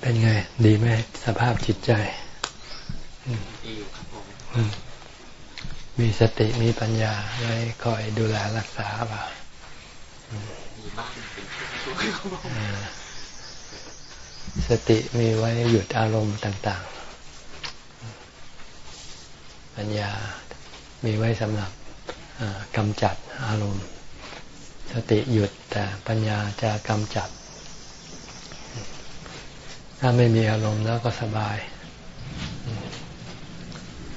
เป็นไง ดีไหมสภาพจิตใจดีอยู่ครับผมมีสติมีปัญญาไว้คอยดูแลรักษาเปล่ามีบ้างเป็นช่วยสติมีไว้หยุดอารมณ์ต่าง ๆ ปัญญามีไว้สำหรับกำจัดอารมณ์ สติหยุดแต่ปัญญาจะกำจัด ถ้าไม่มีอารมณ์แล้วก็สบาย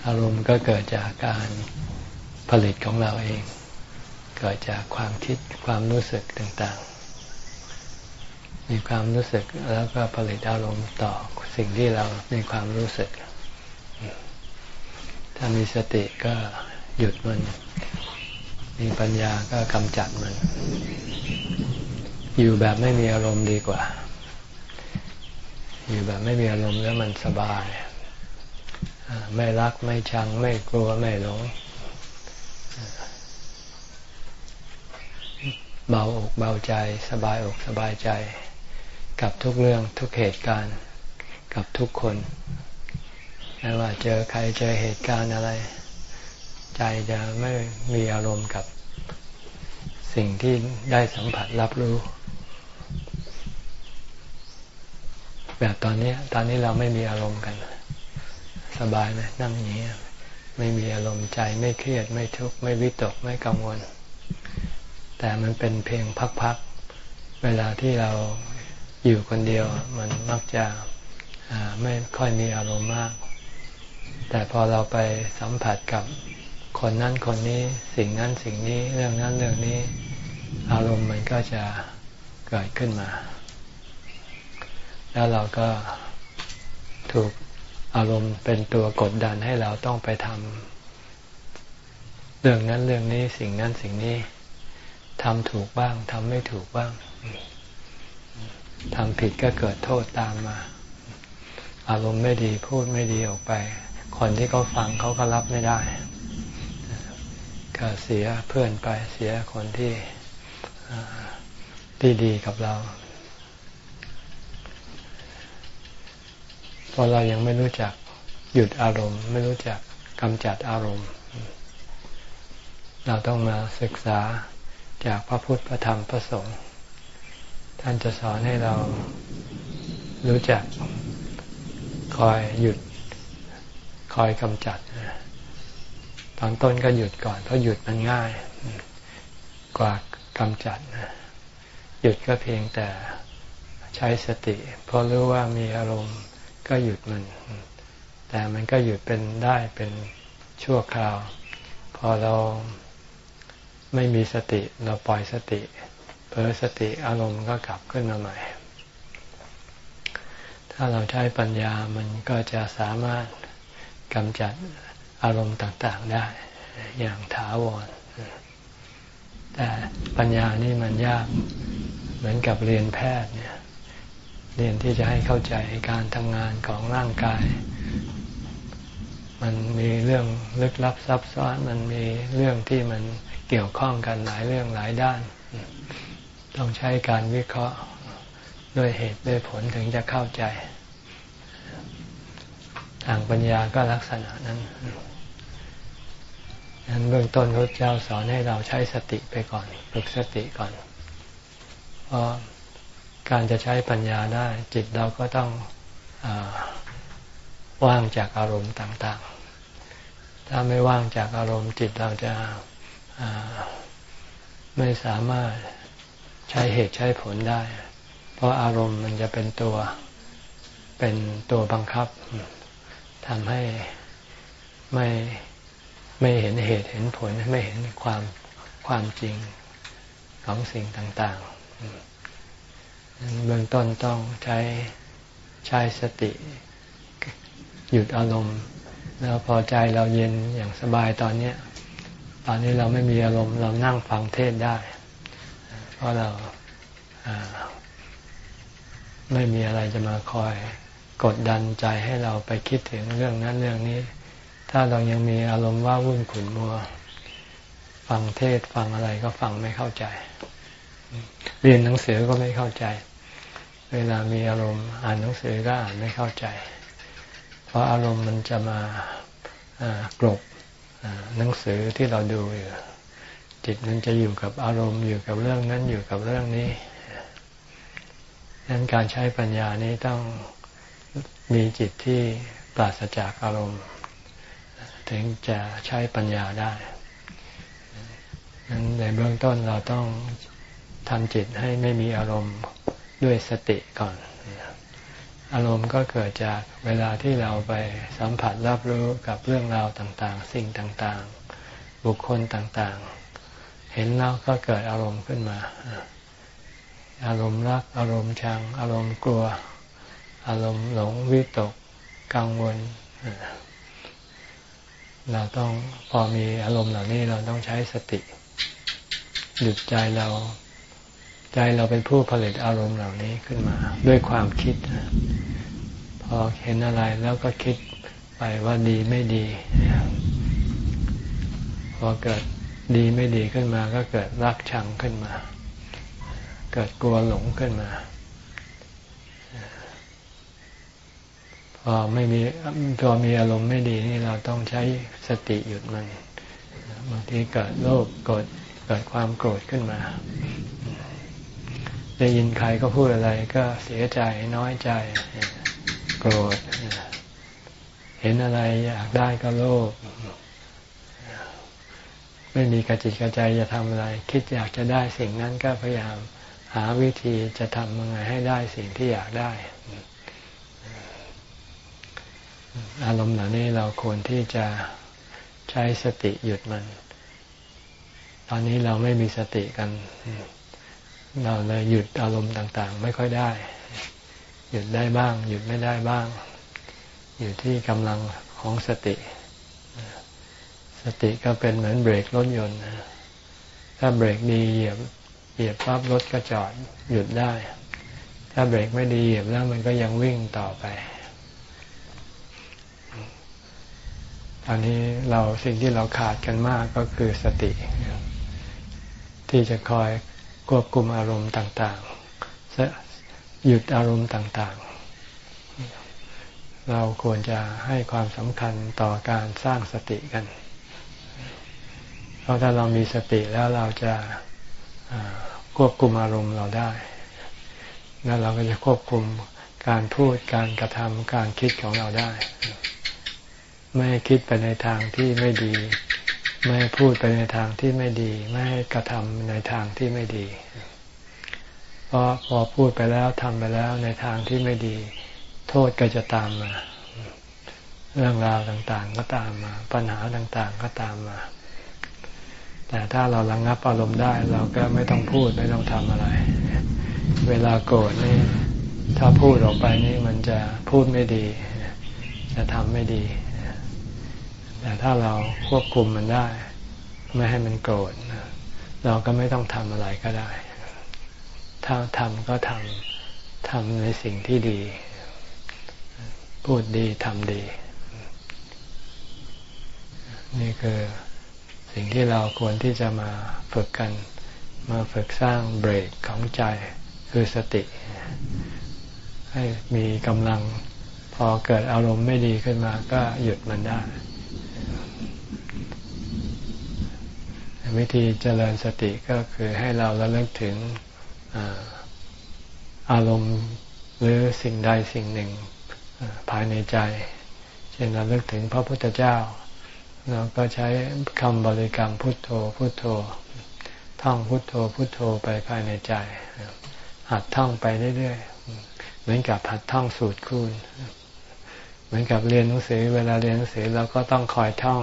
อารมณ์ก็เกิดจากการผลิตของเราเอง เกิดจากความคิดความรู้สึกต่างๆ มีความรู้สึกแล้วก็ผลิตอารมณ์ต่อสิ่งที่เรามีความรู้สึก ถ้ามีสติก็หยุดมัน มีปัญญาก็กำจัดมัน อยู่แบบไม่มีอารมณ์ดีกว่า อยู่แบบไม่มีอารมณ์แล้วมันสบาย ไม่รักไม่ชังไม่กลัวไม่หลง เบาอกเบาใจ สบายอกสบายใจ กับทุกเรื่องทุกเหตุการณ์ กับทุกคนไม่ว่าเจอใครเจอเหตุการณ์อะไร ใจจะไม่มีอารมณ์กับสิ่งที่ได้สัมผัสรับรู้ แบบตอนนี้ ตอนนี้เราไม่มีอารมณ์กัน สบายไหมนั่งอย่างนี้ ไม่มีอารมณ์ใจไม่เครียด ไม่ทุกข์ไม่วิตกไม่กังวล แต่มันเป็นเพียงพักๆ เวลาที่เราอยู่คนเดียว มันมักจะไม่ค่อยมีอารมณ์มาก แต่พอเราไปสัมผัสกับคนนั้นคนนี้สิ่งนั้นสิ่งนี้เรื่องนั้นเรื่องนี้ อารมณ์มันก็จะเกิดขึ้นมา แล้วเราก็ถูกอารมณ์เป็นตัวกดดันให้เราต้องไปทำเรื่องนั้นเรื่องนี้สิ่งนั้นสิ่งนี้ทำถูกบ้างทำไม่ถูกบ้างทำผิดก็เกิดโทษตามมา อารมณ์ไม่ดีพูดไม่ดีออกไป คนที่เขาฟังเขาก็รับไม่ได้ ก็เสียเพื่อนไปเสียคนที่ที่ดีกับเรา เพราะเรายังไม่รู้จักหยุดอารมณ์ ไม่รู้จักกำจัดอารมณ์ เราต้องมาศึกษาจากพระพุทธพระธรรมพระสงฆ์ท่านจะสอนให้เรารู้จักคอยหยุดคอยกำจัด ตอนต้นก็หยุดก่อน เพราะหยุดมันง่าย กว่ากำจัด หยุดก็เพียงแต่ใช้สติ เพราะรู้ว่ามีอารมณ์ ก็หยุดมัน แต่มันก็หยุดเป็นได้เป็นชั่วคราว พอเราไม่มีสติเราปล่อยสติเผลอสติอารมณ์ก็กลับขึ้นมาใหม่ ถ้าเราใช้ปัญญามันก็จะสามารถกำจัดอารมณ์ต่างๆได้อย่างถาวร แต่ปัญญานี่มันยากเหมือนกับเรียนแพทย์เนี่ย เรียนที่จะให้เข้าใจการทำงานของร่างกาย มันมีเรื่องลึกลับซับซ้อนมันมีเรื่องที่มันเกี่ยวข้องกันหลายเรื่องหลายด้าน ต้องใช้การวิเคราะห์ด้วยเหตุด้วยผลถึงจะเข้าใจ ทางปัญญาก็ลักษณะนั้นนั้นเบื้องต้นพระเจ้าสอนให้เราใช้สติไปก่อน ฝึกสติก่อน เพราะ การจะใช้ปัญญาได้ จิตเราก็ต้องอว่างจากอารมณ์ต่าง ๆ ถ้าไม่ว่างจากอารมณ์จิตเราจะไม่สามารถใช้เหตุใช้ผลได้ เพราะอารมณ์มันจะเป็นตัวเป็นตัวบังคับทำให้ไม่ไม่เห็นเหตุเห็นผลไม่เห็นความความจริงของสิ่งต่างๆ เบื้องต้นต้องใช้ใช้สติ หยุดอารมณ์ แล้วพอใจเราเย็นอย่างสบายตอนนี้ตอนนี้เราไม่มีอารมณ์เรานั่งฟังเทศได้ เพราะเราไม่มีอะไรจะมาคอยกดดันใจให้เราไปคิดถึงเรื่องนั้นเรื่องนี้ ถ้าเรายังมีอารมณ์ว่าวุ่นขุนมัว ฟังเทศฟังอะไรก็ฟังไม่เข้าใจ เรียนหนังสือก็ไม่เข้าใจ เวลามีอารมณ์อ่านหนังสือก็อ่านไม่เข้าใจ เพราะอารมณ์มันจะมากรบหนังสือที่เราดูอยู่จิตมันจะอยู่กับอารมณ์อยู่กับเรื่องนั้นอยู่กับเรื่องนี้ดังนั้นการใช้ปัญญานี้ต้องมีจิตที่ปราศจากอารมณ์ ถึงจะใช้ปัญญาได้ดังนั้นในเบื้องต้นเราต้องทำจิตให้ไม่มีอารมณ์ ด้วยสติก่อน อารมณ์ก็เกิดจากเวลาที่เราไปสัมผัสรับรู้กับเรื่องราวต่างๆ สิ่งต่างๆ บุคคลต่างๆ เห็นแล้วก็เกิดอารมณ์ขึ้นมา อารมณ์รัก อารมณ์ชัง อารมณ์กลัว อารมณ์หลงวิตก กังวล เราต้องพอมีอารมณ์เหล่านี้เราต้องใช้สติหยุดใจเรา ใจเราเป็นผู้ผลิตอารมณ์เหล่านี้ขึ้นมา ด้วยความคิด พอเห็นอะไรแล้วก็คิดไปว่าดีไม่ดี พอเกิดดีไม่ดีขึ้นมา ก็เกิดรักชังขึ้นมา เกิดกลัวหลงขึ้นมา พอไม่มีพอมีอารมณ์ไม่ดีนี่เราต้องใช้สติหยุดมันบางทีเกิดโลภเกิดเกิดความโกรธขึ้นมา ได้ยินใครก็พูดอะไรก็เสียใจน้อยใจ โกรธ เห็นอะไรอยากได้ก็โลภไม่มีกระจิตกระใจจะทำอะไร คิดอยากจะได้สิ่งนั้นก็พยายามหาวิธีจะทำยังไงให้ได้สิ่งที่อยากได้ อารมณ์เหล่านี้เราควรที่จะใช้สติหยุดมัน ตอนนี้เราไม่มีสติกัน เราเลยหยุดอารมณ์ต่างๆ ไม่ค่อยได้ หยุดได้บ้าง หยุดไม่ได้บ้าง อยู่ที่กำลังของสติ สติก็เป็นเหมือนเบรกรถยนต์ถ้าเบรกดีเหยียบเหยียบปั๊บรถก็จอดหยุดได้ ถ้าเบรกไม่ดีเหยียบแล้วมันก็ยังวิ่งต่อไปตอนนี้เราสิ่งที่เราขาดกันมากก็คือสติ ที่จะคอย ควบคุมอารมณ์ต่างๆ หยุดอารมณ์ต่างๆ เราควรจะให้ความสำคัญต่อการสร้างสติกัน เพราะถ้าเรามีสติแล้วเราจะควบคุมอารมณ์เราได้ แล้วเราก็จะควบคุมการพูดการกระทำการคิดของเราได้ ไม่คิดไปในทางที่ไม่ดี ไม่พูดไปในทางที่ไม่ดี ไม่กระทำในทางที่ไม่ดี เพราะพอพูดไปแล้วทำไปแล้วในทางที่ไม่ดี โทษก็จะตามมา เรื่องราวต่างๆก็ตามมา ปัญหาต่างๆก็ตามมา แต่ถ้าเราระงงับอารมณ์ได้ เราก็ไม่ต้องพูดไม่ต้องทำอะไร เวลาโกรธนี่ถ้าพูดออกไปนี่มันจะพูดไม่ดี จะทำไม่ดี แต่ถ้าเราควบคุมมันได้ ไม่ให้มันโกรธเราก็ไม่ต้องทำอะไรก็ได้ ถ้าทำก็ทำทำในสิ่งที่ดี พูดดีทำดี นี่คือสิ่งที่เราควรที่จะมาฝึกกัน มาฝึกสร้างเบรกของใจคือสติ ให้มีกำลังพอเกิดอารมณ์ไม่ดีขึ้นมาก็หยุดมันได้ วิธีเจริญสติก็คือให้เราระลึกถึงอารมณ์หรือสิ่งใดสิ่งหนึ่งภายในใจ เช่นเราลึกถึงพระพุทธเจ้า เราก็ใช้คำบริกรรมพุทโธพุทโธ ท่องพุทโธพุทโธไปภายในใจ หัดท่องไปเรื่อยๆ เหมือนกับหัดท่องสูตรคูณ เหมือนกับเรียนหนังสือ เวลาเรียนหนังสือเราก็ต้องคอยท่อง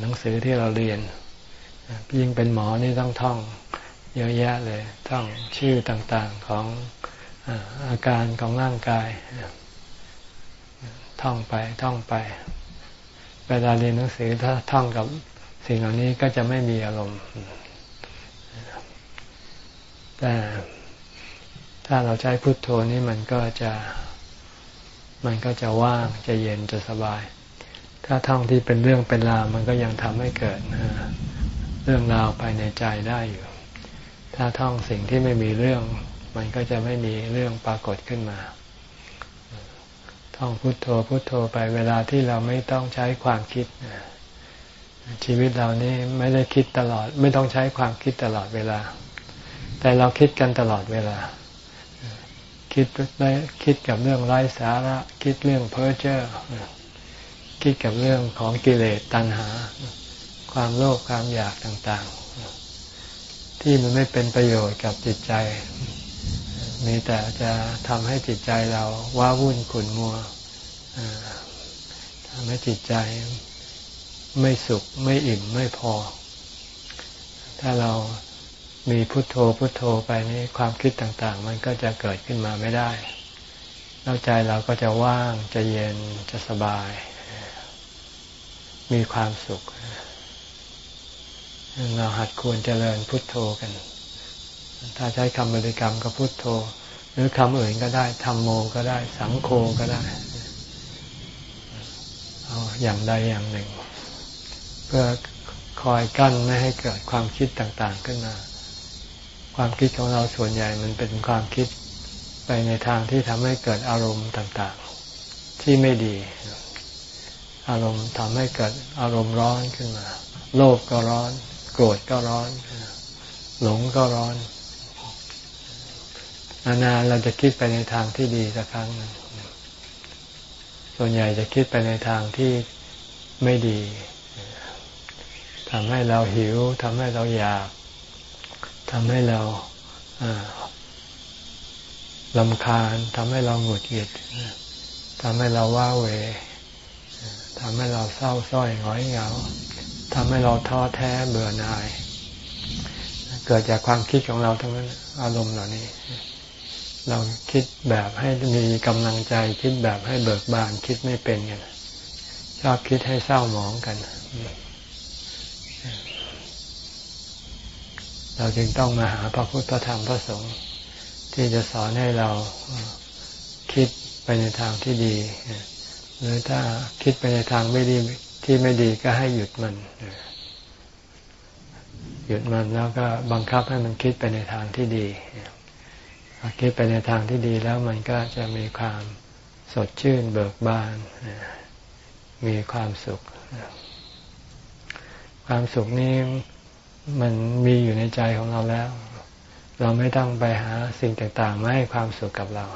หนังสือที่เราเรียน ยิ่งเป็นหมอนี่ต้องท่องเยอะแยะเลย ท่องชื่อต่างๆของอาการของร่างกาย ท่องไปท่องไป เวลาเรียนหนังสือถ้าท่องกับสิ่งเหล่านี้ก็จะไม่มีอารมณ์แต่ถ้าเราใช้พุทโธนี่มันก็จะมันก็จะว่างจะเย็นจะสบาย ถ้าท่องที่เป็นเรื่องเป็นราวมันก็ยังทำให้เกิด เรื่องราวภายในใจได้อยู่ ถ้าท่องสิ่งที่ไม่มีเรื่อง มันก็จะไม่มีเรื่องปรากฏขึ้นมา ท่องพุโทโธพุโทโธไปเวลาที่เราไม่ต้องใช้ความคิด ชีวิตเรานี่ไม่ได้คิดตลอด ไม่ต้องใช้ความคิดตลอดเวลา แต่เราคิดกันตลอดเวลา คิดได้คิดกับเรื่องไร้สาระ คิดเรื่องเพ้อเจ้อคิดกับเรื่องของกิเลสตัณหา ความโลภความอยากต่างๆ ที่มันไม่เป็นประโยชน์กับจิตใจ มีแต่จะทำให้จิตใจเราว้าวุ่นขุ่นมัวทำให้จิตใจไม่สุขไม่อิ่มไม่พอ ถ้าเรามีพุโทโธพุโทโธไปนี้ความคิดต่างๆ มันก็จะเกิดขึ้นมาไม่ได้แล้วใจเราก็จะว่างจะเย็นจะสบาย มีความสุข เราหัดควรเจริญพุทโธกัน ถ้าใช้คำบริกรรมก็พุทโธ หรือคำอื่นก็ได้ทำโมก็ได้ สังโฆก็ได้ เอาอย่างใดอย่างหนึ่ง เพื่อคอยกั้นไม่ให้เกิดความคิดต่างๆขึ้นมา ความคิดของเราส่วนใหญ่มันเป็นความคิดไปในทางที่ทำให้เกิดอารมณ์ต่างๆ ที่ไม่ดี อารมณ์ทำให้เกิดอารมณ์ร้อนขึ้นมา โลภก็ร้อน โกรธก็ร้อน หลงก็ร้อน นานๆเราจะคิดไปในทางที่ดีสักครั้งหนึ่งส่วนใหญ่จะคิดไปในทางที่ไม่ดีทำให้เราหิวทำให้เราอยากทำให้เราลำคาญทำให้เราหงุดหงิดทำให้เราว้าเหวทำให้เราเศร้าส้อยหงอยเหงา ทำให้เราท้อแท้เบื่อหน่าย เกิดจากความคิดของเราทั้งนั้นอารมณ์เหล่านี้ เราคิดแบบให้มีกำลังใจ คิดแบบให้เบิกบานคิดไม่เป็นกันชอบคิดให้เศร้าหมองกัน เราจึงต้องมาหาพระพุทธพระธรรมพระสงฆ์ที่จะสอนให้เราคิดไปในทางที่ดี หรือถ้าคิดไปในทางไม่ดี ที่ไม่ดีก็ให้หยุดมัน หยุดมันแล้วก็บังคับให้มันคิดไปในทางที่ดีคิดไปในทางที่ดีแล้วมันก็จะมีความสดชื่นเบิกบาน มีความสุข ความสุขนี้มันมีอยู่ในใจของเราแล้ว เราไม่ต้องไปหาสิ่งต่างๆมาให้ความสุขกับเรา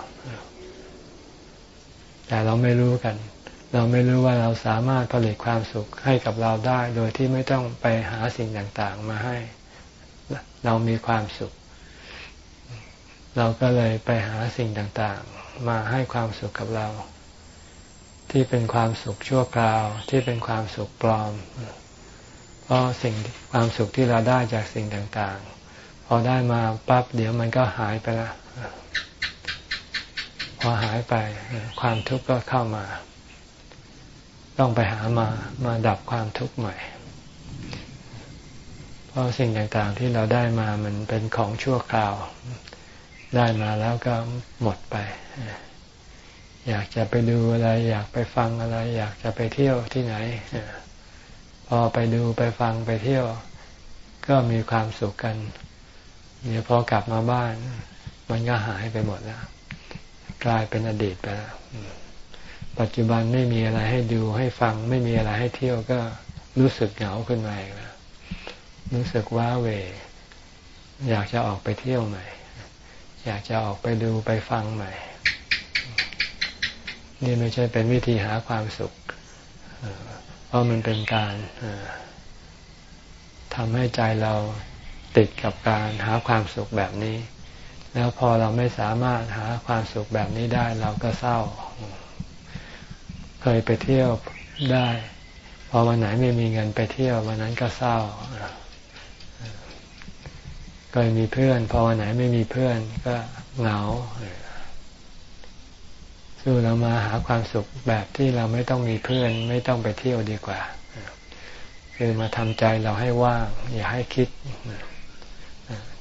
แต่เราไม่รู้กัน เราไม่รู้ว่าเราสามารถผลิตความสุขให้กับเราได้ โดยที่ไม่ต้องไปหาสิ่งต่างๆมาให้ เรามีความสุข เราก็เลยไปหาสิ่งต่างๆ มาให้ความสุขกับเรา ที่เป็นความสุขชั่วคราว ที่เป็นความสุขปลอม เพราะสิ่งความสุขที่เราได้จากสิ่งต่างๆ พอได้มาปั๊บเดี๋ยวมันก็หายไปละพอหายไปความทุกข์ก็เข้ามา ต้องไปหามามาดับความทุกข์ใหม่ เพราะสิ่งต่างๆที่เราได้มามันเป็นของชั่วคราว ได้มาแล้วก็หมดไป อยากจะไปดูอะไร อยากไปฟังอะไร อยากจะไปเที่ยวที่ไหน พอไปดูไปฟังไปเที่ยว ก็มีความสุขกัน เดี๋ยวพอกลับมาบ้าน มันก็หายไปหมดแล้ว กลายเป็นอดีตไปแล้ว ปัจจุบันไม่มีอะไรให้ดูให้ฟัง ไม่มีอะไรให้เที่ยวก็รู้สึกเหงาขึ้นมาอีกแล้วรู้สึกว้าเว อยากจะออกไปเที่ยวใหม่ อยากจะออกไปดูไปฟังใหม่ นี่ไม่ใช่เป็นวิธีหาความสุข เพราะมันเป็นการทำให้ใจเราติดกับการหาความสุขแบบนี้ แล้วพอเราไม่สามารถหาความสุขแบบนี้ได้เราก็เศร้า เคยไปเที่ยวได้ พอวันไหนไม่มีเงินไปเที่ยววันนั้นก็เศร้าเคยมีเพื่อน พอวันไหนไม่มีเพื่อนก็เหงาสู้เรามาหาความสุขแบบที่เราไม่ต้องมีเพื่อน ไม่ต้องไปเที่ยวดีกว่าคือมาทำใจเราให้ว่าง อย่าให้คิด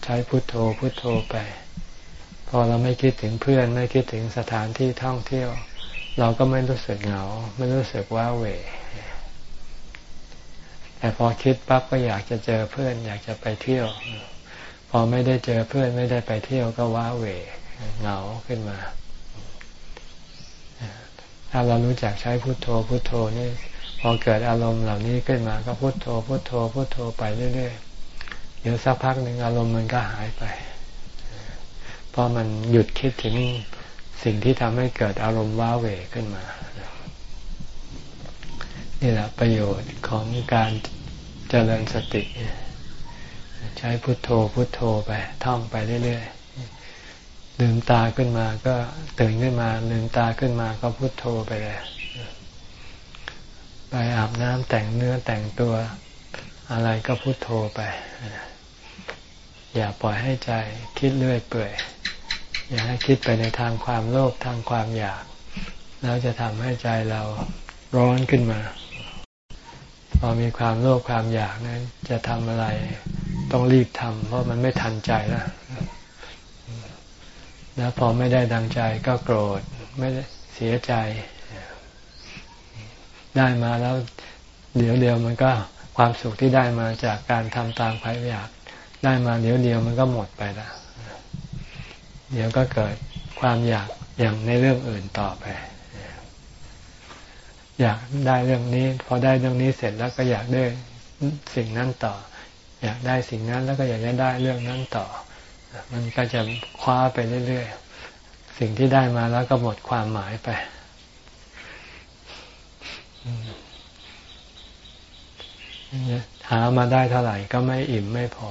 ใช้พุทโธพุทโธไป พอเราไม่คิดถึงเพื่อน ไม่คิดถึงสถานที่ท่องเที่ยว เราก็ไม่รู้สึกเหงา ไม่รู้สึกว่าเวแต่พอคิดปั๊บก็อยากจะเจอเพื่อน อยากจะไปเที่ยว พอไม่ได้เจอเพื่อนไม่ได้ไปเที่ยวก็ว้าเวเหงาขึ้นมา ถ้าเรารู้จักใช้พุโทโธพุโทโธนี่พอเกิดอารมณ์เหล่านี้ขึ้นมาก็พุโทโธพุโทโธพุโทโธไปเรื่อยๆเดี๋ยวสักพักหนึ่งอารมณ์มันก็หายไปพอมันหยุดคิดถึง สิ่งที่ทำให้เกิดอารมณ์ว้าเหวขึ้นมา นี่แหละประโยชน์ของการเจริญสติ ใช้พุทโธพุทโธไปท่องไปเรื่อยๆลืมตาขึ้นมาก็ตื่นขึ้นมาลืมตาขึ้นมาก็พุทโธไปเลยไปอาบน้ำแต่งเนื้อแต่งตัวอะไรก็พุทโธไป อย่าปล่อยให้ใจคิดเรื่อยเปื่อย อย่าให้คิดไปในทางความโลภทางความอยาก แล้วจะทำให้ใจเราร้อนขึ้นมา พอมีความโลภความอยากนั้น จะทำอะไรต้องรีบทำเพราะมันไม่ทันใจแล้วแล้วพอไม่ได้ดังใจก็โกรธไม่ได้เสียใจ ได้มาแล้วเดี๋ยวเดียวมันก็ความสุขที่ได้มาจากการทำตามความอยาก ได้มาเดี๋ยวเดียวมันก็หมดไปแล้ว เดี๋ยวก็เกิดความอยากอย่างในเรื่องอื่นต่อไป อยากได้เรื่องนี้ พอได้เรื่องนี้เสร็จแล้วก็อยากได้สิ่งนั้นต่อ อยากได้สิ่งนั้นแล้วก็อยากจะได้เรื่องนั้นต่อ มันก็จะคว้าไปเรื่อยๆ สิ่งที่ได้มาแล้วก็หมดความหมายไปหามาได้เท่าไหร่ก็ไม่อิ่มไม่พอ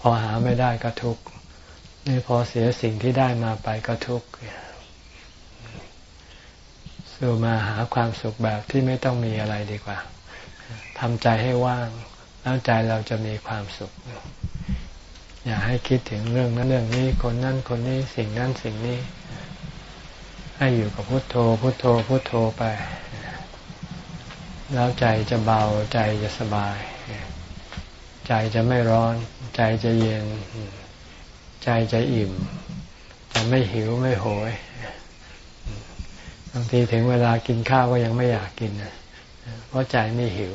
พอหาไม่ได้ก็ทุกข์ นี่พอเสียสิ่งที่ได้มาไปก็ทุกข์สู่มาหาความสุขแบบที่ไม่ต้องมีอะไรดีกว่าทำใจให้ว่างแล้วใจเราจะมีความสุข อย่าให้คิดถึงเรื่องนั้นเรื่องนี้คนนั้นคนนี้สิ่งนั้นสิ่งนี้ ให้อยู่กับพุโทโธ พุโทโธพุโทโธไป แล้วใจจะเบาใจจะสบาย ใจจะไม่ร้อน ใจจะเย็น ใจจะอิ่ม จะไม่หิวไม่โหยบางทีถึงเวลากินข้าวก็ยังไม่อยากกินเพราะใจไม่หิว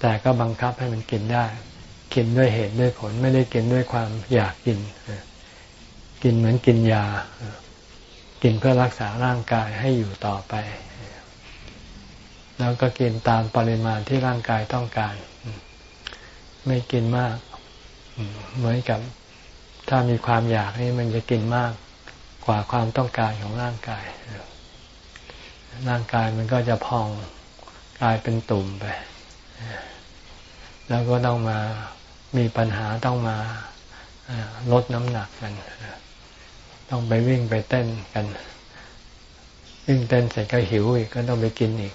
แต่ก็บังคับให้มันกินได้ กินด้วยเหตุด้วยผล ไม่ได้กินด้วยความอยากกิน กินเหมือนกินยา กินเพื่อรักษาร่างกายให้อยู่ต่อไป แล้วก็กินตามปริมาณที่ร่างกายต้องการ ไม่กินมาก เหมือนกับถ้ามีความอยากนี่มันจะกินมากกว่าความต้องการของร่างกาย ร่างกายมันก็จะพองกลายเป็นตุ่มไป แล้วก็ต้องมามีปัญหาต้องมาลดน้ำหนักกัน ต้องไปวิ่งไปเต้นกัน วิ่งเต้นเสร็จก็หิวอีกก็ต้องไปกินอีก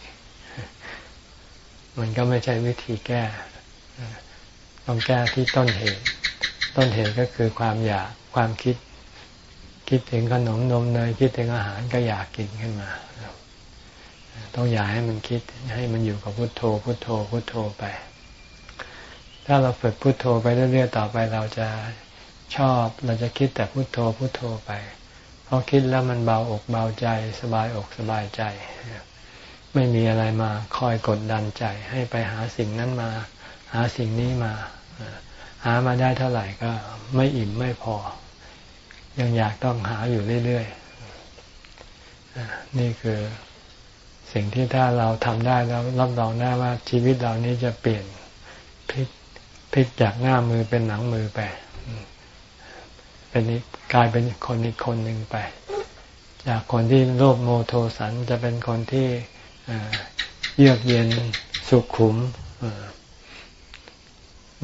มันก็ไม่ใช่วิธีแก้ ต้องแก้ที่ต้นเหตุ ต้นเหตุก็คือความอยากความคิด คิดถึงขนมนมเนยคิดถึงอาหารก็อยากกินขึ้นมาต้องอย่าให้มันคิดให้มันอยู่กับพุทโธ พุทโธ พุทโธไป ถ้าเราฝึกพุทโธไปเรื่อยๆต่อไปเราจะชอบเราจะคิดแต่พุทโธ พุทโธไปพอคิดแล้วมันเบาอกเบาใจ สบายอกสบายใจ ไม่มีอะไรมาคอยกดดันใจ ให้ไปหาสิ่งนั้นมา หาสิ่งนี้มา หามาได้เท่าไหร่ก็ไม่อิ่มไม่พอ ยังอยากต้องหาอยู่เรื่อยๆนี่คือสิ่งที่ถ้าเราทำได้แล้วรับรองได้ว่าชีวิตเรานี้จะเปลี่ยนพลิกพลิกจากหน้ามือเป็นหนังมือไปเป็นกลายเป็นคนอีกคนหนึ่งไป จากคนที่โลภโมโทสันจะเป็นคนที่เยือกเย็นสุขขุม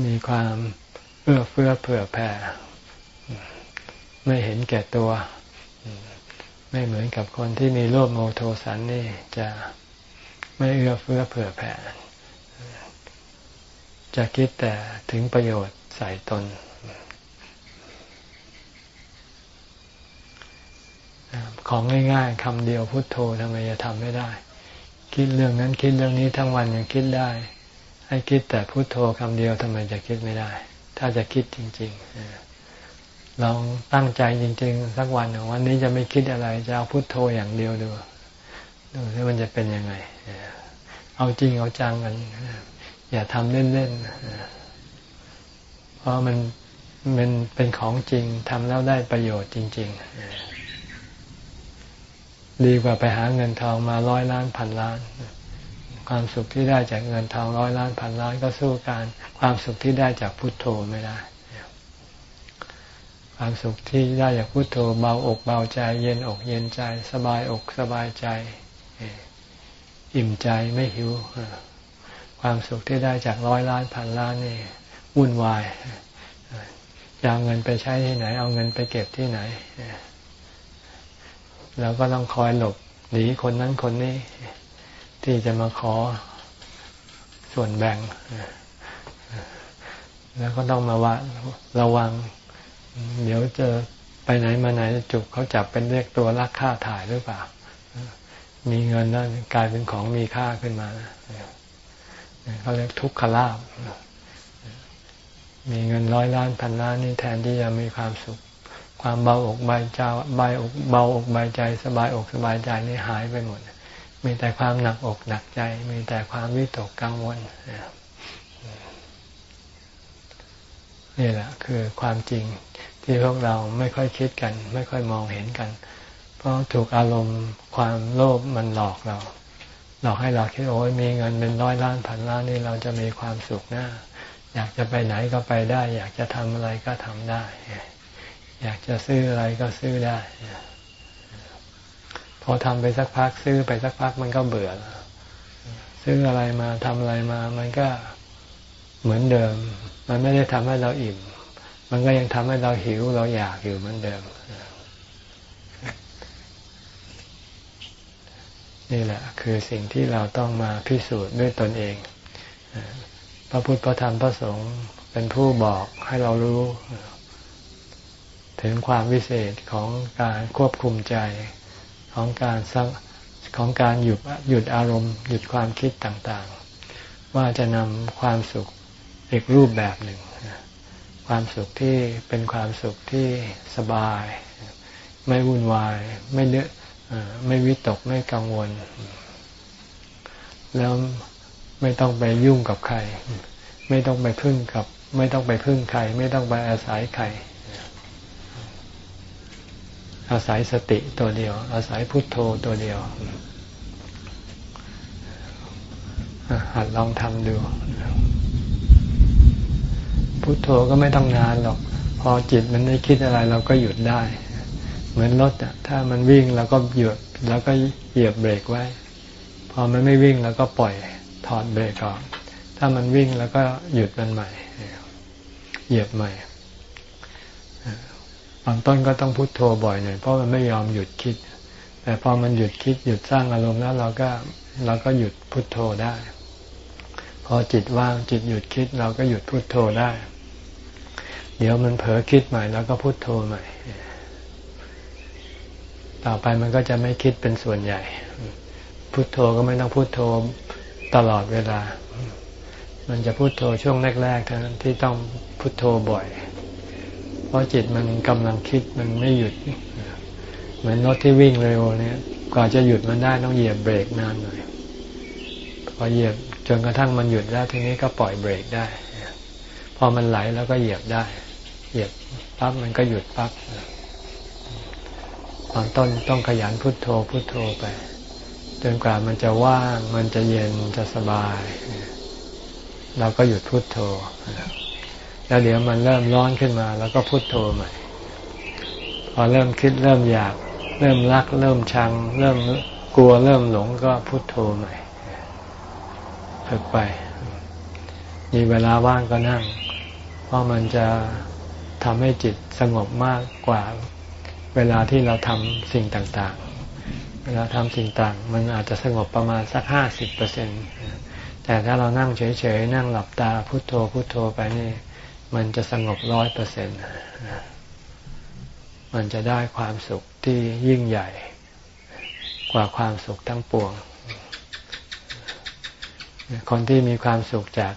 มีความเอื้อเฟื้อเผื่อแผ่ ไม่เห็นแก่ตัว ไม่เหมือนกับคนที่มีโลภโมโทสันนี่จะไม่เอื้อเฟื้อเผื่อแผ่ จะคิดแต่ถึงประโยชน์ใส่ตน ของง่ายๆคำเดียวพุทโธทำไมจะทำไม่ได้ คิดเรื่องนั้นคิดเรื่องนี้ทั้งวันยังคิดได้ ให้คิดแต่พุทโธคำเดียวทำไมจะคิดไม่ได้ ถ้าจะคิดจริงๆลองตั้งใจจริง ๆ สักวันหนึ่งวันนี้จะไม่คิดอะไร จะเอาพุโทโธอย่างเดียวดูดูว่ามันจะเป็นยังไง เอาจริงเอาจังกันอย่าทำเล่นๆเพราะมันมันเป็นของจริงทำแล้วได้ประโยชน์จริง ๆ ดีกว่าไปหาเงินทองมาร้อยล้านพันล้าน ความสุขที่ได้จากเงินทองร้อยล้านพันล้านก็สู้การความสุขที่ได้จากพุทโธไม่ได้ ความสุขที่ได้จากพุทโธเบาอกเบาใจ เย็นอกเย็นใจ สบายอกสบายใจ อิ่มใจไม่หิว ความสุขที่ได้จากร้อยล้านพันล้านนี่วุ่นวายจะเอาเงินไปใช้ที่ไหน เอาเงินไปเก็บที่ไหนเราก็ต้องคอยหลบหนีคนนั้นคนนี้ ที่จะมาขอส่วนแบ่ง แล้วก็ต้องมาว่าระวัง เดี๋ยวเจอไปไหนมาไหนจุกเขาจับเป็นเรียกตัวลักค่าถ่ายหรือเปล่า มีเงินนั่นกลายเป็นของมีค่าขึ้นมาเขาเรียกทุกขลาบมีเงินร้อยล้านพันล้านนี่แทนที่จะมีความสุข ความเบาอกใบใจใบอกเบาอกใบใจ สบายอกสบายใจนี่หายไปหมด มีแต่ความหนักอกหนักใจ มีแต่ความวิตกกังวลนี่แหละคือความจริงที่พวกเราไม่ค่อยคิดกัน ไม่ค่อยมองเห็นกัน เพราะถูกอารมณ์ความโลภมันหลอกเรา หลอกให้เราคิดโอ้ยมีเงินเป็นร้อยล้านพันล้านนี่เราจะมีความสุขหนะอยากจะไปไหนก็ไปได้ อยากจะทำอะไรก็ทำได้ อยากจะซื้ออะไรก็ซื้อได้ พอทำไปสักพักซื้อไปสักพักมันก็เบื่อซื้ออะไรมาทำอะไรมา มันก็เหมือนเดิม มันไม่ได้ทำให้เราอิ่ม มันก็ยังทำให้เราหิวเราอยากอยู่เหมือนเดิมนี่แหละ คือสิ่งที่เราต้องมาพิสูจน์ด้วยตนเอง พระพุทธพระธรรมพระสงฆ์เป็นผู้บอกให้เรารู้ ถึงความวิเศษของการควบคุมใจ ของการของการหยุดหยุดอารมณ์ หยุดความคิดต่างๆ ว่าจะนำความสุขอีกรูปแบบหนึ่ง ความสุขที่เป็นความสุขที่สบาย ไม่วุ่นวาย ไม่เลือไม่วิตกไม่กังวล แล้วไม่ต้องไปยุ่งกับใคร ไม่ต้องไปพึ่งกับ ไม่ต้องไปพึ่งใคร ไม่ต้องไปอาศัยใคร อาศัยสติตัวเดียว อาศัยพุทโธตัวเดียวหัดลองทำดูพุทโธก็ไม่ต้องนานหรอก พอจิตมันได้คิดอะไรเราก็หยุดได้ เหมือนรถอะ ถ้ามันวิ่งเราก็หยุดแล้วก็เหยียบเบรกไว้ พอมันไม่วิ่งแล้วก็ปล่อยถอดเบรกออกถ้ามันวิ่งแล้วก็หยุดมันใหม่ เหยียบใหม่ ตอนต้นก็ต้องพุโทโธบ่อยหน่อยเพราะมันไม่ยอมหยุดคิด แต่พอมันหยุดคิดหยุดสร้างอารมณ์แล้วเราก็เราก็หยุดพุดโทโธได้ พอจิตว่างจิตหยุดคิดเราก็หยุดพุดโทโธได้ เดี๋ยวมันเผลอคิดใหม่แล้วก็พุโทโธใหม่ ต่อไปมันก็จะไม่คิดเป็นส่วนใหญ่ พุโทโธก็ไม่ต้องพุโทโธตลอดเวลา มันจะพุโทโธช่วงแรกๆเท่านั้นที่ต้องพุโทโธบ่อย เพราะจิตมันกำลังคิดมันไม่หยุด เหมือนรถที่วิ่งเร็วเนี่ยกว่าจะหยุดมันได้ต้องเหยียบเบรกนานหน่อยพอเหยียบจนกระทั่งมันหยุดแล้วทีนี้ก็ปล่อยเบรกได้ พอมันไหลแล้วก็เหยียบได้ เหยียบปั๊บมันก็หยุดปั๊บตอนต้นต้องขยันพุทโธพุทโธไปจนกว่ามันจะว่าง มันจะเย็นจะสบาย เราก็หยุดพุทโธ แล้วเดี๋ยวมันเริ่มร้อนขึ้นมา แล้วก็พุทโธใหม่ พอเริ่มคิดเริ่มอยาก เริ่มรัก เริ่มชัง เริ่มกลัวเริ่มหลงก็พุทโธใหม่ฝึกไป มีเวลาว่างก็นั่ง เพราะมันจะทำให้จิตสงบมากกว่าเวลาที่เราทำสิ่งต่างๆ เวลาทำสิ่งต่าง มันอาจจะสงบประมาณสักห้าสิบเปอร์เซ็นตแต่ถ้าเรานั่งเฉยๆ นั่งหลับตาพุโทโธพุโทโธไปนี่ มันจะสงบร้อยเปอร์เซ็นต์มันจะได้ความสุขที่ยิ่งใหญ่ กว่าความสุขทั้งปวง คนที่มีความสุขจาก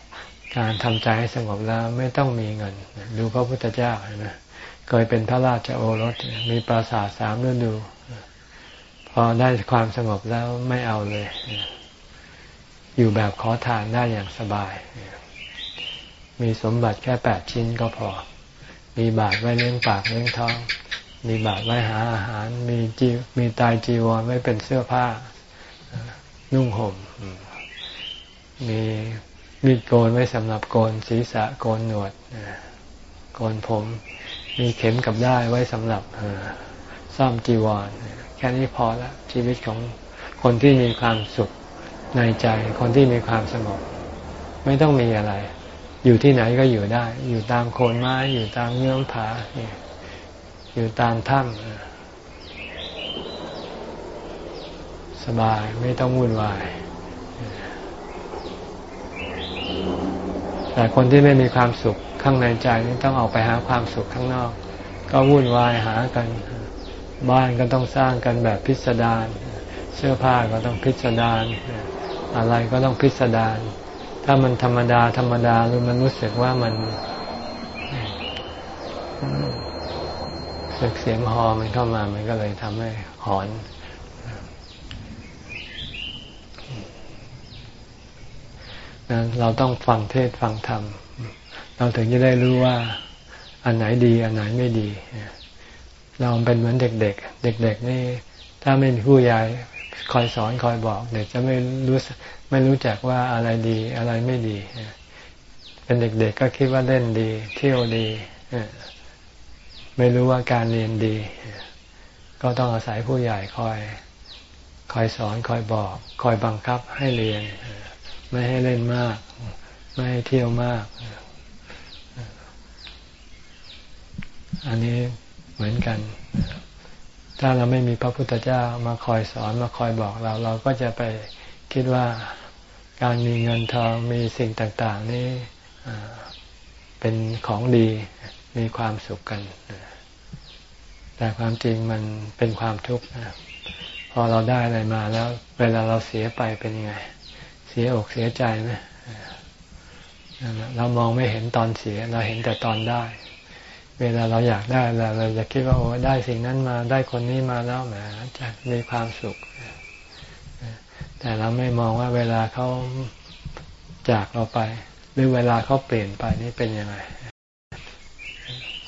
การทำใจให้สงบแล้วไม่ต้องมีเงิน ดูพระพุทธเจ้าเห็นไหมเคยเป็นพระราชโอรส มีปราสาทสามฤดู พอได้ความสงบแล้วไม่เอาเลย อยู่แบบขอทานได้อย่างสบาย มีสมบัติแค่แปดชิ้นก็พอ มีบาทไว้เลี้ยงปากเลี้ยงท้อง มีบาทไว้หาอาหาร มีจีมีตายจีวรไว้เป็นเสื้อผ้า นุ่งห่ม มีมีโกนไว้สำหรับโกนศีรษะโกนหนวดโกนผม มีเข็มกับได้ไว้สำหรับซ่อมจีวร แค่นี้พอละชีวิตของคนที่มีความสุขในใจ คนที่มีความสงบไม่ต้องมีอะไร อยู่ที่ไหนก็อยู่ได้ อยู่ตามโคนไม้ อยู่ตามเงื่อมผา อยู่ตามถ้ำสบายไม่ต้องวุ่นวาย แต่คนที่ไม่มีความสุขข้างในใจนี่ต้องออกไปหาความสุขข้างนอก ก็วุ่นวายหากัน บ้านก็ต้องสร้างกันแบบพิสดารเสื้อผ้าก็ต้องพิสดารอะไรก็ต้องพิสดาร ถ้ามันธรรมดา ธรรมดาหรือมันรู้สึกว่ามันเสียงเสียงฮอมันเข้ามา มันก็เลยทำให้หอน เราต้องฟังเทศฟังธรรม เราถึงจะได้รู้ว่า อันไหนดี อันไหนไม่ดี เราเป็นเหมือนเด็ก ๆ เด็ก ๆ นี่ ถ้าไม่มีผู้ใหญ่ คอยสอนคอยบอก เด็กจะไม่รู้ไม่รู้จักว่าอะไรดีอะไรไม่ดี เป็นเด็กๆก็คิดว่าเล่นดี เที่ยวดีไม่รู้ว่าการเรียนดี ก็ต้องอาศัยผู้ใหญ่คอย คอยสอนคอยบอก คอยบังคับให้เรียน ไม่ให้เล่นมาก ไม่ให้เที่ยวมาก อันนี้เหมือนกัน ถ้าเราไม่มีพระพุทธเจ้ามาคอยสอนมาคอยบอกเรา เราก็จะไปคิดว่าการมีเงินทองมีสิ่งต่าง ๆ นี่เป็นของดีมีความสุขกัน แต่ความจริงมันเป็นความทุกข์พอเราได้อะไรมาแล้ว เวลาเราเสียไปเป็นยังไง เสียอกเสียใจไหมเรามองไม่เห็นตอนเสีย เราเห็นแต่ตอนได้ เวลาเราอยากได้เราเราจะคิดว่าโอ้ได้สิ่งนั้นมาได้คนนี้มาแล้วแหมจะมีความสุข แต่เราไม่มองว่าเวลาเขาจากเราไป หรือเวลาเขาเปลี่ยนไปนี่เป็นยังไง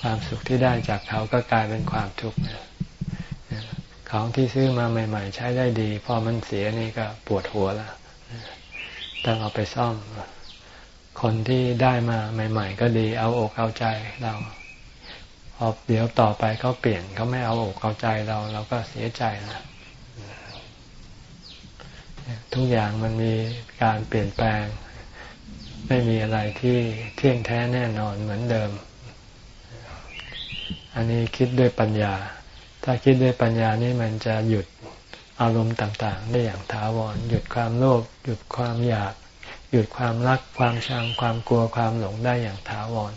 ความสุขที่ได้จากเขาก็กลายเป็นความทุกข์ของที่ซื้อมาใหม่ ๆ ใช้ได้ดี พอมันเสียนี่ก็ปวดหัวแล้วต้องเอาไปซ่อม คนที่ได้มาใหม่ ๆ ก็ดี เอาอกเอาใจเรา พอเดี๋ยวต่อไปเขาเปลี่ยนเขาไม่เอาอกเอาใจเราเราก็เสียใจนะทุกอย่างมันมีการเปลี่ยนแปลง ไม่มีอะไรที่เที่ยงแท้แน่นอนเหมือนเดิม อันนี้คิดด้วยปัญญา ถ้าคิดด้วยปัญญานี่มันจะหยุดอารมณ์ต่างๆ ได้อย่างถาวร หยุดความโลภหยุดความอยาก หยุดความรักความชังความกลัวความหลงได้อย่างถาวร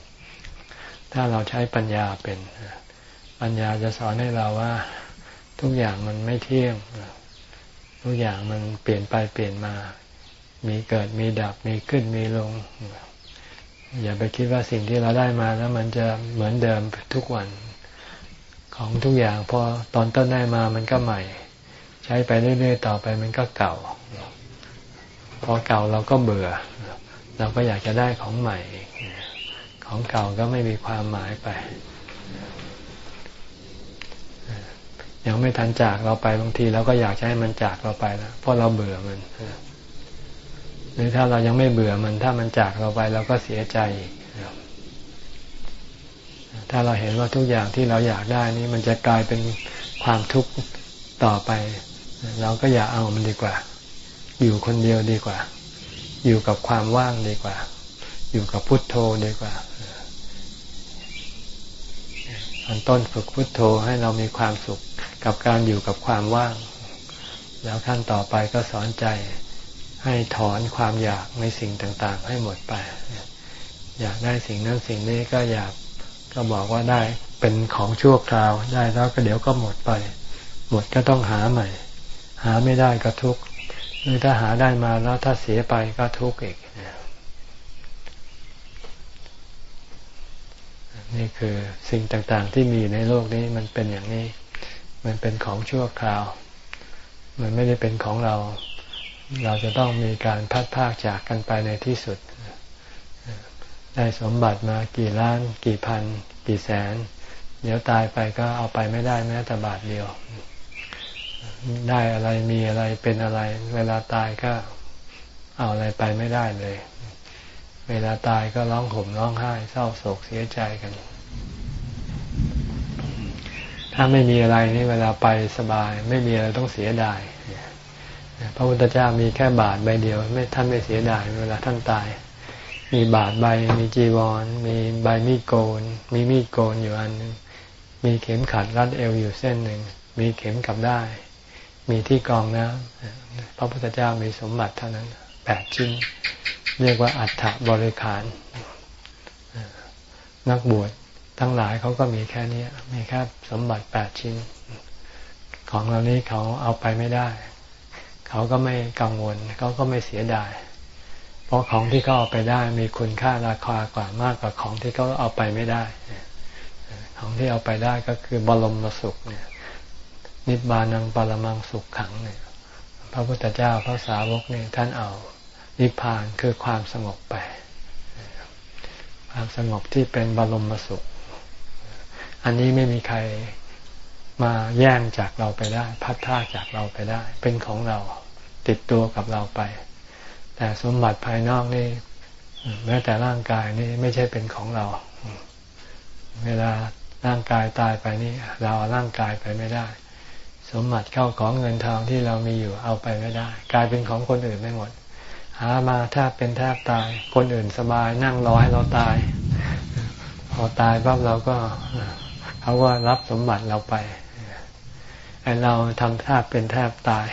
ถ้าเราใช้ปัญญาเป็น ปัญญาจะสอนให้เราว่าทุกอย่างมันไม่เที่ยง ทุกอย่างมันเปลี่ยนไปเปลี่ยนมา มีเกิดมีดับมีขึ้นมีลง อย่าไปคิดว่าสิ่งที่เราได้มาแล้วมันจะเหมือนเดิมทุกวันของทุกอย่างพอตอนต้นได้มามันก็ใหม่ ใช้ไปเรื่อยๆต่อไปมันก็เก่า พอเก่าเราก็เบื่อ เราก็อยากจะได้ของใหม่ ของเก่าก็ไม่มีความหมายไป ยังไม่ทันจากเราไปบางทีเราก็อยากให้มันจากเราไปแล้วเพราะเราเบื่อมันหรือถ้าเรายังไม่เบื่อมัน ถ้ามันจากเราไปเราก็เสียใจถ้าเราเห็นว่าทุกอย่างที่เราอยากได้นี้มันจะกลายเป็นความทุกข์ต่อไป เราก็อย่าเอามันดีกว่า อยู่คนเดียวดีกว่า อยู่กับความว่างดีกว่า อยู่กับพุทโธดีกว่า อันต้นฝึกพุทโธให้เรามีความสุขกับการอยู่กับความว่าง แล้วขั้นต่อไปก็สอนใจให้ถอนความอยากในสิ่งต่างๆ ให้หมดไป อยากได้สิ่งนั้นสิ่งนี้ก็อยากก็บอกว่าได้เป็นของชั่วคราวได้แล้วก็เดี๋ยวก็หมดไป หมดก็ต้องหาใหม่ หาไม่ได้ก็ทุกข์หรือถ้าหาได้มาแล้วถ้าเสียไปก็ทุกข์อีกนี่ นี่คือสิ่งต่างๆที่มีในโลกนี้มันเป็นอย่างนี้ มันเป็นของชั่วคราว มันไม่ได้เป็นของเรา เราจะต้องมีการพัดพากจากกันไปในที่สุด ได้สมบัติมากี่ล้าน กี่พัน กี่แสน เดี๋ยวตายไปก็เอาไปไม่ได้แม้แต่บาทเดียว ได้อะไรมีอะไรเป็นอะไร เวลาตายก็เอาอะไรไปไม่ได้เลย เวลาตายก็ร้องห่มร้องไห้ เศร้าโศกเสียใจกัน ถ้าไม่มีอะไรนี่เวลาไปสบาย ไม่มีอะไรต้องเสียดายพระพุทธเจ้ามีแค่บาทใบเดียวไม่ท่านไม่เสียดายเวลาท่านตาย มีบาทใบมีจีวร มีใบมีดโกน มีมีดโกนอยู่อันหนึ่งมีเข็มขัดรัดเอวอยู่เส้นหนึ่งมีเข็มกับได้ มีที่กองน้ำพระพุทธเจ้ามีสมบัติเท่านั้นแปดชิ้น เรียกว่าอัฐบริขาร นักบวชทั้งหลายเขาก็มีแค่นี้มีแค่สมบัติแปดชิ้น ของเหล่านี้เขาเอาไปไม่ได้ เขาก็ไม่กังวลเขาก็ไม่เสียดาย เพราะของที่เขาเอาไปได้มีคุณค่าราคากว่ามากกว่าของที่เขาเอาไปไม่ได้ ของที่เอาไปได้ก็คือบรมมสุขเนี่ยนิบานังปรมังสุขขังเนี่ยพระพุทธเจ้าพระสาวกเนี่ยท่านเอา นิพพานคือความสงบไป ความสงบที่เป็นบรมมสุข อันนี้ไม่มีใครมาแย่งจากเราไปได้ พัดท่าจากเราไปได้ เป็นของเราติดตัวกับเราไป แต่สมบัติภายนอกนี่แม้แต่ร่างกายนี่ไม่ใช่เป็นของเรา เวลาร่างกายตายไปนี่ เราเอาร่างกายไปไม่ได้ สมบัติเข้าของเงินทองที่เรามีอยู่เอาไปไม่ได้ กลายเป็นของคนอื่นไม่หมด หามาแทบเป็นแทบตาย คนอื่นสบายนั่งรอให้เราตาย พอตายปั๊บเราก็เขาก็รับสมบัติเราไปไอเราทำแทบเป็นแทบตาย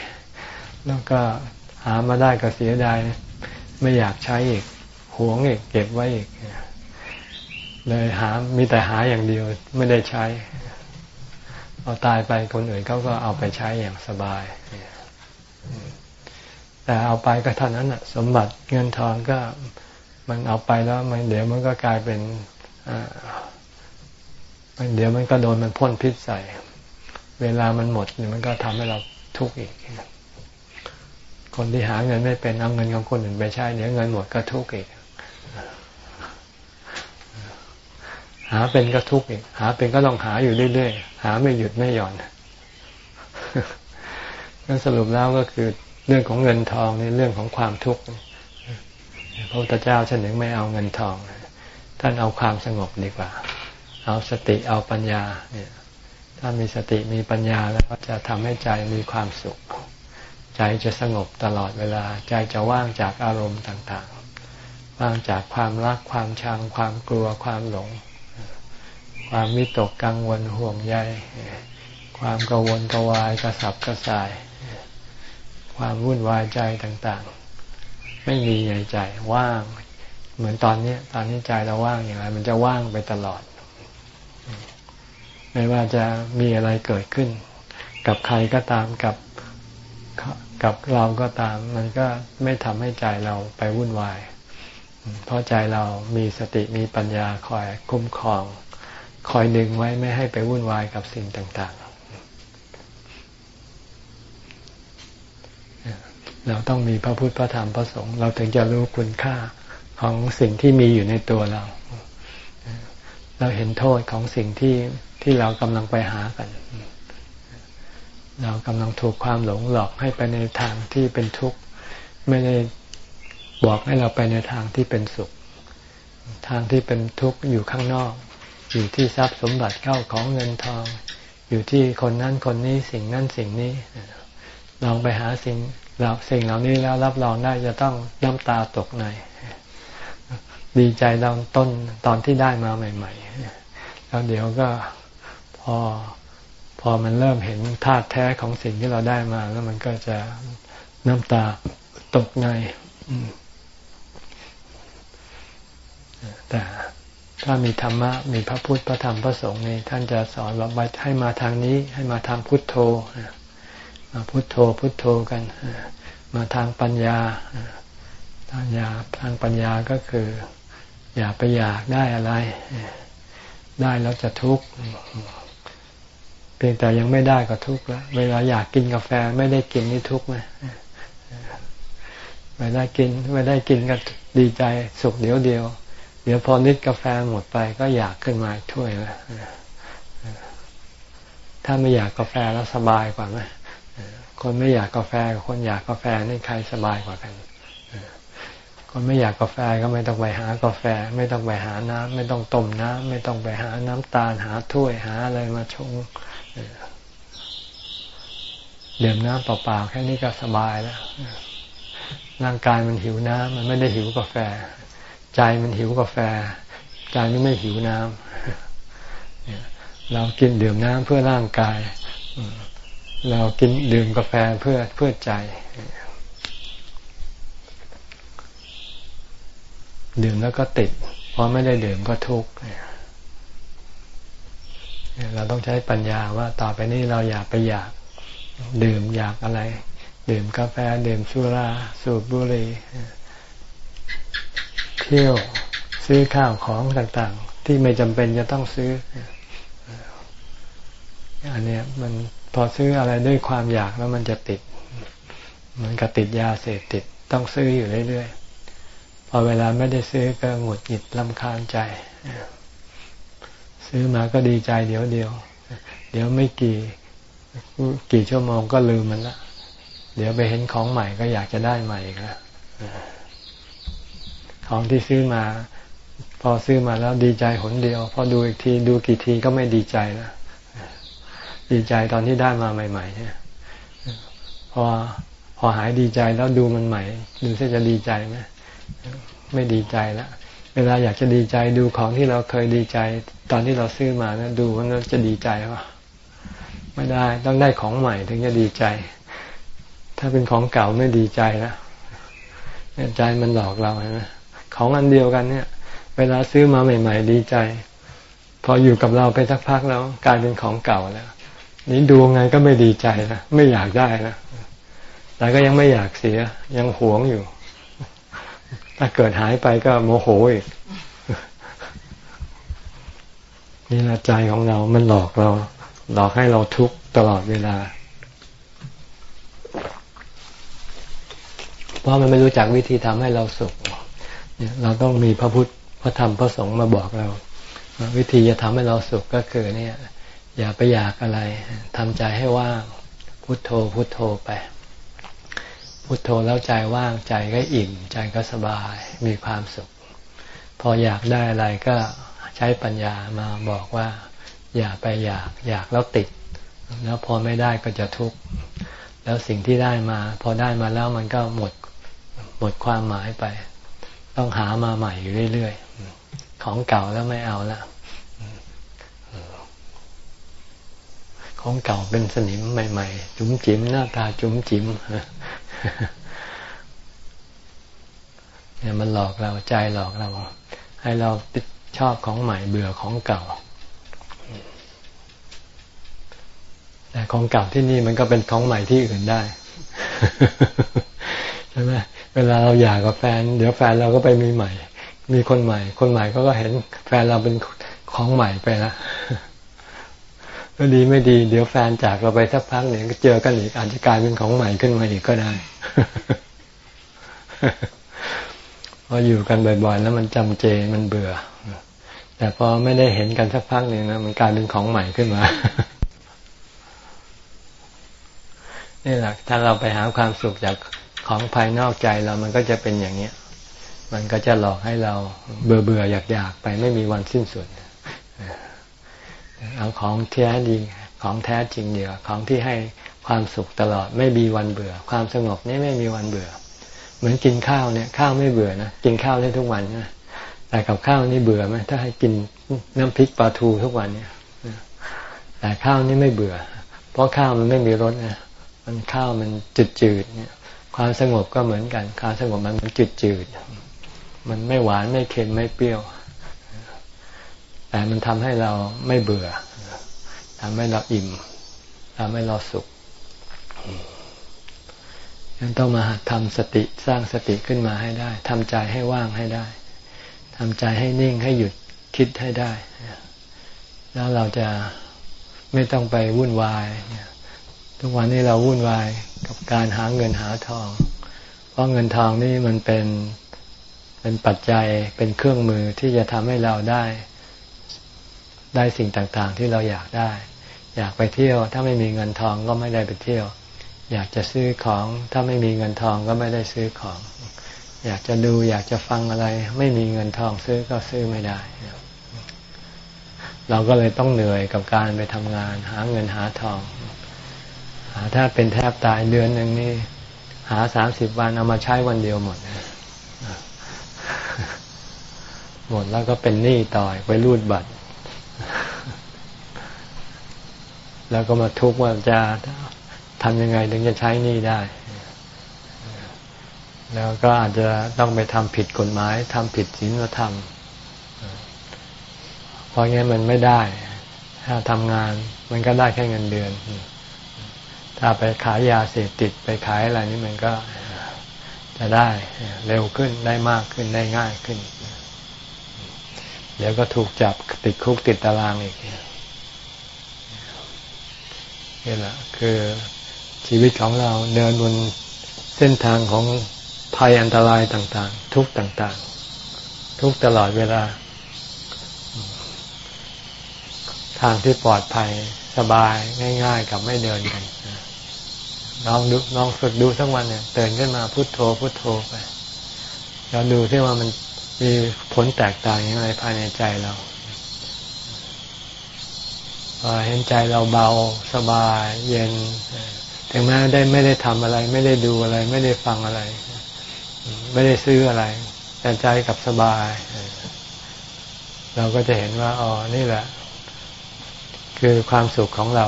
แล้วก็หามาได้ก็เสียดายไม่อยากใช้อีกหวงอีกเก็บไว้อีกเลยหา มีแต่หาอย่างเดียวไม่ได้ใช้พอตายไปคนอื่นเขาก็เอาไปใช้อย่างสบาย แต่เอาไปก็เท่านั้นสมบัติเงินทองก็มันเอาไปแล้วมันเดี๋ยวมันก็กลายเป็นมันเดี๋ยวมันก็โดนมันพ่นพิษใส่ เวลามันหมดมันก็ทำให้เราทุกข์อีก คนที่หาเงินไม่เป็นเอาเงินของคนอื่นไปใช้เดี๋ยวเงินหมดก็ทุกข์อีก หาเป็นก็ทุกข์อีก หาเป็นก็ต้องหาอยู่เรื่อยๆ หาไม่หยุดไม่หย่อนนั่นสรุปแล้วก็คือ เรื่องของเงินทองนี่เรื่องของความทุกข์พระพุทธเจ้าฉันถึงไม่เอาเงินทอง ท่านเอาความสงบดีกว่า เอาสติเอาปัญญาเนี่ยถ้ามีสติมีปัญญาแล้วก็จะทำให้ใจมีความสุข ใจจะสงบตลอดเวลา ใจจะว่างจากอารมณ์ต่างๆ ว่างจากความรักความชัง ความกลัวความหลง ความมิตกกังวลห่วงใยความกังวลกวายกระสับกระส่าย ความวุ่นวายใจต่างๆ ไม่มีในใจว่าง เหมือนตอนนี้ตอนนี้ใจเราว่างอย่างไรมันจะว่างไปตลอด ไม่ว่าจะมีอะไรเกิดขึ้น กับใครก็ตามกับกับเราก็ตาม มันก็ไม่ทำให้ใจเราไปวุ่นวาย เพราะใจเรามีสติมีปัญญาคอยคุ้มครอง คอยดึงไว้ไม่ให้ไปวุ่นวายกับสิ่งต่างๆ เราต้องมีพระพุทธพระธรรมพระสงฆ์เราถึงจะรู้คุณค่าของสิ่งที่มีอยู่ในตัวเรา เราเห็นโทษของสิ่งที่ที่เรากำลังไปหากัน เรากำลังถูกความหลงหลอกให้ไปในทางที่เป็นทุกข์ไม่ได้บอกให้เราไปในทางที่เป็นสุข ทางที่เป็นทุกข์อยู่ข้างนอก อยู่ที่ทรัพย์สมบัติเข้าของเงินทอง อยู่ที่คนนั้นคนนี้สิ่งนั้นสิ่งนี้ลองไปหาสิ่ง เราสิ่งเหล่านี้แล้วรับรองได้จะต้องน้ำตาตกใน ดีใจตอนต้นตอนที่ได้มาใหม่ ๆ แล้วเดี๋ยวก็พอพอมันเริ่มเห็นธาตุแท้ของสิ่งที่เราได้มา แล้วมันก็จะน้ำตาตกในแต่ถ้ามีธรรมะมีพระพุทธพระธรรมพระสงฆ์นี่ท่านจะสอนว่าให้มาทางนี้ ให้มาทางพุทโธ พุทโธพุทโธกัน มาทางปัญญาทางญาทางปัญญาก็คือ อย่าไปอยากได้อะไร ได้แล้วจะทุกข์เพียงแต่ยังไม่ได้ก็ทุกข์แล้ว เวลาอยากกินกาแฟไม่ได้กินนี่ทุกข์ไหมไม่ได้กินไม่ได้กินก็ดีใจสุขเดียวเดียว เดี๋ยวพอนิดกาแฟหมดไปก็อยากขึ้นมาถ้วยแล้วถ้าไม่อยากกาแฟแล้วสบายกว่าไหม คนไม่อยากกาแฟกับคนอยากกาแฟนี่ใครสบายกว่ากันคนไม่อยากกาแฟก็ไม่ต้องไปหากาแฟ ไม่ต้องไปหาน้ำไม่ต้องต้มน้ำไม่ต้องไปหาน้ำตาลหาถ้วยหาอะไรมาชงเดื่มน้ำเปล่าๆแค่นี้ก็สบายแล้วร่างกายมันหิวน้ำมันไม่ได้หิวกาแฟ ใจมันหิวกาแฟ ใจมันไม่หิวน้ำเรากินดื่มน้ำเพื่อร่างกาย เรากินดื่มกาแฟเพื่อเพื่อใจ ดื่มแล้วก็ติดพอไม่ได้ดื่มก็ทุกข์เราต้องใช้ปัญญาว่าต่อไปนี้เราอยากไปอยากดื่มอยากอะไร ดื่มกาแฟดื่มสุราสูบบุหรี่เที่ยวซื้อข้าวของต่างๆ ที่ไม่จำเป็นจะต้องซื้ออันนี้มัน พอซื้ออะไรด้วยความอยากแล้วมันจะติด เหมือนกับติดยาเสพติดต้องซื้ออยู่เรื่อยๆ พอเวลาไม่ได้ซื้อก็หงุดหงิดลำคาญใจ ซื้อมาก็ดีใจเดี๋ยวเดียว เดี๋ยวไม่กี่กี่ชั่วโมงก็ลืมมันละ เดี๋ยวไปเห็นของใหม่ก็อยากจะได้ใหม่อีกแล้วของที่ซื้อมา พอซื้อมาแล้วดีใจหนเดียว พอดูอีกทีดูกี่ทีก็ไม่ดีใจแล้ว ดีใจตอนที่ได้มาใหม่ ๆ เนี่ยพอพอหายดีใจแล้วดูมันใหม่ ดูเสียจะดีใจไหมไม่ดีใจแล้วเวลาอยากจะดีใจดูของที่เราเคยดีใจ ตอนที่เราซื้อมานะดูว่าเราจะดีใจว่าไม่ได้ต้องได้ของใหม่ถึงจะดีใจ ถ้าเป็นของเก่าไม่ดีใจแล้วใจมันหลอกเราใช่ไหมของอันเดียวกันเนี่ย เวลาซื้อมาใหม่ ๆ ดีใจ พออยู่กับเราไปสักพักแล้ว กลายเป็นของเก่าแล้ว นี้ดูไงก็ไม่ดีใจนะไม่อยากได้นะแต่ก็ยังไม่อยากเสีย ยังหวงอยู่ ถ้าเกิดหายไปก็โมโหอีกนี่ละใจของเรา มันหลอกเรา หลอกให้เราทุกข์ตลอดเวลา เพราะมันไม่รู้จักวิธีทำให้เราสุขเี่ยเราต้องมีพระพุทธพระธรรมพระสงฆ์มาบอกเรา วิธีจะทำให้เราสุขก็คือเนี่ย อย่าไปอยากอะไรทำใจให้ว่างพุทโธพุทโธไป พุทโธแล้วใจว่างใจก็อิ่ม ใจก็สบายมีความสุข พออยากได้อะไรก็ใช้ปัญญามาบอกว่า อย่าไปอยากอยากแล้วติด แล้วพอไม่ได้ก็จะทุกข์แล้วสิ่งที่ได้มา พอได้มาแล้วมันก็หมดหมดความหมายไป ต้องหามาใหม่อยู่เรื่อยๆของเก่าแล้วไม่เอาละ ของเก่าเป็นสนิมใหม่ ๆ จุ๋มจิ๋มหน้าตาจุ๋มจิ๋มเนี่ยมันหลอกเราใจหลอกเรา ให้เราชอบของใหม่เบื่อของเก่า แต่ของเก่าที่นี่มันก็เป็นของใหม่ที่อื่นได้ใช่ไหมเวลาเราอยากกับแฟน เดี๋ยวแฟนเราก็ไปมีใหม่ มีคนใหม่ คนใหม่ก็ก็เห็นแฟนเราเป็นของใหม่ไปละ ก็ดีไม่ดี เดี๋ยวแฟนจากเราไปสักพักหนึ่งก็เจอกันอีกอาจจะกลายเป็นของใหม่ขึ้นมาอีกก็ได้พออยู่กันบ่อยๆ แล้วมันจำเจมันเบื่อ แต่พอไม่ได้เห็นกันสักพักหนึ่งนะมันกลายเป็นของใหม่ขึ้นมานี่แหละถ้าเราไปหาความสุขจากของภายนอกใจเรามันก็จะเป็นอย่างเนี้ย มันก็จะหลอกให้เราเบื่อเบื่ออยากอยากไปไม่มีวันสิ้นสุด เอาของแท้ดีของแท้จริงเดียวของที่ให้ความสุขตลอดไม่มีวันเบื่อ ความสงบนี่ไม่มีวันเบื่อ เหมือนกินข้าวเนี่ยข้าวไม่เบื่อนะกินข้าวได้ทุกวันนะแต่กับข้าวนี่เบื่อไหมถ้าให้กินน้ำพริกปลาทูทุกวันเนี่ยแต่ข้าวนี่ไม่เบื่อ เพราะข้าวมันไม่มีรสนะมันข้าวมันจืดจืดเนี่ย ความสงบก็เหมือนกันความสงบมันมันจืดจืดมันไม่หวานไม่เค็มไม่เปรี้ยว แต่มันทำให้เราไม่เบื่อทำให้เราอิ่มทำให้เราสุขยังต้องมาทำสติสร้างสติขึ้นมาให้ได้ทำใจให้ว่างให้ได้ทำใจให้นิ่งให้หยุดคิดให้ได้ แล้วเราจะไม่ต้องไปวุ่นวาย ทุกวันนี้เราวุ่นวายกับการหาเงินหาทอง เพราะเงินทองนี่มันเป็นเป็นปัจจัยเป็นเครื่องมือที่จะทำให้เราได้ ได้สิ่งต่างๆ ที่เราอยากได้ อยากไปเที่ยว ถ้าไม่มีเงินทองก็ไม่ได้ไปเที่ยว อยากจะซื้อของ ถ้าไม่มีเงินทองก็ไม่ได้ซื้อของ อยากจะดูอยากจะฟังอะไร ไม่มีเงินทองซื้อก็ซื้อไม่ได้ เราก็เลยต้องเหนื่อยกับการไปทำงาน หาเงินหาทองหาถ้าเป็นแทบตายเดือนหนึ่งนี่หาสามสิบวันเอามาใช้วันเดียวหมดหมดแล้วก็เป็นหนี้ต่อยไปรูดบัตร แล้วก็มาทุกข์ว่าจะทำยังไงถึงจะใช้นี้ได้ แล้วก็อาจจะต้องไปทำผิดกฎหมายทำผิดศีลธรรมเพราะงั้นมันไม่ได้ ถ้าทำงานมันก็ได้แค่เงินเดือน ถ้าไปขายยาเสพติดไปขายอะไรนี่มันก็จะได้เร็วขึ้นได้มากขึ้นได้ง่ายขึ้น เดี๋ยวก็ถูกจับติดคุกติดตารางอีกนี่แหละคือชีวิตของเราเดินบนเส้นทางของภัยอันตรายต่าง ๆ ทุกต่างๆ ทุกตลอดเวลา ทางที่ปลอดภัยสบายง่าย ๆ กับไม่เดินกันลองดูลองฝึกดูสักวันเนี่ยเตือนขึ้นมาพุโทโธพุโทโธไปแล้วดูที่ว่ามัน มีผลแตกต่างอย่างไรภายในใจเราพอเห็นใจเราเบาสบายเย็น ถึงแม้ได้ไม่ได้ทำอะไร ไม่ได้ดูอะไร ไม่ได้ฟังอะไร ไม่ได้ซื้ออะไร แต่ใจกับสบาย เราก็จะเห็นว่าอ๋อนี่แหละ คือความสุขของเรา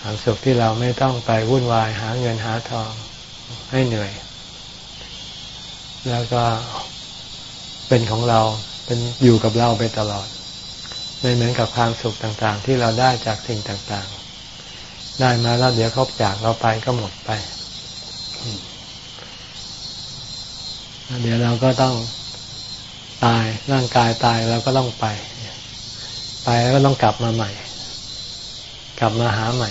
ความสุขที่เราไม่ต้องไปวุ่นวายหาเงินหาทองให้เหนื่อย แล้วก็ เป็นของเราเป็นอยู่กับเราไปตลอด ไม่เหมือนกับความสุขต่างๆ ที่เราได้จากสิ่งต่างๆ ได้มาแล้วเดี๋ยวเขาจากเราไปก็หมดไป เดี๋ยวเราก็ต้องตายร่างกายตายเราก็ต้องไป ไปแล้วก็ต้องกลับมาใหม่ กลับมาหาใหม่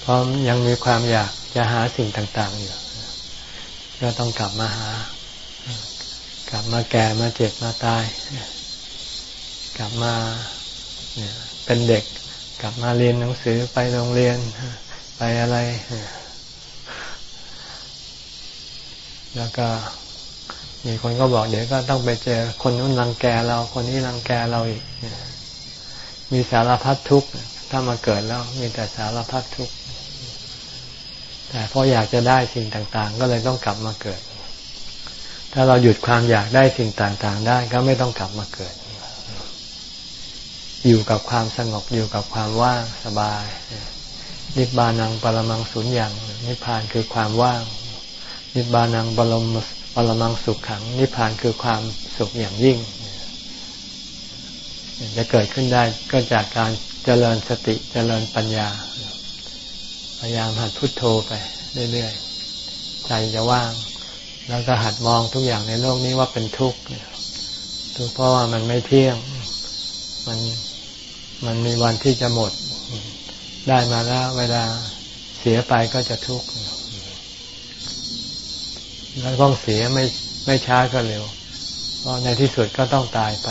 เพราะยังมีความอยากจะหาสิ่งต่างๆอยู่ ก็ต้องกลับมาหา กลับมาแก่มาเจ็บมาตาย กลับมาเป็นเด็ก กลับมาเรียนหนังสือไปโรงเรียนไปอะไร แล้วก็มีคนก็บอกเดี๋ยวก็ต้องไปเจอคนนู้นรังแกเราคนนี้รังแกเราอีก มีสารพัดทุกข์ถ้ามาเกิดแล้วมีแต่สารพัดทุกข์แต่เพราะอยากจะได้สิ่งต่าง ๆ ก็เลยต้องกลับมาเกิด ถ้าเราหยุดความอยากได้สิ่งต่างๆ ได้ก็ไม่ต้องกลับมาเกิด อยู่กับความสงบอยู่กับความว่างสบาย นิบานังปรมังสุญญ์นิพพานคือความว่าง นิบานังปรมปรมังสุขขัง นิพพานคือความสุขอย่างยิ่ง จะเกิดขึ้นได้ก็จากการเจริญสติเจริญปัญญา พยายามหัดพุดโทโธไปเรื่อยๆใจจะว่าง แล้วก็หัดมองทุกอย่างในโลกนี้ว่าเป็นทุกข์ทุกข์เพราะว่ามันไม่เที่ยง มันมันมีวันที่จะหมด ได้มาแล้ว เวลาเสียไปก็จะทุกข์แล้วต้องเสียไม่ไม่ช้าก็เร็ว เพราะในที่สุดก็ต้องตายไป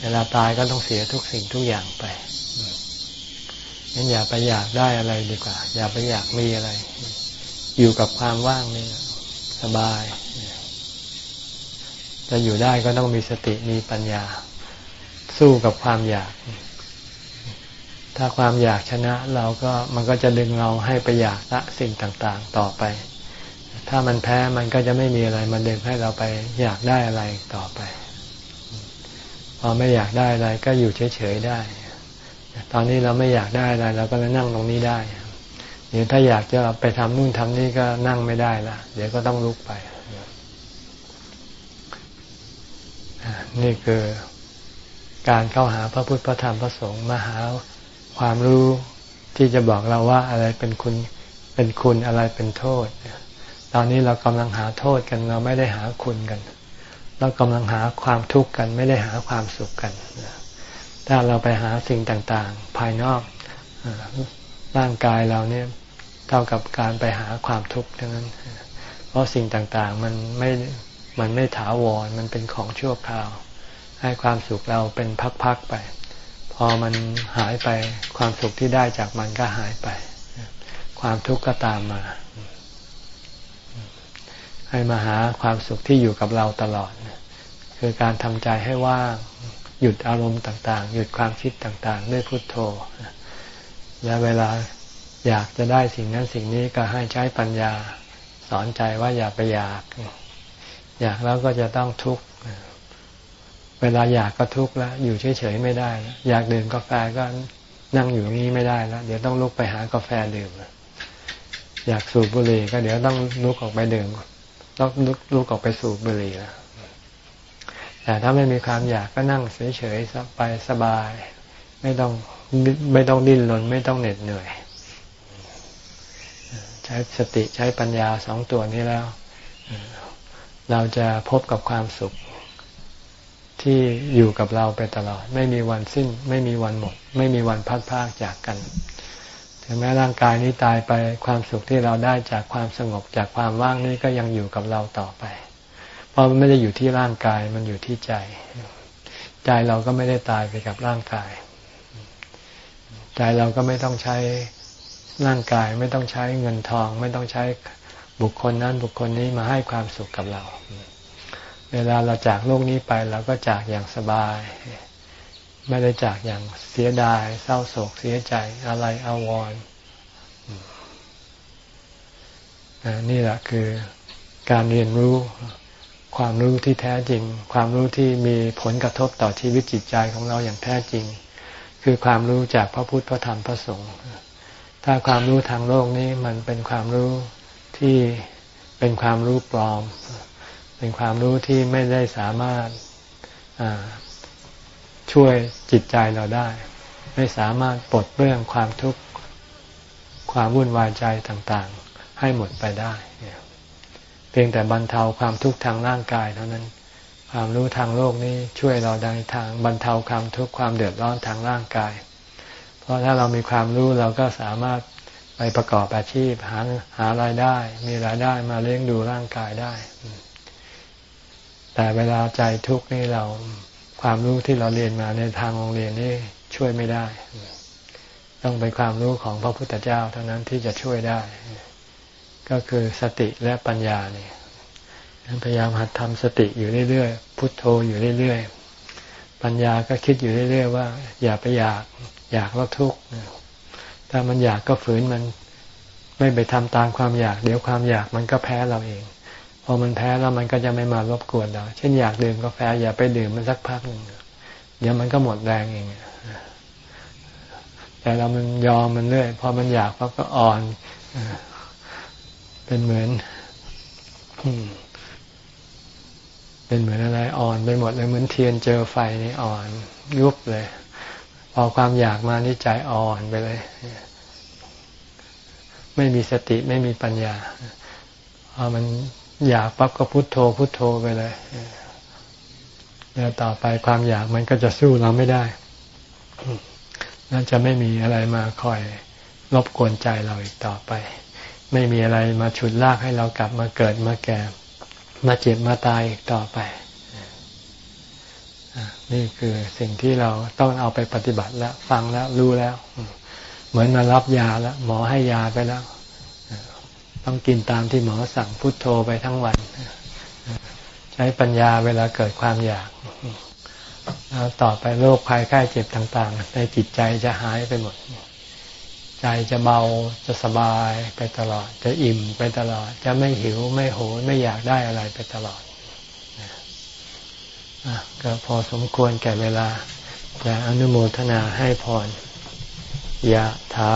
เวลาตายก็ต้องเสียทุกสิ่งทุกอย่างไปงั้นอย่าไปอยากได้อะไรดีกว่า อย่าไปอยากมีอะไร อยู่กับความว่างนี่ สบาย จะอยู่ได้ก็ต้องมีสติมีปัญญา สู้กับความอยาก ถ้าความอยากชนะเราก็มันก็จะดึงเราให้ไปอยากละสิ่งต่างๆต่อไป ถ้ามันแพ้มันก็จะไม่มีอะไรมันดึงให้เราไปอยากได้อะไรต่อไป พอไม่อยากได้อะไรก็อยู่เฉยๆได้ ตอนนี้เราไม่อยากได้อะไรเราก็เลยนั่งตรงนี้ได้ เดี๋ยวถ้าอยากจะไปทำนู่นทำนี่ก็นั่งไม่ได้ละเดี๋ยวก็ต้องลุกไป นี่คือการเข้าหาพระพุทธพระธรรมพระสงฆ์มาหาความรู้ที่จะบอกเราว่าอะไรเป็นคุณเป็นคุณอะไรเป็นโทษ ตอนนี้เรากำลังหาโทษกันเราไม่ได้หาคุณกัน เรากำลังหาความทุกข์กันไม่ได้หาความสุขกัน ถ้าเราไปหาสิ่งต่างๆ ภายนอกร่างกายเราเนี่ย เท่ากับการไปหาความทุกข์ทั้งนั้น เพราะสิ่งต่างๆมันไม่มันไม่ถาวรมันเป็นของชั่วคราว ให้ความสุขเราเป็นพักๆไป พอมันหายไปความสุขที่ได้จากมันก็หายไป ความทุกข์ก็ตามมา ให้มาหาความสุขที่อยู่กับเราตลอด คือการทำใจให้ว่างหยุดอารมณ์ต่างๆ หยุดความคิดต่างๆ ด้วยพุทโธและเวลา อยากจะได้สิ่งนั้นสิ่งนี้ก็ให้ใช้ปัญญา สอนใจว่าอย่าไปอยาก อยากแล้วก็จะต้องทุกข์เวลาอยากก็ทุกข์แล้ว อยู่เฉยๆไม่ได้แล้วอยากดื่มกาแฟก็นั่งอยู่นี้ไม่ได้แล้ว เดี๋ยวต้องลุกไปหากาแฟดื่มอยากสูบบุหรี่ก็เดี๋ยวต้องลุกออกไปดื่มต้องลุกลุกออกไปสูบบุหรี่แล้วแต่ถ้าไม่มีความอยากก็นั่งเฉยๆไปสบาย ไม่ต้องไม่ต้องดิ้นรนไม่ต้องเหน็ดเหนื่อย ใช้สติใช้ปัญญาสองตัวนี้แล้ว เราจะพบกับความสุขที่อยู่กับเราไปตลอด ไม่มีวันสิ้น ไม่มีวันหมด ไม่มีวันพัดพากจากกัน ถึงแม้ร่างกายนี้ตายไปความสุขที่เราได้จากความสงบจากความว่างนี้ก็ยังอยู่กับเราต่อไป เพราะมันไม่ได้อยู่ที่ร่างกายมันอยู่ที่ใจ ใจเราก็ไม่ได้ตายไปกับร่างกาย ใจเราก็ไม่ต้องใช้ ร่างกายไม่ต้องใช้เงินทอง ไม่ต้องใช้บุคคลนั้นบุคคลนี้มาให้ความสุขกับเรา เวลาเราจากโลกนี้ไปเราก็จากอย่างสบาย ไม่ได้จากอย่างเสียดาย เศร้าโศกเสียใจอะไรอาวรณ์นี่แหละคือการเรียนรู้ความรู้ที่แท้จริง ความรู้ที่มีผลกระทบต่อชีวิตจิตใจของเราอย่างแท้จริง คือความรู้จากพระพุทธพระธรรมพระสงฆ์ ถ้าความรู้ทางโลกนี้มันเป็นความรู้ที่เป็นความรู้ปลอม เป็นความรู้ที่ไม่ได้สามารถช่วยจิตใจเราได้ ไม่สามารถปลดเปลื้องความทุกข์ความวุ่นวายใจต่างๆ ให้หมดไปได้เพียงแต่บรรเทาความทุกข์ทางร่างกายเท่านั้น ความรู้ทางโลกนี้ช่วยเราในทางบรรเทาความทุกข์ความเดือดร้อนทางร่างกาย เพราะถ้าเรามีความรู้เราก็สามารถไปประกอบอาชีพหาหารายได้ มีรายได้มาเลี้ยงดูร่างกายได้ แต่เวลาใจทุกข์นี่เราความรู้ที่เราเรียนมาในทางโรงเรียนนี่ช่วยไม่ได้ ต้องเป็นความรู้ของพระพุทธเจ้าเท่านั้นที่จะช่วยได้ ก็คือสติและปัญญาเนี่ยพยายามหัดทำสติอยู่เรื่อยๆพุทโธอยู่เรื่อยๆปัญญาก็คิดอยู่เรื่อยๆว่า อย่าไปอยาก อยากแล้วทุกข์ถ้ามันอยากก็ฝืนมันไม่ไปทำตามความอยาก เดี๋ยวความอยากมันก็แพ้เราเอง พอมันแพ้แล้วมันก็จะไม่มารบกวนเรา เช่นอยากดื่มกาแฟอย่าไปดื่มมันสักพักหนึ่งเดี๋ยวมันก็หมดแรงเองแต่เรามันยอมมันเรื่อยพอมันอยากปั๊บก็อ่อนเป็นเหมือนเป็นเหมือนอะไรอ่อนไปหมดเลยเหมือนเทียนเจอไฟนี่อ่อนยุบเลย พอความอยากมานี่ใจอ่อนไปเลย ไม่มีสติไม่มีปัญญาพอมันอยากปั๊บก็พุโทโธ พุโทโธไปเลยแล้วต่อไปความอยากมันก็จะสู้เราไม่ได้นั่นจะไม่มีอะไรมาคอยรบกวนใจเราอีกต่อไป ไม่มีอะไรมาฉุดลากให้เรากลับมาเกิดมาแก่ มาเจ็บมาตายอีกต่อไป นี่คือสิ่งที่เราต้องเอาไปปฏิบัติแล้ว ฟังแล้วรู้แล้ว เหมือนมารับยาแล้ว หมอให้ยาไปแล้ว ต้องกินตามที่หมอสั่งพุทโธไปทั้งวัน ใช้ปัญญาเวลาเกิดความอยากแล้วต่อไปโรคภัยไข้เจ็บต่างๆในจิตใจจะหายไปหมด ใจจะเบาจะสบายไปตลอด จะอิ่มไปตลอด จะไม่หิวไม่โหยไม่อยากได้อะไรไปตลอด ก็พอสมควรแก่เวลา จะอนุโมทนาให้พรยะถา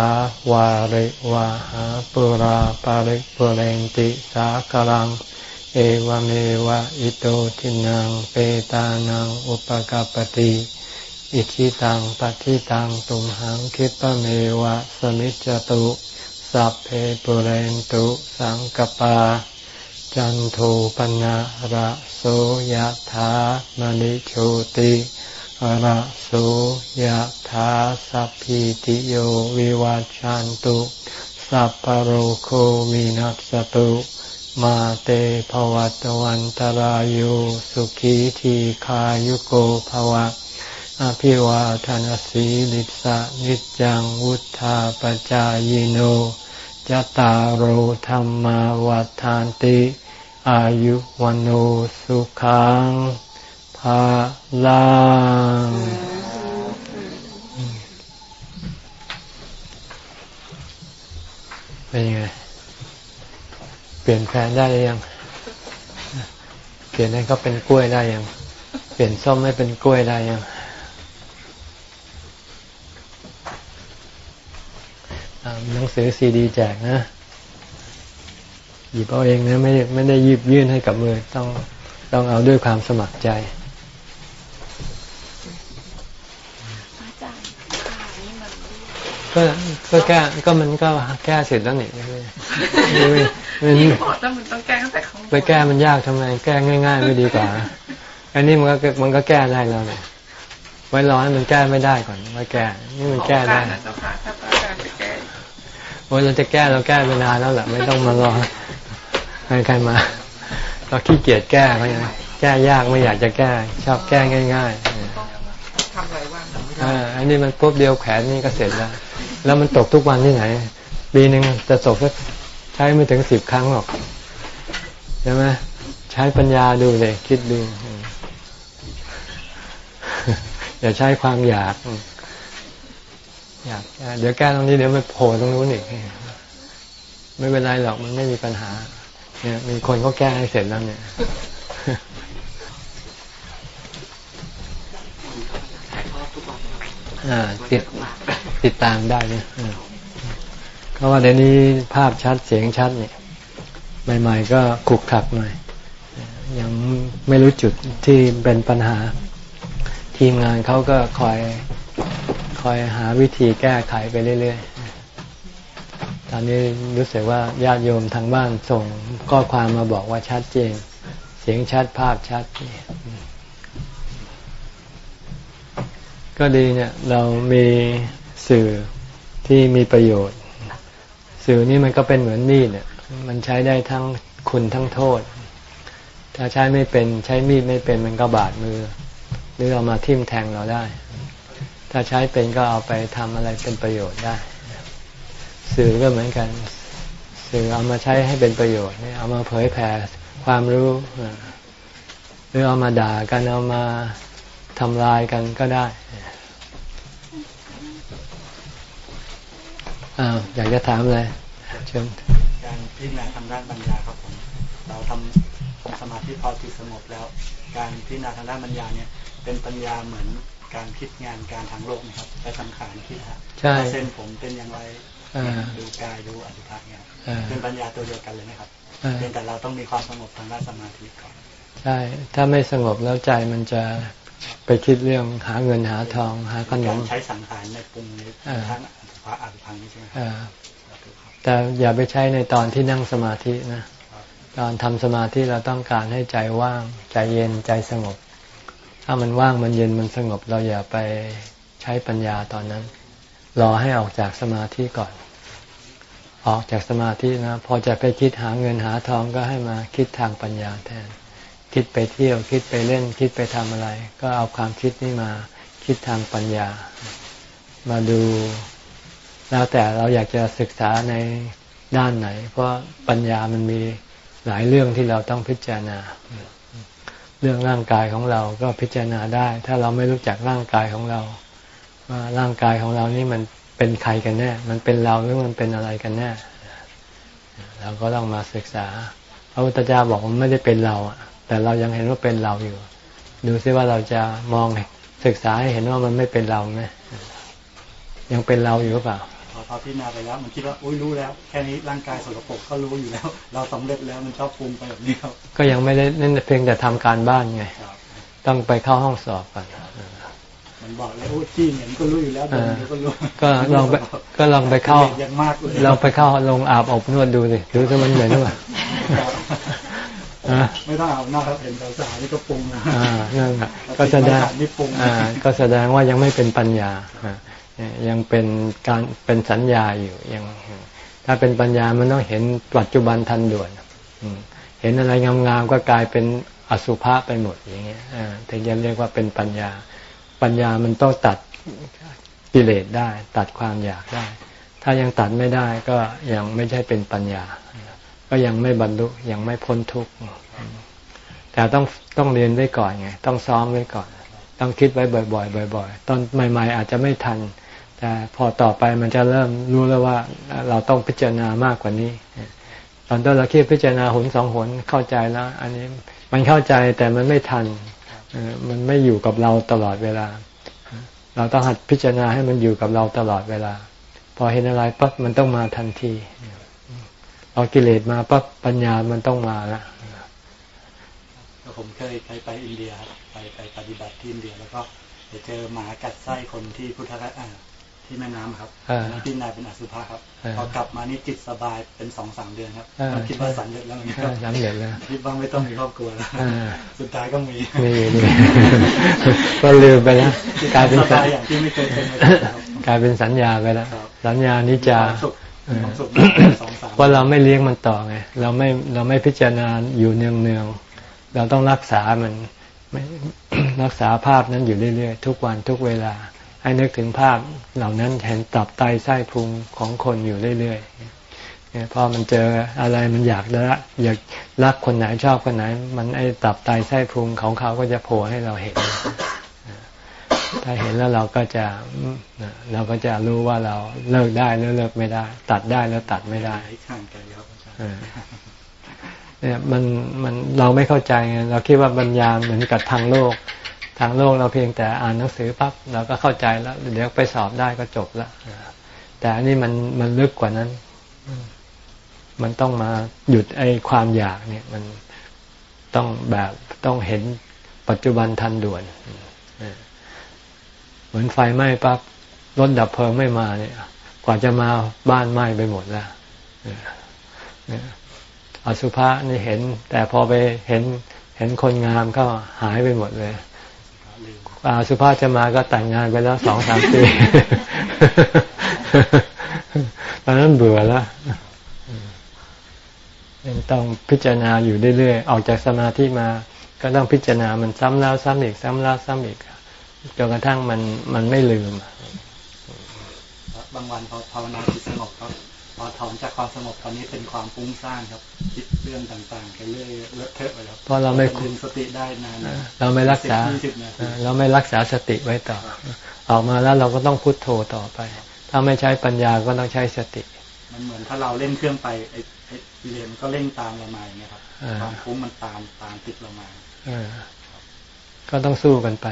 วาริวาหาปุราปาริปุเรนติสากลัง เอวเมวะอิโตทินังเปตานังอุปกาปติอิชิตังปฏิตังตุมหังคิปะเมวะสมิจจตุ สัพเพปุเรนตุสังกปา จันโทปนะระโสยธามณิโชติระโสยธาสัพพิติโยวิวัจจันตุ สัพพโรโควินัสตุ มาเตภวัตวันตารโยสุขีทีขายุโกภวะ อภิวาทานสีลิสะนิจังวุธาปจายโน จตารโหธรรมวาทานติ อายุวันโอสุขังภาลังเป็นยังไง เปลี่ยนแฟนได้หรือยัง เปลี่ยนให้เขาเป็นกล้วยได้ยัง เปลี่ยนส้มให้เป็นกล้วยได้ยัง หนังสือซีดีแจกนะ หยิบเอาเองนะไม่ไม่ได้ยิบยื่นให้กับมือต้องต้องเอาด้วยความสมัครใจก็ก็แก้ก็มันก็แก้เสร็จแล้วนี่ไม่ไม่นี่บอกว่ามันต้องแก้ตั้งแต่ข้างไปแก้มันยากทำไม แก้ง่าย ๆ ไม่ดีกว่า อันนี้มันก็มันก็แก้ได้แล้วเนี่ยไว้รอให้มันแก้ไม่ได้ก่อนไว้แก้ นี่มันแก้ได้ โอ้เราจะแก้เราแก้ไปนานแล้วแหละไม่ต้องมารอให้ใครมา เราขี้เกียจแก้เขาอย่างแก้ยากไม่อยากจะแก้ ชอบแก้ง่ายๆทำอะไรว่างอ่าอันนี้มันปุ๊บเดียวแขนนี่ก็เสร็จแล้ว แล้วมันตกทุกวันที่ไหนปีหนึ่งจะตกสักใช้ไม่ถึงสิบครั้งหรอกใช่ไหมใช้ปัญญาดูเลยคิดดู อย่าใช้ความอยาก อยากเดี๋ยวแก้ตรงนี้เดี๋ยวมันโผล่ตรงนู้นอีกไม่เป็นไรหรอกมันไม่มีปัญหา เนี่ย มีคนเขาแก้ให้เสร็จแล้วเนี่ยติดติดตามได้เนี่ยเพราะว่าเดี๋ยวนี้ภาพชัดเสียงชัดเนี่ยใหม่ๆก็ขุกขักหน่อย ยังไม่รู้จุดที่เป็นปัญหา ทีมงานเขาก็คอย คอยหาวิธีแก้ไขไปเรื่อยๆ ตอนนี้รู้สึกว่าญาติโยมทางบ้านส่งข้อความมาบอกว่าชัดเจน เสียงชัดภาพชัด ก็ดีเนี่ยเรามีสื่อที่มีประโยชน์ สื่อนี้มันก็เป็นเหมือนมีดเนี่ย มันใช้ได้ทั้งคุณทั้งโทษ ถ้าใช้ไม่เป็นใช้มีดไม่เป็นมันก็บาดมือ หรือเอามาทิ่มแทงเราได้ ถ้าใช้เป็นก็เอาไปทำอะไรเป็นประโยชน์ได้ สื่อก็เหมือนกัน สื่อเอามาใช้ให้เป็นประโยชน์เอามาเผยแผ่ความรู้หรือเอามาด่ากันเอามาทำลายกันก็ได้อ้าวอยากจะถามอะไรเชิญการพิจารณาทางด้านปัญญาครับผมเราทำสมาธิพอจิตสงบแล้ว การพิจารณาทางด้านปัญญาเนี่ย เป็นปัญญาเหมือน การคิดงานการทางโลกนะครับไปสังขารคิดฮะใช่เส้นผมเป็นอย่างไรดูกายดูอสุภะเนี่ยเป็นปัญญาตัวเดียวกันเลยนะครับเพียงแต่เราต้องมีความสงบทางด้านสมาธิก่อนใช่ถ้าไม่สงบแล้วใจมันจะไปคิดเรื่องหาเงินหาทองหาขนมใช้สังขารในปรุงในทั้งอสุภะอสุพังนี่ใช่ไหมแต่อย่าไปใช้ในตอนที่นั่งสมาธินะตอนทำสมาธิเราต้องการให้ใจว่าง ใจเย็นใจสงบ ถ้ามันว่างมันเย็นมันสงบเราอย่าไปใช้ปัญญาตอนนั้น รอให้ออกจากสมาธิก่อน ออกจากสมาธินะ พอจะไปคิดหาเงินหาทองก็ให้มาคิดทางปัญญาแทน คิดไปเที่ยวคิดไปเล่นคิดไปทำอะไร ก็เอาความคิดนี้มาคิดทางปัญญา มาดู แล้วแต่เราอยากจะศึกษาในด้านไหน เพราะปัญญามันมีหลายเรื่องที่เราต้องพิจารณา เรื่องร่างกายของเราก็พิจารณาได้ ถ้าเราไม่รู้จักร่างกายของเรา ว่าร่างกายของเรานี่มันเป็นใครกันแน่ มันเป็นเราหรือมันเป็นอะไรกันแน่ เราก็ต้องมาศึกษา พระพุทธเจ้าบอกมันไม่ได้เป็นเราแต่เรายังเห็นว่าเป็นเราอยู่ ดูซิว่าเราจะมองศึกษาให้เห็นว่ามันไม่เป็นเราไหมยังเป็นเราอยู่หรือเปล่า พอพอพิจารณาไปแล้ว มันคิดว่าอุ้ยรู้แล้ว แค่นี้ร่างกายสกปรกก็รู้อยู่แล้ว เราสำเร็จแล้วมันชอบปรุงไปแบบนี้ครับก็ยังไม่ได้นั่นเพียงแต่ทำการบ้านไงต้องไปเข้าห้องสอบก่อนมันบอกแล้วโอ้จี้เนี่ยมันก็รู้อยู่แล้วเดินก็รู้ก็ลองไปก็ลองไปเข้าลองไปเข้าลงอาบอบนวดดูสิดูถ้ามันเหมือนหรือเปล่าไม่ต้องอาบน้ำครับเห็นสาวๆนี่ก็ปรุงนะอ่านั่นก็แสดงอ่าก็แสดงว่ายังไม่เป็นปัญญา ยังเป็นการเป็นสัญญาอยู่ยังถ้าเป็นปัญญามันต้องเห็นปัจจุบันทันด่วนเห็นอะไรงามๆก็กลายเป็นอสุภะไปหมดอย่างเงี้ยถึงจะเรียกว่าเป็นปัญญา ปัญญามันต้องตัดกิเลสได้ ตัดความอยากได้ ถ้ายังตัดไม่ได้ก็ยังไม่ใช่เป็นปัญญา ก็ยังไม่บรรลุยังไม่พ้นทุกข์แต่ต้องต้องเรียนไว้ก่อนไง ต้องซ้อมไว้ก่อน ต้องคิดไว้บ่อย ๆ บ่อย ๆ ตอนใหม่ ๆ อาจจะไม่ทัน แต่พอต่อไปมันจะเริ่มรู้แล้วว่าเราต้องพิจารณามากกว่านี้ ตอนต้นเราคิดพิจารณาหนสองหนเข้าใจแล้ว อันนี้มันเข้าใจแต่มันไม่ทันมันไม่อยู่กับเราตลอดเวลา เราต้องหัดพิจารณาให้มันอยู่กับเราตลอดเวลา พอเห็นอะไรปั๊บมันต้องมาทันทีพอกิเลสมาปั๊บปัญญามันต้องมาละผมเคยไปไปอินเดียครับไปไปปฏิบัติที่อินเดียแล้วก็ไปเจอหมากัดไส้คนที่พุทธะ ที่แม่น้ำครับนั่นที่นายเป็นอสุภะครับพอกลับมานี่จิตสบายเป็นสองสามเดือนครับคิดว่าสันเร็จแล้วมันก็สันเร็จแล้วคิดว่าไม่ต้องมีครอบครัวแล้วสุดท้ายก็มีมีมีก็ลืมไปแล้วกลายเป็นสัญญาที่ไม่เคยเป็นกลายเป็นสัญญาไปแล้วสัญญานิจาเพราะเราไม่เลี้ยงมันต่อไงเราไม่เราไม่พิจารณาอยู่เนืองเนืองเราต้องรักษามันไม่รักษาภาพนั้นอยู่เรื่อยๆทุกวันทุกเวลา ให้นึกถึงภาพเหล่านั้นเห็นตับไตไส้พุงของคนอยู่เรื่อยๆพอมันเจออะไรมันอยากละอยากรักคนไหนชอบคนไหน มันไอ้ตับไตไส้พุงของเขาก็จะโผล่ให้เราเห็น ถ้าเห็นแล้วเราก็จะเราก็จะรู้ว่าเราเลิกได้หรือเลิกไม่ได้ ตัดได้แล้วตัดไม่ได้ข้างกันครับเนี่ยมันมันเราไม่เข้าใจไงเราคิดว่าปัญญาเหมือนกับทางโลก ทางโลกเราเพียงแต่อ่านหนังสือปั๊บเราก็เข้าใจแล้ว เดี๋ยวไปสอบได้ก็จบล้วแต่อันนี้มันมันลึกกว่านั้น มันต้องมาหยุดไอ้ความอยากเนี่ย มันต้องแบบต้องเห็นปัจจุบันทันด่วนเหมือนไฟไหม้ปั๊บรถดับเพลิงไม่มาเนี่ย กว่าจะมาบ้านไหม้ไปหมดแล้วอสุภะนี่เห็น แต่พอไปเห็นเห็นคนงามก็หายไปหมดเลย อสุภะจะมาก็แต่งงานไปแล้วสองสามปีตอนนั้นเบื่อแล้วยังต้องพิจารณาอยู่เรื่อยๆ ออกจากสมาธิมา ก็ต้องพิจารณามันซ้ำแล้วซ้ำอีก ซ้ำแล้วซ้ำอีกจนกระทั่งมันมันไม่ลืม บางวันพอภาวนาจิตสงบครับ อถอนจากความสงบตอนนี้เป็นความฟุ้งซ่านครับ คิดเรื่องต่างๆไปเรื่อยเลอะเทอะไปแล้วเพราะเราไม่คุมสติได้นานเราไม่รักษาเราไม่รักษาสติไว้ต่อ ออกมาแล้วเราก็ต้องพุโทโธต่อไป ถ้าไม่ใช้ปัญญาก็ต้องใช้สติ มันเหมือนถ้าเราเล่นเครื่องไปไอ้ไอ้เรียนก็เล่นตามเรามาอย่างเงี้ยครับความฟุ้งมันตามตามติดเรามาก็ต้องสู้กันไป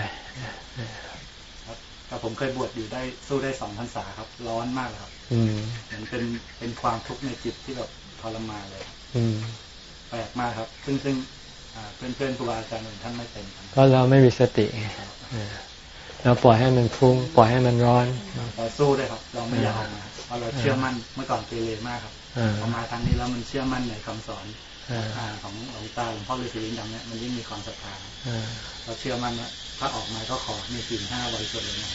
แต่ผมเคยบวชอยู่ได้สู้ได้สองพรรษาครับ ร้อนมากครับอื มเหมือนเป็นเป็นความทุกข์ในจิตที่แบบทรมานเลย อืมแปลกมากครับ ซึ่งซึ่งเพื่อนเพื่อนครูบาอาจารย์ท่านไม่เป็นเพราะเราไม่มีสติเราปล่อยให้มันฟุ้งปล่อยให้มันร้อนเราสู้ได้ครับ เราไม่อยากออกมาเพราะเราเชื่อมั่นเมื่อก่อนเกเรมากครับพอมาทางนี้แล้วมันเชื่อมั่นในคำสอนของหลวงตาหลวงพ่อฤาษีลิงดำเนี่ยมันยิ่งมีความศรัทธาเราเชื่อมั่นว่าถ้าออกมาก็ขอมีสิ่งห้าไว้ส่วนเลยนะ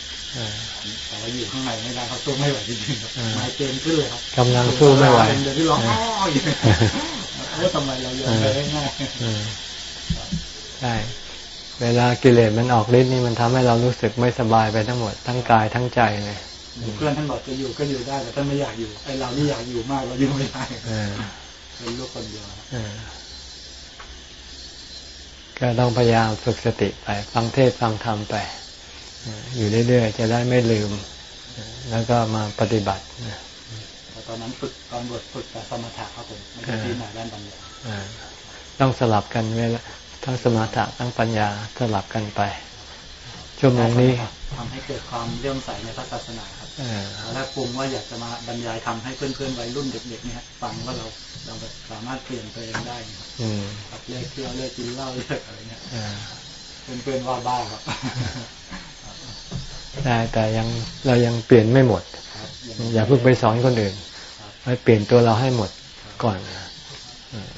แต่ว่าอยู่ข้างในไม่ได้เขาสู้ไม่ไหวจริงๆครับมาเกณฑ์ขึ้นเลยครับกำลังสู้ไม่ไหวเดี๋ยวที่ร้องอ้ออยู่แล้วทำไมเรายอมไปได้ง่ายใช่เวลากิเลสมันออกฤทธิ์นี่มันทำให้เรารู้สึกไม่สบายไปทั้งหมดทั้งกายทั้งใจเลยเพื่อนท่านบอกจะอยู่ก็อยู่ได้แต่ท่านไม่อยากอยู่ไอเรานี่อยากอยู่มากเราอยู่ไม่ได้เป็นลูกคนเดียวก็ต้องพยายามฝึกสติไป ฟังเทศฟังธรรมไป อยู่เรื่อยๆจะได้ไม่ลืม แล้วก็มาปฏิบัติตอนนั้นฝึกตอนบทฝึกแต่สมถะครับผมไม่ได้ที่ไหนด้านปัญญาต้องสลับกันเวลาทั้งสมถะทั้งปัญญาสลับกันไปชั่วโมงนี้ทำให้เกิดความเลื่อมใสในพระศาสนาครับแล้วปรุงว่าอยากจะมาบรรยายทำให้เพื่อนๆวัยรุ่นเด็กๆเนี่ยฟังว่าเราเราแบบสามารถเปลี่ยนตัวเองได้ครับเลิกเที่ยวเลิกกินเหล้าเลิกอะไรเงี้ยเพื่อนๆว่าบ้าครับ ได้แต่ยังเรายังเปลี่ยนไม่หมด อย่าเพิ่งไปสอนคนอื่นให้เปลี่ยนตัวเราให้หมดก่อน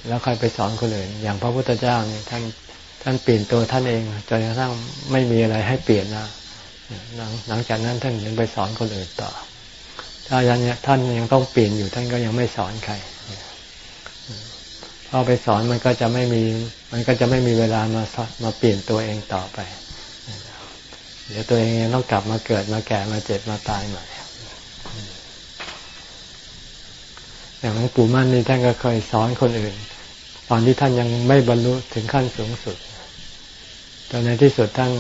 แล้วค่อยไปสอนคนอื่น อย่างพระพุทธเจ้าเนี่ยท่านท่านเปลี่ยนตัวท่านเองจนกระทั่งไม่มีอะไรให้เปลี่ยนนะหลังหลังจากนั้นท่านยังไปสอนคนอื่นต่อ ถ้ายังท่านยังต้องเปลี่ยนอยู่ท่านก็ยังไม่สอนใครพอไปสอนมันก็จะไม่มี มันก็จะไม่มีเวลามามาเปลี่ยนตัวเองต่อไป เดี๋ยวตัวเองต้องกลับมาเกิดมาแก่มาเจ็บมาตายใหม่อย่างหลวงปู่มั่นนี่ท่านก็เคยสอนคนอื่น ตอนที่ท่านยังไม่บรรลุถึงขั้นสูงสุดตอนในที่สุดท่าน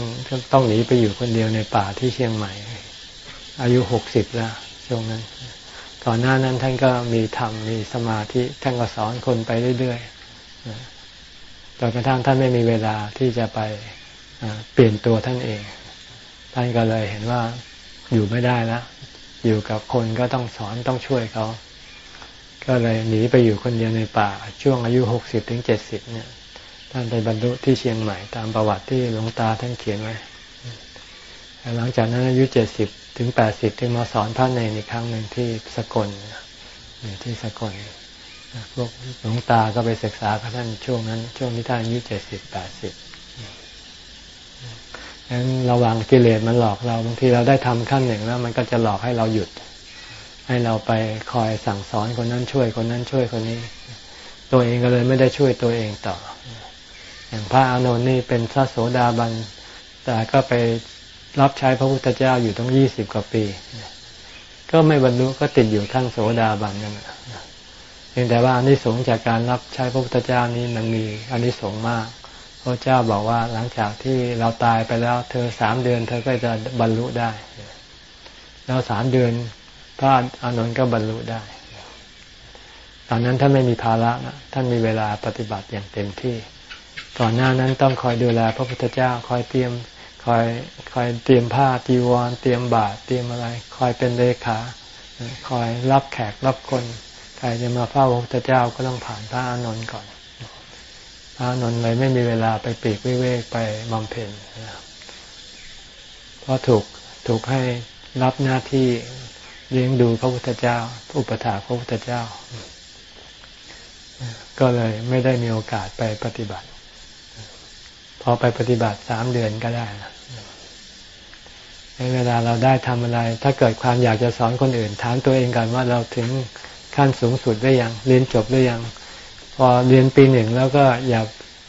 ต้องหนีไปอยู่คนเดียวในป่าที่เชียงใหม่ อายุหกสิบแล้วช่วงนั้น ก่อนหน้านั้นท่านก็มีธรรมมีสมาธิท่านก็สอนคนไปเรื่อยๆจนกระทั่งท่านไม่มีเวลาที่จะไปเปลี่ยนตัวท่านเอง ท่านก็เลยเห็นว่าอยู่ไม่ได้แล้วอยู่กับคนก็ต้องสอนต้องช่วยเขา ก็เลยหนีไปอยู่คนเดียวในป่า ช่วงอายุหกสิบถึงเจ็ดสิบเนี่ย ท่านไปบรรลุที่เชียงใหม่ตามประวัติที่หลวงตาท่านเขียนไว้หลังจากนั้นอายุเจ็ดสิบถึงแปดสิบถึงมาสอนพระในอีกครั้งหนึ่งที่สกลที่สกลพวกหลวงตาก็ไปศึกษาพระท่านช่วงนั้น ช่วงที่ท่านอายุเจ็ดสิบแปดสิบ งั้นระวังกิเลสมันหลอกเราบางทีเราได้ทำขั้นหนึ่งแล้ว มันก็จะหลอกให้เราหยุด ให้เราไปคอยสั่งสอนคนนั้นช่วยคนนั้นช่วยคนนี้ ตัวเองก็เลยไม่ได้ช่วยตัวเองต่อ อย่างพระอานนท์นี่เป็นพระโสดาบัน แต่ก็ไปรับใช้พระพุทธเจ้าอยู่ตั้งยี่สิบกว่าปี ก็ไม่บรรลุก็ติดอยู่ขั้นโสดาบันนั่นเพียงแต่ว่าอันนี้สงจากการรับใช้พระพุทธเจ้านี้มันมีอันนี้สงมาก ระเจ้าบอกว่าหลังจากที่เราตายไปแล้ว เธอสามเดือน เธอก็จะบรรลุได้แล้วสามเดือนพระอานนท์ก็บรรลุได้ ตอนนั้นท่านไม่มีภาระนะท่านมีเวลาปฏิบัติอย่างเต็มที่ ก่อนหน้านั้นต้องคอยดูแลพระพุทธเจ้าคอยเตรียมคอยคอยเตรียมผ้าจีวร เตรียมบาตรเตรียมอะไร คอยเป็นเลขาคอยรับแขกรับคน ใครจะมาเฝ้าพระพุทธเจ้าก็ต้องผ่านพระอานนท์ก่อน พระนนท์เลยไม่มีเวลาไปปีกวิเวกไปบำเพ็ญเพราะถูกถูกให้รับหน้าที่เลี้ยงดูพระพุทธเจ้า อุปถาพระพุทธเจ้า ก็เลยไม่ได้มีโอกาสไปปฏิบัติ พอไปปฏิบัติสามเดือนก็ได้ในเวลาเราได้ทำอะไร ถ้าเกิดความอยากจะสอนคนอื่น ถามตัวเองก่อนว่าเราถึงขั้นสูงสุดได้ยัง เรียนจบได้ยัง พอเรียนปีหนึ่งแล้วก็อย่า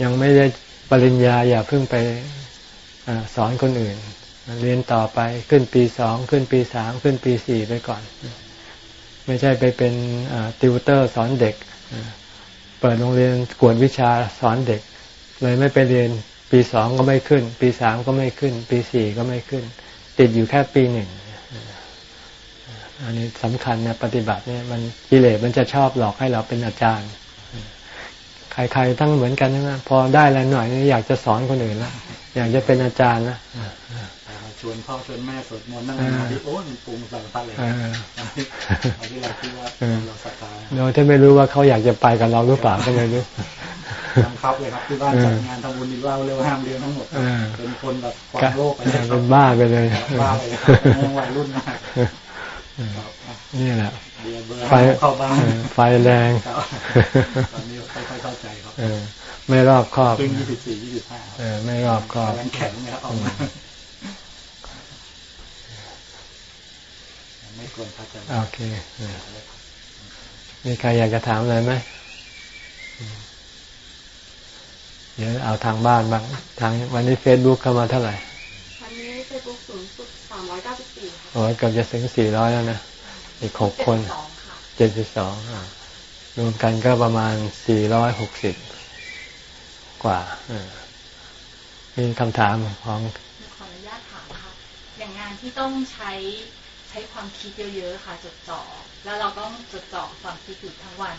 ยังไม่ได้ปริญญาอย่าเพิ่งไปอสอนคนอื่น เรียนต่อไปขึ้นปีสองขึ้นปีสามขึ้นปีสี่ไปก่อน ไม่ใช่ไปเป็นติวเตอร์สอนเด็ก เปิดโรงเรียนกวดวิชาสอนเด็ก เลยไม่ไปเรียนปีสองก็ไม่ขึ้น ปีสามก็ไม่ขึ้น ปีสี่ก็ไม่ขึ้น ติดอยู่แค่ปีหนึ่งอันนี้สำคัญนะปฏิบัติเนี่ยมันกิเลสมันจะชอบหลอกให้เราเป็นอาจารย์ ใครๆทั้งเหมือนกันนะพอได้แล้วหน่อยนี่อยากจะสอนคนอื่นละอยากจะเป็นอาจารย์นะชวนพ่อชวนแม่สวดมนต์นั่งมาที่โอ้ยปรุงสารพัดเลยเอาที่เราคิดว่าเราศรัทธาเราถ้าไม่รู้ว่าเขาอยากจะไปกับเราหรือเปล่าก็ไม่รู้บังคับเลยครับที่บ้านจัดงานทำบุญนี่ว่าเร็วห้ามเรียนทั้งหมดเป็นคนแบบความโลภไปเลยเป็นบ้าไปเลยบ้าเลยยังวัยรุ่นมากนี่แหละ ไฟไฟแรงตอนนี้ค่อยๆเข้าใจครับไม่รอบครอบเป็นยี่สิบสี่ยี่สิบห้าไม่รอบครอบแข็งเนี่ยออกมาไม่ควรพัฒนาโอเคมีใครอยากจะถามอะไรไหมเดี๋ยวเอาทางบ้านบ้างทางวันนี้เฟซบุ๊กเข้ามาเท่าไหร่วันนี้เฟซบุ๊กสูงสุดสามร้อยเก้าสิบสี่โอ้ยเกือบจะถึงสี่ร้อยแล้วนะ อีกหกคนเจ็ดสิบสองรวมกันก็ประมาณสี่ร้อยหกสิบกว่ามีคำถามของขออนุญาตถามค่ะอย่างงานที่ต้องใช้ใช้ความคิดเยอะๆค่ะจดจ่อแล้วเราก็จดจ่อความคิดอยู่ทั้งวัน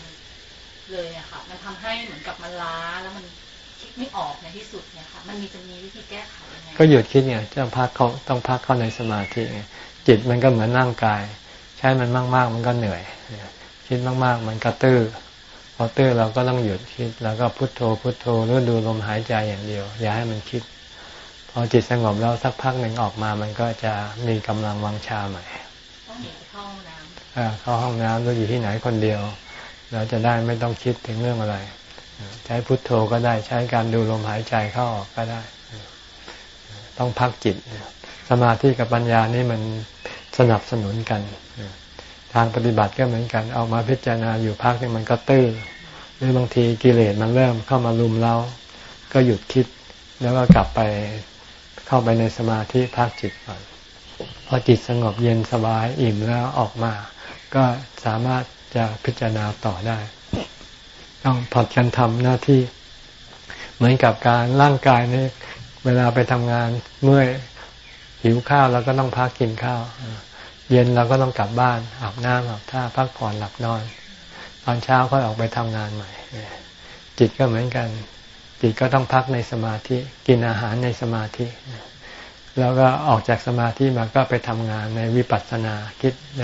เลยอะค่ะ มันทำให้เหมือนกับมันล้าแล้วมันคิดไม่ออกในที่สุดเนี่ยค่ะ มันมีจะมีวิธีแก้ไขยังไงก็หยุดคิดไงต้องพักเขาต้องพักเข้าในสมาธิไงจิตมันก็เหมือนร่างกาย ใช้มันมาก ๆ มันก็เหนื่อย คิดมาก ๆ มันกระตื้อพอตื้อเราก็ต้องหยุดคิด แล้วก็พุโทโธ พุโทโธหรือดูลมหายใจอย่างเดียว อย่าให้มันคิด พอจิตสงบแล้วสักพักหนึ่งออกมา มันก็จะมีกำลังวังชาใหม่ต้องหนีเข้าห้องน้ำเข้าห้องน้ำหรืออยู่ที่ไหนคนเดียว เราจะได้ไม่ต้องคิดถึงเรื่องอะไร ใช้พุทโธก็ได้ใช้การดูลมหายใจเข้าออกก็ได้ ต้องพักจิต สมาธิกับปัญญานี่มัน สนับสนุนกัน ทางปฏิบัติก็เหมือนกัน เอามาพิจารณาอยู่พักนี่มันก็ตื้อหรือบางทีกิเลสมันเริ่มเข้ามาลุมเราก็หยุดคิดแล้วก็กลับไปเข้าไปในสมาธิพักจิตก่อนพอจิตสงบเย็นสบายอิ่มแล้วออกมา ก็สามารถจะพิจารณาต่อได้ ต้องผัดกันทำหน้าที่ เหมือนกับการร่างกายนี่เวลาไปทำงานเมื่อยหิวข้าวเราก็ต้องพักกินข้าว เย็นเราก็ต้องกลับบ้านอาบน้ำอาบท่าพักผ่อนหลับนอน ตอนเช้าก็ออกไปทำงานใหม่ จิตก็เหมือนกัน จิตก็ต้องพักในสมาธิ กินอาหารในสมาธิ แล้วก็ออกจากสมาธิมาก็ไปทำงานในวิปัสสนาคิดใน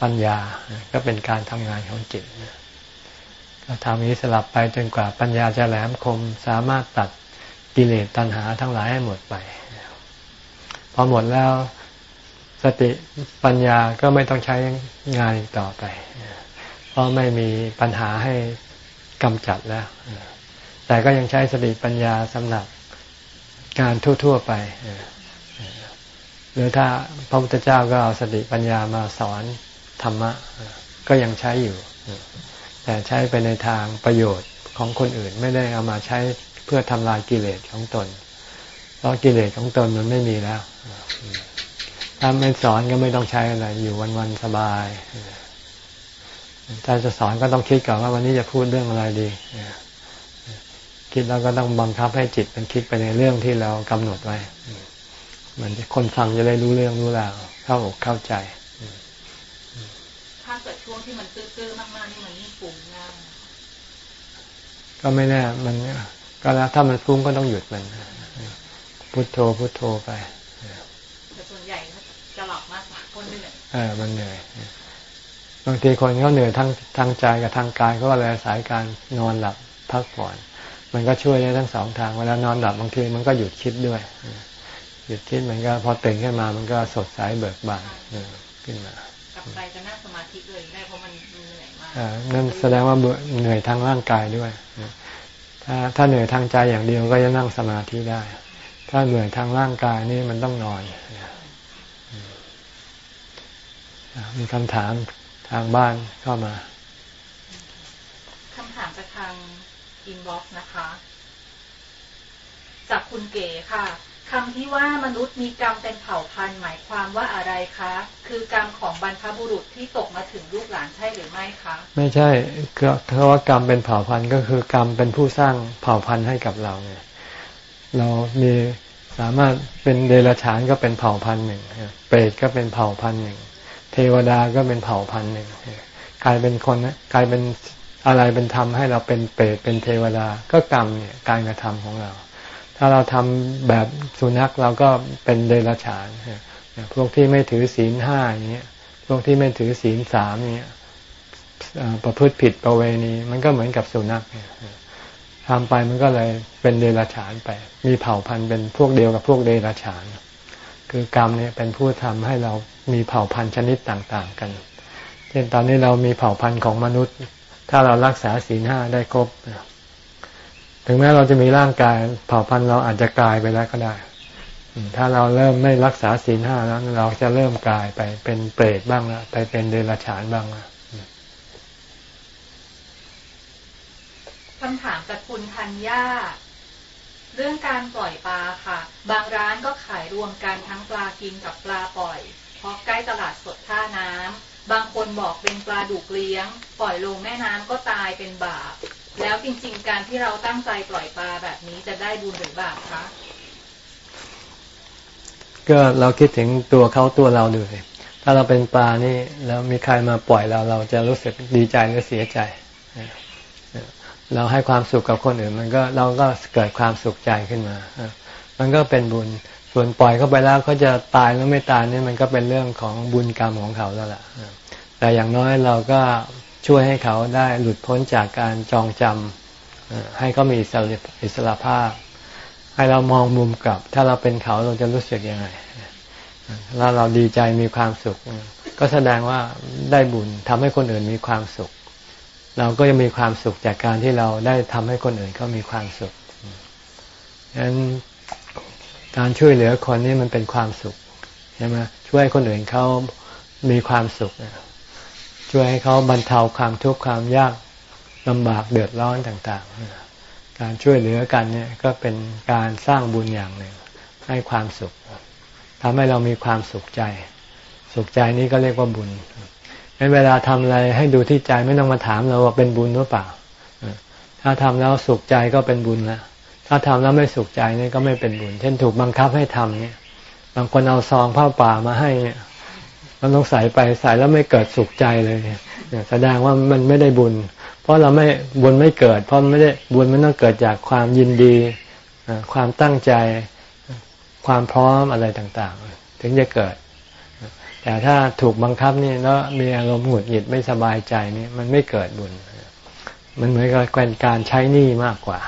ปัญญา ก็เป็นการทำงานของจิตก็ทำนี้สลับไปจนกว่าปัญญาจะแหลมคม สามารถตัดกิเลสตัณหาทั้งหลายให้หมดไป พอหมดแล้ว สติปัญญาก็ไม่ต้องใช้งานต่อไป เพราะไม่มีปัญหาให้กำจัดแล้ว แต่ก็ยังใช้สติปัญญาสำหรับการทั่ว ๆไปหรือถ้าพระพุทธเจ้าก็เอาสติปัญญามาสอนธรรมะ ก็ยังใช้อยู่ แต่ใช้ไปในทางประโยชน์ของคนอื่นไม่ได้เอามาใช้เพื่อทำลายกิเลสของตน เพราะกิเลสของตนมันไม่มีแล้ว ถ้าไม่สอนก็ไม่ต้องใช้อะไร อยู่วันๆสบายถ้าจะสอนก็ต้องคิดก่อนว่าวันนี้จะพูดเรื่องอะไรดีคิดแล้วก็ต้องบังคับให้จิตมันคิดไปในเรื่องที่เรากำหนดไว้ มันคนฟังจะได้รู้เรื่องรู้ราวเข้าอกเข้าใจ ถ้าเกิดช่วงที่มันตื้อๆมากๆนี่มันยิ่งฟุ้งง่ายก็ไม่แน่มันก็แล้วถ้ามันฟุ้งก็ต้องหยุดมัน พุทโธพุทโธไปแต่ส่วนใหญ่ จะหลับมากกว่าคนเหนื่อยเออมันเหนื่อยบางทีคนเขาเหนื่อยทั้งทางใจกับทางกายก็เลยสายการนอนหลับพักผ่อน มันก็ช่วยได้ทั้งสองทางเวลานอนหลับบางทีมันก็หยุดคิดด้วยหยุดคิดมันก็พอตื่นขึ้นมามันก็สดใสเบิกบานขึ้นมากลับไปจะนั่งสมาธิเลยได้เพราะมันเหนื่อยมากนั่นแสดงว่าเหนื่อยทางร่างกายด้วยถ้าถ้าเหนื่อยทางใจอย่างเดียวก็จะนั่งสมาธิได้ ถ้าเหนื่อยทางร่างกายนี่มันต้องนอน มีคำถามทางบ้านเข้ามาคำถามจากทาง inbox นะคะ จากคุณเก๋ค่ะคำที่ว่ามนุษย์มีกรรมเป็นเผ่าพันธุ์หมายความว่าอะไรคะ คือกรรมของบรรพบุรุษที่ตกมาถึงลูกหลานใช่หรือไม่คะ ไม่ใช่คือคำว่ากรรมเป็นเผ่าพันธุ์ก็คือกรรมเป็นผู้สร้างเผ่าพันธุ์ให้กับเราเนี่ยเรามีสามารถเป็นเดรัจฉานก็เป็นเผ่าพันธุ์หนึ่งเปรตก็เป็นเผ่าพันธุ์หนึ่ง เทวดาก็เป็นเผ่าพันธุ์หนึ่งกลายเป็นคนกลายเป็นอะไรเป็นธรรมให้เราเป็นเปรตเป็นเทวดาก็กรรมเนี่ยการกระทำของเรา ถ้าเราทำแบบสุนัขเราก็เป็นเดรัจฉานพวกที่ไม่ถือศีลห้าอย่างเงี้ยพวกที่ไม่ถือศีลสามเงี้ยประพฤติผิดประเวณีมันก็เหมือนกับสุนัขทำไปมันก็เลยเป็นเดรัจฉานไป มีเผ่าพันธุ์เป็นพวกเดียวกับพวกเดรัจฉาน คือกรรมเนี่ยเป็นผู้ทำให้เรามีเผ่าพันธุ์ชนิดต่างๆกัน เช่นตอนนี้เรามีเผ่าพันธุ์ของมนุษย์ ถ้าเรารักษาศีลห้าได้ครบ ถึงแม้เราจะมีร่างกายเผ่าพันธุ์เราอาจจะกลายไปแล้วก็ได้ ถ้าเราเริ่มไม่รักษาศีลห้าแล้วเราจะเริ่มกลายไปเป็นเปรตบ้างล้วไปเป็นเดรัจฉานบ้างล้วคำถามจากคุณธัญญา เรื่องการปล่อยปลาค่ะ บางร้านก็ขายรวมกันทั้งปลากินกับปลาปล่อย เพราะใกล้ตลาดสดท่าน้ำบางคนบอกเป็นปลาดุกเลี้ยง ปล่อยลงแม่น้ำก็ตายเป็นบาป แล้วจริงๆ การที่เราตั้งใจปล่อยปลาแบบนี้จะได้บุญหรือบาปคะ ก็เราคิดถึงตัวเขาตัวเราดูสิถ้าเราเป็นปลานี่แล้วมีใครมาปล่อยเราเราจะรู้สึกดีใจหรือเสียใจ เราให้ความสุขกับคนอื่น มันก็เราก็เกิดความสุขใจขึ้นมา มันก็เป็นบุญ ส่วนปล่อยเข้าไปแล้วเขาจะตายหรือไม่ตายนี่มันก็เป็นเรื่องของบุญกรรมของเขาแล้วล่ะ แต่อย่างน้อยเราก็ช่วยให้เขาได้หลุดพ้นจากการจองจำให้เขามีอิสระภาพ ให้เรามองมุมกลับ ถ้าเราเป็นเขาเราจะรู้สึกยังไงแล้วเราดีใจมีความสุข ก็แสดงว่าได้บุญทำให้คนอื่นมีความสุข เราก็จะมีความสุขจากการที่เราได้ทำให้คนอื่นเขามีความสุขฉะนั้นการช่วยเหลือคนนี้มันเป็นความสุขใช่ไหมช่วยคนอื่นเขามีความสุข ช่วยให้เขาบรรเทาความทุกข์ความยากลำบากเดือดร้อนต่างๆ การช่วยเหลือกันเนี่ยก็เป็นการสร้างบุญอย่างหนึ่ง ให้ความสุขทำให้เรามีความสุขใจ สุขใจนี้ก็เรียกว่าบุญ งั้นเวลาทำอะไรให้ดูที่ใจไม่ต้องมาถามเราว่าเป็นบุญหรือเปล่า ถ้าทำแล้วสุขใจก็เป็นบุญแล้วถ้าทำแล้วไม่สุขใจนี่ก็ไม่เป็นบุญ เช่นถูกบังคับให้ทำเนี่ย บางคนเอาซองผ้าป่ามาให้เนี่ย มันต้องใส่ไปใส่แล้วไม่เกิดสุขใจเลยเนี่ยแสดงว่ามันไม่ได้บุญ เพราะเราไม่บุญไม่เกิด เพราะไม่ได้บุญมันต้องเกิดจากความยินดี ความตั้งใจ ความพร้อมอะไรต่างๆ ถึงจะเกิด แต่ถ้าถูกบังคับนี่แล้วมีอารมณ์หงุดหงิดไม่สบายใจนี่มันไม่เกิดบุญ มันเหมือนกับการใช้หนี้มากกว่า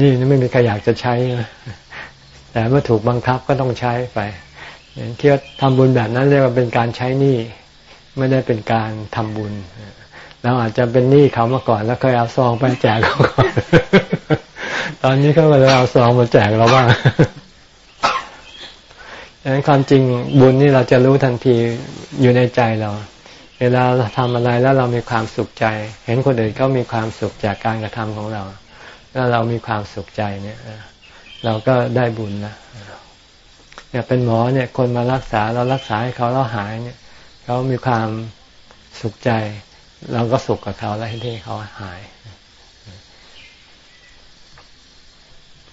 นี่ไม่มีใครอยากจะใช้แต่เมื่อถูกบังคับก็ต้องใช้ไปเที่ยวทำบุญแบบนั้นเรียกว่าเป็นการใช้หนี้ไม่ได้เป็นการทำบุญเราอาจจะเป็นหนี้เขามาก่อน แล้วเคยเอาซองไปแจกเขาก่อน ตอนนี้เขาก็เลยเอาซองมาแจกเราบ้าง ดังนั้นความจริงบุญนี่เราจะรู้ทันทีอยู่ในใจเรา เวลาเราทำอะไรแล้วเรามีความสุขใจ เห็นคนอื่นเขามีความสุขจากการกระทำของเราถ้าเรามีความสุขใจเนี่ย เราก็ได้บุญนะเนี่ยเป็นหมอเนี่ยคนมารักษาเรารักษาให้เขาเราหายเนี่ยเขามีความสุขใจ เราก็สุขกับเขาแล้วที่เขาหาย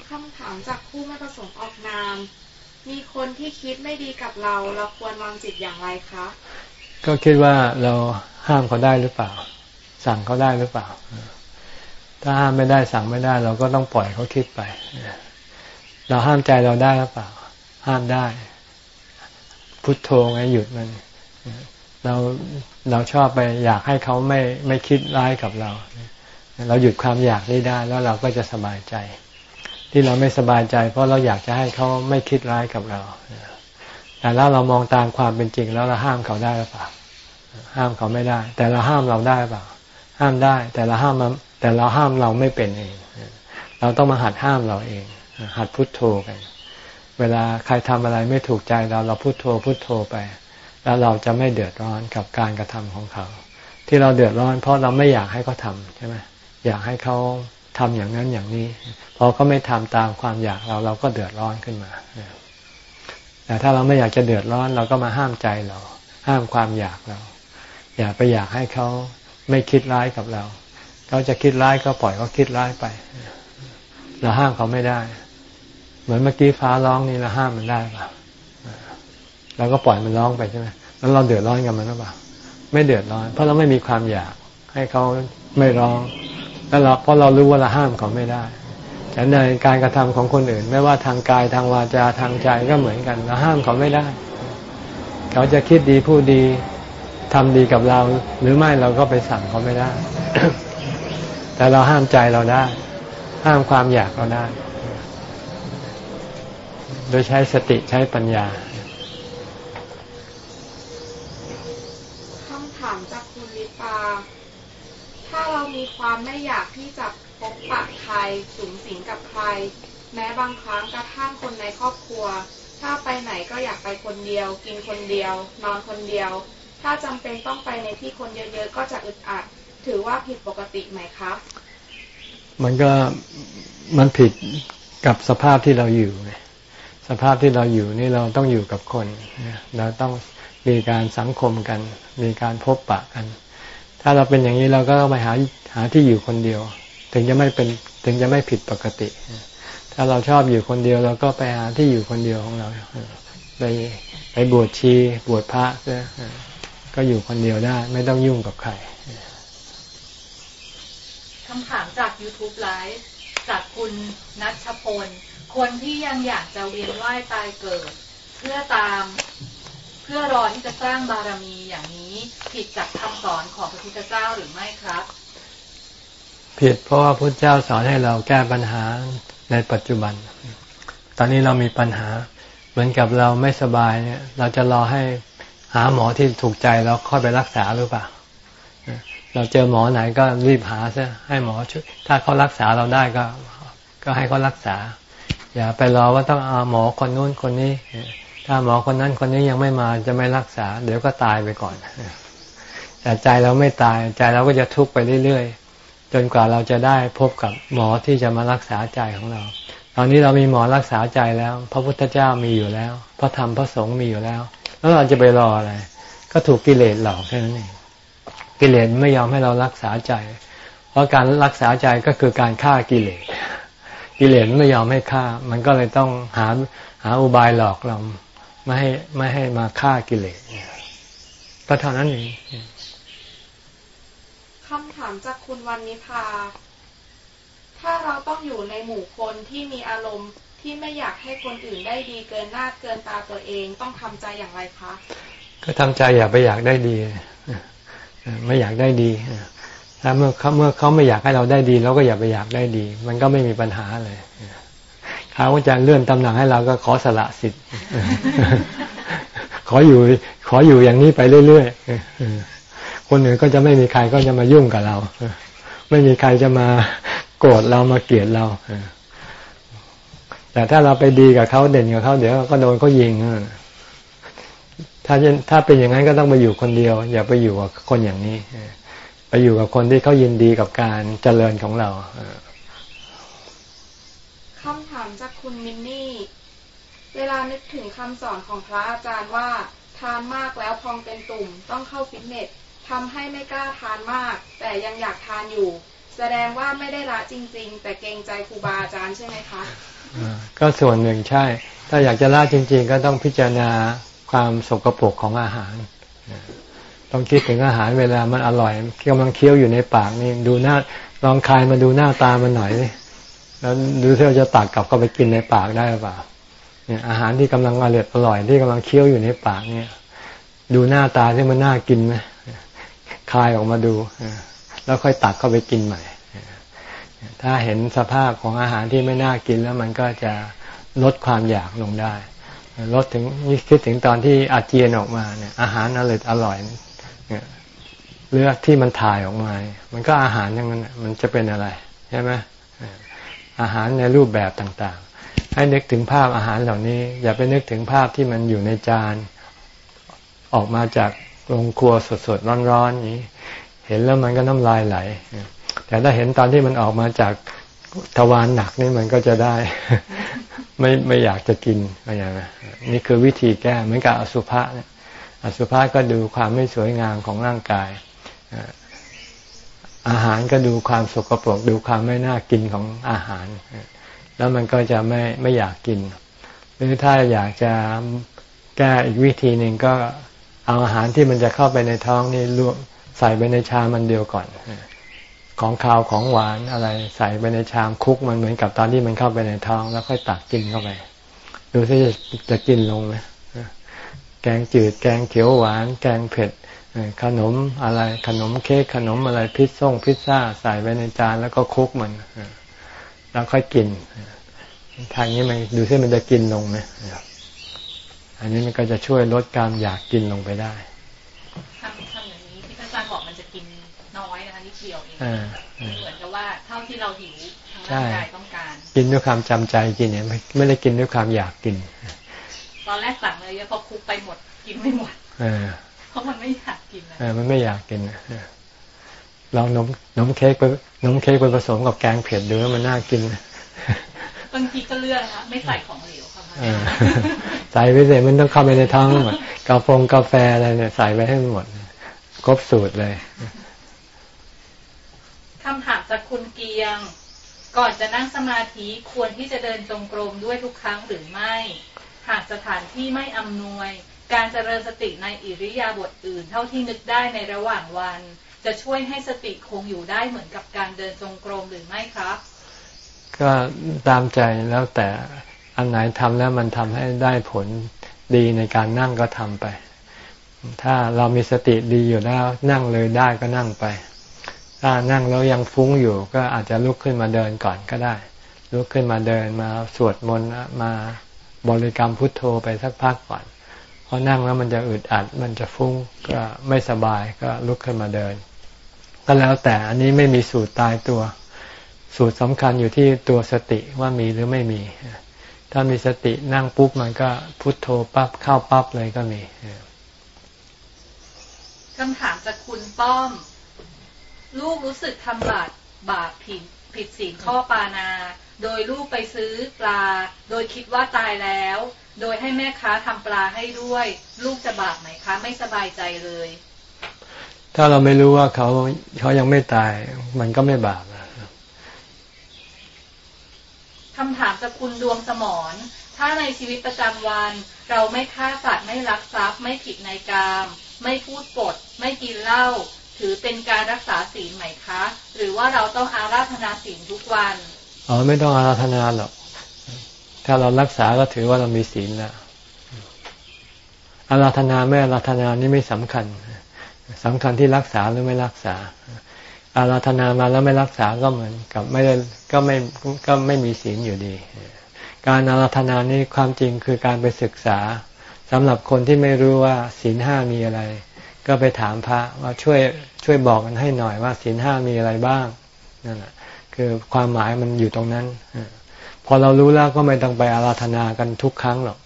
คำถามจากผู้ไม่ประสงค์ออกนาม มีคนที่คิดไม่ดีกับเรา เราควรวางจิตอย่างไรคะ ก็คิดว่าเราห้ามเขาได้หรือเปล่า สั่งเขาได้หรือเปล่า ถ้าห้ามไม่ได้สั่งไม่ได้ เราก็ต้องปล่อยเขาคิดไป เราห้ามใจเราได้หรือเปล่า ห้ามได้ พุทโธไงหยุดมัน เราเราชอบไปอยากให้เขาไม่ไม่คิดร้ายกับเรา เราหยุดความอยากนี้ได้แล้วเราก็จะสบายใจ ที่เราไม่สบายใจ เพราะเราอยากจะให้เขาไม่คิดร้ายกับเราแต่แล้วเรามองตามความเป็นจริงแล้วเราห้ามเขาได้หรือเปล่าห้ามเขาไม่ได้ แต่เราห้ามเราได้หรือเปล่า ห้ามได้ แต่เราห้ามแต่เราห้ามเราไม่เป็นเอง เราต้องมาหัดห้ามเราเอง หัดพุทโธกัน เวลาใครทำอะไรไม่ถูกใจเราเราพุทโธพุทโธไป แล้วเราจะไม่เดือดร้อนกับการกระทำของเขา ที่เราเดือดร้อน เพราะเราไม่อยากให้เขาทาใช่ไหมอยากให้เขา ทำอย่างนั้นอย่างนี้ พอเขาไม่ทำตามความอยากเราเราก็เดือดร้อนขึ้นมาแต่ถ้าเราไม่อยากจะเดือดร้อนเราก็มาห้ามใจเรา ห้ามความอยากเรา อย่าไปอยากให้เขาไม่คิดร้ายกับเราเขาจะคิดร้ายก็ปล่อยเขาคิดร้ายไป เราห้ามเขาไม่ได้ เหมือนเมื่อกี้ฟ้าร้องนี่เราห้ามมันได้ป่ะเราก็ปล่อยมันร้องไปใช่ไหมแล้วเราเดือดร้อนกับมันหรือเปล่าไม่เดือดร้อน เพราะเราไม่มีความอยากให้เขาไม่ร้อง แล้วเราเพราะเรารู้ว่าเราห้ามเขาไม่ได้แต่ในการกระทำของคนอื่น ไม่ว่าทางกายทางวาจาทางใจก็เหมือนกันเราห้ามเขาไม่ได้ เขาจะคิดดีพูดดีทำดีกับเรา หรือไม่เราก็ไปสั่งเขาไม่ได้ แต่เราห้ามใจเราได้ ห้ามความอยากเราได้ โดยใช้สติใช้ปัญญาคำถามจากคุณลิปา ถ้าเรา มีความไม่อยากที่จะพบปะใครสูงสิงกับใคร แม้บางครั้งกระทั่งคนในครอบครัว ถ้าไปไหนก็อยากไปคนเดียว กินคนเดียว นอนคนเดียว ถ้าจำเป็นต้องไปในที่คนเยอะๆก็จะอึดอัด ถือว่าผิดปกติไหมครับ มันก็มันผิดกับสภาพที่เราอยู่ สภาพที่เราอยู่นี่เราต้องอยู่กับคนเราต้องมีการสังคมกัน มีการพบปะกัน ถ้าเราเป็นอย่างนี้เราก็ต้องไปหา หาที่อยู่คนเดียว ถึงจะไม่เป็นถึงจะไม่ผิดปกติ ถ้าเราชอบอยู่คนเดียวเราก็ไปหาที่อยู่คนเดียวของเราไปไปบวชชีบวชพระก็อยู่คนเดียวได้ ไม่ต้องยุ่งกับใครคำถามจาก YouTube ไลฟ์จากคุณนัชพล คนที่ยังอยากจะเวียนว่ายตายเกิด เพื่อตาม เพื่อรอที่จะสร้างบารมีอย่างนี้ ผิดจากคำสอนของพระพุทธเจ้าหรือไม่ครับ ผิดเพราะว่าพระเจ้าสอนให้เราแก้ปัญหาในปัจจุบัน ตอนนี้เรามีปัญหา เหมือนกับเราไม่สบายเนี่ย เราจะรอให้หาหมอที่ถูกใจแล้วค่อยไปรักษาหรือเปล่า เราเจอหมอไหนก็รีบหาซะให้หมอช่วยถ้าเขารักษาเราได้ก็ ก็ให้เขารักษา อย่าไปรอว่าต้องเอาหมอคนนู้นคนนี้ ถ้าหมอคนนั้นคนนี้ยังไม่มาจะไม่รักษา เดี๋ยวก็ตายไปก่อนแต่ใจเราไม่ตายใจเราก็จะทุกข์ไปเรื่อยๆ จนกว่าเราจะได้พบกับหมอที่จะมารักษาใจของเรา ตอนนี้เรามีหมอรักษาใจแล้ว พระพุทธเจ้ามีอยู่แล้ว พระธรรมพระสงฆ์มีอยู่แล้ว แล้วเราจะไปรออะไร ก็ถูกกิเลสหลอกแค่นั้นเองกิเลสไม่ยอมให้เรารักษาใจ เพราะการรักษาใจก็คือการฆ่ากิเลส กิเลสไม่ยอมให้ฆ่า มันก็เลยต้องหาหาอุบายหลอกเราไม่ให้ไม่ให้มาฆ่ากิเลสก็เท่านั้นเองามจากคุณวันนิพา ถ้าเราต้องอยู่ในหมู่คนที่มีอารมณ์ที่ไม่อยากให้คนอื่นได้ดีเกินหน้าเกินตาตัวเองต้องทำใจอย่างไรคะ ก็ทำใจอย่าไปอยากได้ดี ไม่อยากได้ดีถ้าเมื่อเขาเมื่อเขาไม่อยากให้เราได้ดีเราก็อย่าไปอยากได้ดี มันก็ไม่มีปัญหาเลยเขาจะเลื่อนตำแหน่งให้เราก็ขอสละสิทธิ์ขออยู่ขออยู่อย่างนี้ไปเรื่อยๆ คนอื่นก็จะไม่มีใครก็จะมายุ่งกับเรา ไม่มีใครจะมาโกรธเรามาเกลียดเราแต่ถ้าเราไปดีกับเขาเด่นกับเขาเดี๋ยวก็โดนเขายิงถ้าถ้าเป็นอย่างนั้นก็ต้องไปอยู่คนเดียว อย่าไปอยู่กับคนอย่างนี้ไปอยู่กับคนที่เขายินดีกับการเจริญของเราคำถามจากคุณมินนี่ เวลานึกถึงคำสอนของพระอาจารย์ว่า ทานมากแล้วพองเป็นตุ่มต้องเข้าฟิตเนส ทำให้ไม่กล้าทานมาก แต่ยังอยากทานอยู่ แสดงว่าไม่ได้ละจริง ๆ แต่เกรงใจครูบาอาจารย์ใช่ไหมคะก็ส่วนหนึ่งใช่ ถ้าอยากจะละจริง ๆ ก็ต้องพิจารณาความสกปรกของอาหาร ต้องคิดถึงอาหารเวลามันอร่อยกำลังเคี้ยวอยู่ในปากนี่ดูหน้าลองคายมาดูหน้าตามันหน่อยแล้วดูเท่าจะตักกลับก็ไปกินในปากได้หรือเปล่าเนี่ยอาหารที่กำลังอร่อยอร่อยที่กำลังเคี้ยวอยู่ในปากเนี่ย ดูหน้าตาที่มันน่ากินไหม คายออกมาดู แล้วค่อยตักเข้าไปกินใหม่ ถ้าเห็นสภาพของอาหารที่ไม่น่ากินแล้วมันก็จะลดความอยากลงได้ลดถึงนี่คิดถึงตอนที่อาเจียนออกมาเนี่ย อาหารอร่อยอร่อยเนี่ยเลือกที่มันถ่ายออกมา มันก็อาหารอย่างนั้นมันจะเป็นอะไรใช่ไหมอาหารในรูปแบบต่างๆ ให้นึกถึงภาพอาหารเหล่านี้ อย่าไปนึกถึงภาพที่มันอยู่ในจานออกมาจาก โรงครัวสดๆร้อนๆนี้ เห็นแล้วมันก็น้ำลายไหล แต่ถ้าเห็นตอนที่มันออกมาจากทวารหนักนี่มันก็จะได้ ไม่ไม่อยากจะกินอะไรนะนี่คือวิธีแก้เหมือนกับอสุภะเนี่ยอสุภะก็ดูความไม่สวยงามของร่างกาย อาหารก็ดูความสกปรกดูความไม่น่ากินของอาหาร แล้วมันก็จะไม่ไม่อยากกิน หรือถ้าอยากจะแก้อีกวิธีหนึ่งก็ เอาอาหารที่มันจะเข้าไปในท้องนี่ลวกใส่ไปในชามันเดียวก่อน ของคาวของหวานอะไร ใส่ไปในชามคุกมันเหมือนกับตอนที่มันเข้าไปในท้องแล้วค่อยตักกินเข้าไป ดูซิจะจะกินลงไหมแกงจืดแกงเขียวหวาน แกงเผ็ดขนมอะไรขนมเค้กขนมอะไรพิซซ่งพิซซ่าใส่ไปในจานแล้วก็คุกมันแล้วค่อยกินทางนี้มันดูซิมันจะกินลงไหม อันนี้มันก็จะช่วยลดการอยากกินลงไปได้ทำทำอย่างนี้ที่อาจารย์บอกมันจะกินน้อยนะคะนิดเดียวเองเหมือนกับว่าเท่าที่เราหิวทางร่างกายต้องการ กินด้วยความจำใจกินเนี่ยไม่ไม่ได้กินด้วยความอยากกิน ตอนแรกสั่งเลยพอคุกไปหมดกินไม่หมดเพราะมันไม่อยากกินอ่ามันไม่อยากกินลองนมนมเค้กไปนมเค้กไปผสมกับแกงเผ็ดดูว่ามันน่ากินบางทีก็เลือกนะไม่ใส่ของเหลว ค่ะใส่ไปเสร็จมันต้องเข้าไปในท้องหมดกาแฟกาแฟอะไรเนี่ยใส่ไปให้หมด ครบสูตรเลยคำถามจากคุณเกียง ก่อนจะนั่งสมาธิควรที่จะเดินจงกรมด้วยทุกครั้งหรือไม่ หากสถานที่ไม่อำนวย การเจริญสติในอิริยาบถอื่น เท่าที่นึกได้ในระหว่างวัน จะช่วยให้สติคงอยู่ได้เหมือนกับการเดินจงกรมหรือไม่ครับ ก็ตามใจแล้วแต่ อันไหนทำแล้วมันทำให้ได้ผลดีในการนั่งก็ทำไป ถ้าเรามีสติดีอยู่แล้วนั่งเลยได้ก็นั่งไป ถ้านั่งแล้วยังฟุ้งอยู่ก็อาจจะลุกขึ้นมาเดินก่อนก็ได้ ลุกขึ้นมาเดินมาสวดมนต์มาบริกรรมพุทโธไปสักพักก่อน เพราะนั่งแล้วมันจะอึดอัดมันจะฟุ้งก็ไม่สบายก็ลุกขึ้นมาเดิน ก็แล้วแต่อันนี้ไม่มีสูตรตายตัว สูตรสำคัญอยู่ที่ตัวสติว่ามีหรือไม่มี ถ้ามีสตินั่งปุ๊บมันก็พุทโธปั๊บเข้าปั๊บเลยก็มีคำถามจากคุณป้อม ลูกรู้สึกทำบาตรบาปผิดผิดศีลข้อปานา โดยลูกไปซื้อปลา โดยคิดว่าตายแล้ว โดยให้แม่ค้าทำปลาให้ด้วย ลูกจะบาปไหมคะ ไม่สบายใจเลย ถ้าเราไม่รู้ว่าเขาเขายังไม่ตาย มันก็ไม่บาปนะ คำถามจากคุณดวงสมรถ้าในชีวิตประจำวัน เราไม่ฆ่าสัตว์ไม่ลักทรัพย์ ไม่ผิดในกาม ไม่พูดปด ไม่กินเหล้าถือเป็นการรักษาศีลไหมคะ หรือว่าเราต้องอาราธนาศีลทุกวันอ๋อไม่ต้องอาราธนาหรอกถ้าเรารักษาก็ถือว่าเรามีศีลแล้วอาราธนาไม่อาราธนานี่ไม่สำคัญสำคัญที่รักษาหรือไม่รักษา อาราธนามาแล้วไม่รักษาก็เหมือนกับไม่ได้ก็ไม่ก็ไม่มีศีลอยู่ดี การอาราธนานี้ความจริงคือการไปศึกษาสำหรับคนที่ไม่รู้ว่าศีลห้ามีอะไร ก็ไปถามพระว่าช่วยช่วยบอกกันให้หน่อยว่าศีลห้ามีอะไรบ้างนั่นแหละคือความหมายมันอยู่ตรงนั้น พอเรารู้แล้วก็ไม่ต้องไปอาราธนากันทุกครั้งหรอก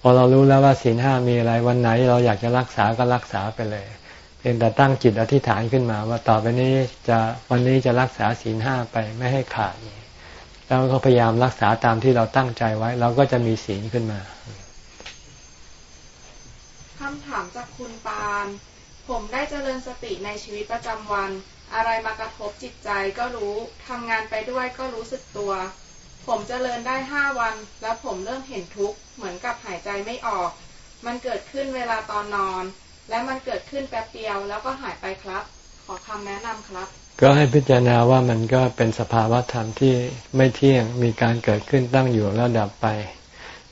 พอเรารู้แล้วว่าศีลห้ามีอะไรวันไหน เราอยากจะรักษาก็รักษาไปเลย พียงแต่ตั้งจิตอธิษฐานขึ้นมาว่าต่อไปนี้จะวันนี้จะรักษาศีลห้าไปไม่ให้ขาดแล้วก็พยายามรักษาตามที่เราตั้งใจไว้ เราก็จะมีศีลขึ้นมาคำถามจากคุณปาน ผมได้เจริญสติในชีวิตประจำวัน อะไรมากระทบจิตใจก็รู้ทำงานไปด้วยก็รู้สึกตัว ผมเจริญได้ห้าวัน แล้วผมเริ่มเห็นทุกข์เหมือนกับหายใจไม่ออก มันเกิดขึ้นเวลาตอนนอน และมันเกิดขึ้นแป๊บเดียวแล้วก็หายไปครับ ขอคำแนะนำครับ ก็ให้พิจารณาว่ามันก็เป็นสภาวะธรรมที่ไม่เที่ยงมีการเกิดขึ้นตั้งอยู่แล้วดับไป